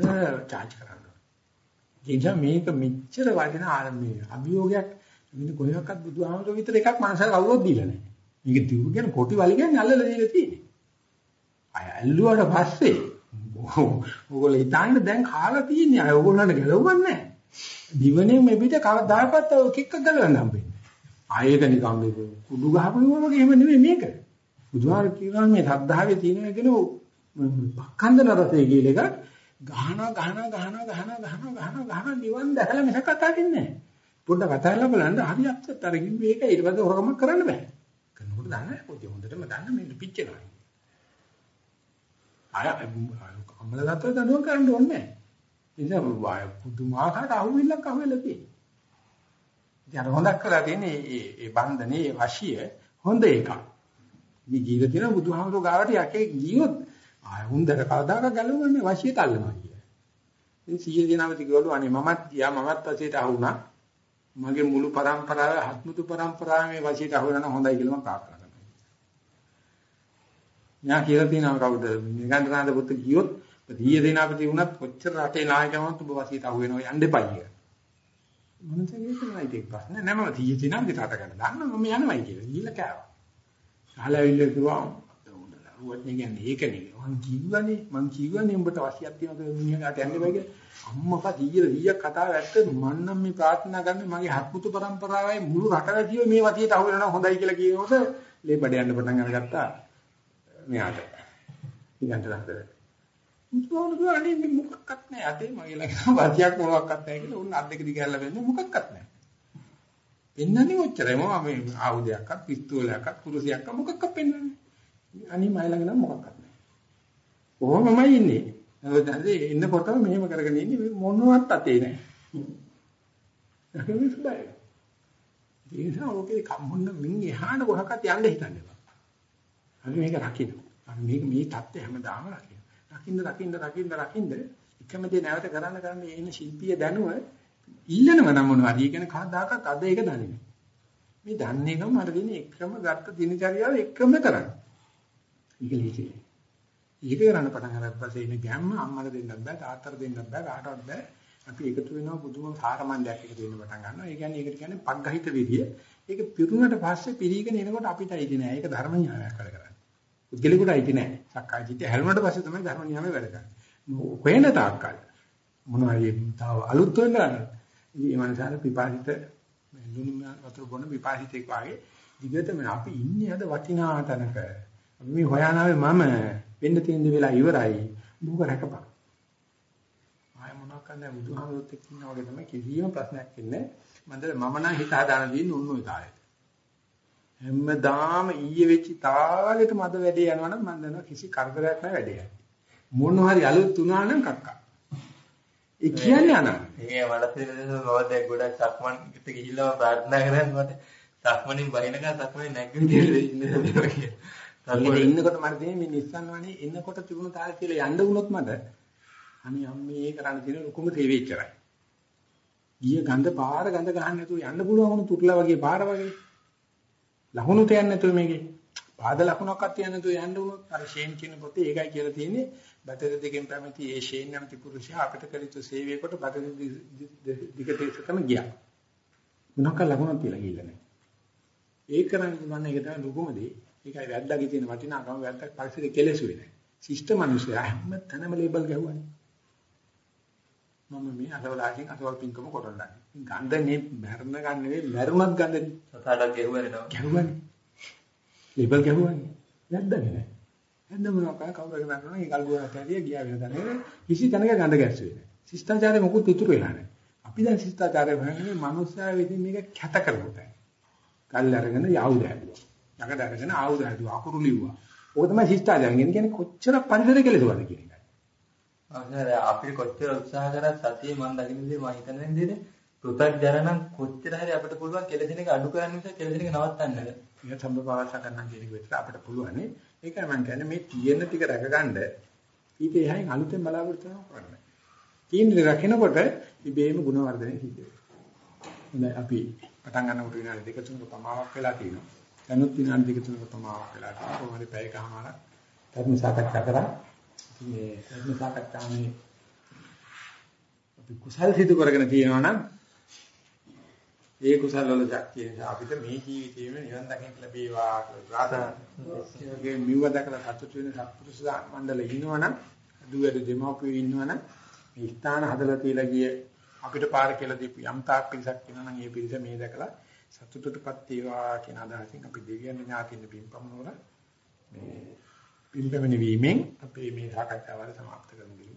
charge කරන්න ඕනේ. මේක මෙච්චර වටින ආරම්භය. අභියෝගයක් මෙන්න කොහොමවත් බුදුහාමුදුරුවෝ විතර එකක් මනසට කවුරුත් දීලා නැහැ. මේක දියුණු කියන කොටි වලිගෙන් අල්ලලා දීලා තියෙන්නේ. අය ඇල්ලුවාට පස්සේ ඕගොල්ලෝ හිතන්නේ දැන් කාලා තියෙන්නේ. අය ඕගොල්ලන්ට ගැලවෙන්නේ නැහැ. දිවනේ මේ පිට කවදාකවත් ඔය කික්ක ගලවන්න හම්බෙන්නේ. ආයෙක නිකම් මේක කුඩු ගහපුවා වගේ එහෙම නෙමෙයි මේක. බුදුහාර කියනවා මේ සද්ධාවේ තියෙන කියන පක්ඛන්දන රසය කියන එක ගහනවා ගහනවා ගහනවා ගහනවා ගහනවා ගහනවා ගහනවා නිවන් දැකලා මිසක් කතා දෙන්නේ නැහැ. පොඩ්ඩක් කතා කරලා බලන්න හරි අප්සෙට් අර කිව්වේ ඒක ඊට පස්සේ හොරකම කරන්න බෑ. කරනකොට දන්නේ කොහොමද හොඳටම දන්න මේ පිච්චෙනවා. අය අම්මලා ගත්තොත් දඬුවම් කරන්න ඕනේ නැහැ. ඉතින් පුදුමාකාර අහුවිල්ලක් අහුවෙලා තියෙනවා. ඉතින් හොඳක් කරලා තියෙන්නේ මේ මේ බන්ධනේ මේ වශිය හොඳ එකක්. මේ ජීවිතේ තියෙන බුදුහාමුදුරු ගාවට යකේ ගියොත් ආය හොඳට කවදාක ගලවන්නේ වශිය තල්ලනවා කිය. ඉතින් සීයේ දිනාවති කිව්වලු අනේ මමත් ගියා මමත් වශයට අහුණා. මගේ මුළු પરම්පරාව හත්මුතු પરම්පරාව මේ වශයට අහුවෙනවා හොඳයි කියලා මම ප්‍රාර්ථනා කරනවා. ඥා කියලා තියෙනවා කවුද? නිගණ්ඨනාන්ද පුත් ගියොත් සීයේ දිනාවති වුණත් කොච්චර රටේ නායකයන්වත් ඔබ වශයට අහුවෙනවා යන්න දෙපයි කියලා. මනසේ කියනවා ඒක ප්‍රශ්න නෑ මම 100 දිනක් විතරට ගන්න. දන්න මම යනවායි කියලා. ගිහිල්ලා කෑවා. අහලාවිල්ල කිව්වා රුවත් කියන්නේ ඒක නෙවෙයි. මං කිව්වනේ මං කිව්වනේ උඹට අවශ්‍යයක් තියෙනවා මිනිහකට යන්න බෑ කියලා. අම්මපා 100 100ක් කතාව ඇත්ත මම නම් මේ ප්‍රාර්ථනා කරන්නේ මගේ හත්මුතු પરම්පරාවේ මුළු රටවැසියෝ මේ වතියට අහු වෙනවා හොඳයි කියලා කියනකොට ලේබඩ යන්න පටන් අරගත්තා. මෙයාට. ඊගන්ට රහතට. මුතුවන කියන්නේ මොකක්වත් නැහැ. අතේ මගේ ළඟ වාසියක් මොකක්වත් නැහැ කියලා උන් අත් දෙක දිගහැරලා වෙන්නේ මොකක්වත් නැහැ. පෙන්වන්නේ ඔච්චරයි මම මේ ආයුධයක්වත් පිස්තෝලයක්වත් කුරුසියක්වත් මොකක්වත් පෙන්වන්නේ. අනිත් මයි ළඟ නම් මොකක්වත් නැහැ. කොහොමමයි ඉන්නේ. නේද? ඉන්නකොටම මෙහෙම කරගෙන ඉන්නේ මොනවත් අතේ නැහැ. ඒක බය. ඒ නිසා ඔකේ කම්මුන්න මින් එහාට කොහකට යන්න හිතන්නේ. අපි මේක රකින්න. අපි මේක මේ தත්ත්වය හැමදාම රකින්න. රකින්න රකින්න රකින්න රකින්න එකම දේ නැවත කරන්න කරන්න එන ශිල්පීය දැනුව ඉල්ලනව නම් මොනවද? ඒ කියන්නේ කවදාකවත් අද ඒක දන්නේ නැහැ. මේ දන්නේ එකම මට දෙන එකම ගත්ත දිනචරියාව එකම කරන්න. ඒක ලීසියි. ඒක කරන්න පටන් ගන්නත් පස්සේ ඉන්නේ ගැම්ම අම්මට දෙන්නත් බෑ තාත්තට දෙන්නත් බෑ කාටවත් බෑ. අපි එකතු වෙනවා බුදුම සාරමණ්ඩයක් එකතු වෙන්න පටන් ගන්නවා. ඒ කියන්නේ ඒකට කියන්නේ පග්ගහිත විදිය. ඒක පිරුණට පස්සේ පිරීගෙන එනකොට අපිට ඇයිද නෑ. ඒක ධර්ම ඥානයක් වැඩ කරන්නේ. පුද්ගලිකට අයිති නැහැ. සක්කාය දිට්ඨිය හැලුණට පස්සේ තමයි ධර්ම නියමයේ වැඩ කරන්නේ. කොහෙන තාක්කල් මොනවාරි තව අලුත් වෙන්න ගන්න. ඉතින් මේ මනසාර පිපාසිත ලුණු වතුර බොන පිපාසිතෙක් වාගේ දිගටම අපි ඉන්නේ අද වටිනා තැනක. අපි මේ හොයානාවේ මම වෙන්න තියෙන වෙලා ඉවරයි. මොක රැකපන්. ආය මොනවක් නැහැ බුදුහාමුදුරුත් එක්ක ඉන්නා වගේ තමයි කිසියම් ප්‍රශ්නයක් ඉන්නේ. මන්ද මම නම් හිත හදාන දින්නේ උන්නු විතරයි. හැමදාම ඊයේ වෙච්ච තාලෙට මද වැඩේ යනවනම් මම දන්නවා කිසි කරදරයක් නැහැ වැඩේ යන්නේ. මොන හරි අලුත් තුනා නම් කක්කා. ඒ කියන්නේ අන. ඒ මට තේරෙන්නේ මොකද ගොඩක් සක්මන් පිට ගිහිල්ලා ප්‍රාර්ථනා කරන්නේ මට සක්මනින් බහිනකන් සක්මනේ නැග්ග විදිහට ඉන්නේ. සක්මනේ ඉන්නකොට මට තියෙන්නේ මේ නිස්සන් වනේ එන්නකොට තිබුණු තාල කියලා යන්න වුණොත් මට අනේ අම්මේ කරන්න තියෙන ලොකුම තේවෙ ඉච්චරයි. ගිය ගඳ පාර ගඳ ගහන්න නැතුව යන්න පුළුවන් වුණු තුටලා වගේ පාර වගේ. ලකුණු තියන්නේ නැතුව මේකේ. පාද ලකුණක්වත් තියන්නේ නැතුව යන්න උනොත් අර ෂේන් කියන පොතේ ඒකයි කියලා තියෙන්නේ. බටර දෙකෙන් පැමිණි ඒ ෂේන් නැමැති පුරුෂයා අපිට කරිතු සේවය කොට බටර දිගටම ගියා. මොනක ලකුණක් කියලා කිව්ලා නැහැ. ඒක කරන්නේ මම ඒක තමයි ලොකුම දේ. ඒකයි වැද්දාගේ තියෙන වටිනාකම. වැද්දක් පරිසරේ කෙලෙසුවේ නැහැ. ශිෂ්ට මිනිස්සයා හැම තැනම ලේබල් ගැහුවානේ. මම මේ අසවලාකින් අසවල් පින්කම කරන්නේ. මේ මරණ ගන්න නෙවෙයි මරුණත් ගඳනේ. සතාටක් ගෙවුවනේ නෝ. ගැහුවානේ. ලේබල් ගැහුවානේ. නැද්දනේ නෑ. නැද්ද මොනවා කවුරුහරි මරනවා ඒ කල්ගුවකට ඇරිය ගියා වෙන තැනක කිසි තැනක ගඳ ගැස්සුවේ නෑ. ශිෂ්ටාචාරය මොකුත් ඉතුරු වෙලා නෑ. අපි දැන් ශිෂ්ටාචාරය හොයන්නේ මනුස්සයා විදිහින් මේක කැත කරගොතයි. කල් අරගෙන යවුද හැදුවා. යකඩ අරගෙන ආයුධ හැදුවා. අකුරු ලිව්වා. ඕක තමයි ශිෂ්ටාචාරය කියන්නේ කොච්චර පරිසර කෙලෙසුවද කියන එකයි. අවසර අපිට කොච්චර උත්සාහ කරත් සතියේ මම දකින්න දේ මම හිතන විදිහට පෘථග්ජනනම් කොච්චර හරි අපිට පුළුවන් කෙලෙසෙන එක අඩු කරන්න නිසා කෙලෙසෙන එක නවත්තන්නද? මේක සම්බවවස ගන්න කියන එක විතර අපිට පුළුවන්. ඒකයි මම කියන්නේ මේ තියෙන ටික රැකගන්න ඊට එහායින් අලුතෙන් බලාපොරොත්තු වෙනවා කරන්න. තියෙන දේ රැකිනකොට ඉබේම ගුණ වර්ධනය සිද්ධ වෙනවා. හොඳයි අපි පටන් ගන්නකොට විනාඩි දෙක තුනක පමාවක් වෙලා තියෙනවා. දැනුත් විනාඩි දෙක තුනක පමාවක් වෙලා තියෙනවා. කොහොමද පැයකමාර ධර්ම සාකච්ඡා කරා. මේ ධර්ම සාකච්ඡාවේ අපි කුසල් සිදු කරගෙන තියෙනවා නම් ඒ කුසල වල ශක්තිය නිසා අපිට මේ ජීවිතේම නිවන් දකින්න ලැබේවා කියලා ප්‍රාර්ථනා. ඒ වගේ මිව දැකලා සතුටු වෙන සත්පුරුෂ මණ්ඩලෙ ඉන්නවනම් දුවැඩ දෙමව්පියෝ ඉන්නවනම් මේ ස්ථාන හදලා තියලා ගිය අපිට පාර කියලා දීපු යම් තාක් පිරිසක් ඉන්නවනම් ඒ පිරිස මේ දැකලා සතුටටපත් වේවා කියන අදහසින් අපි දෙවියන් ඥාතින්න පින්පමුණවල මේ පින්පැමිණි වීමෙන් අපේ මේ සාකච්ඡාව සමාප්ත කරමු.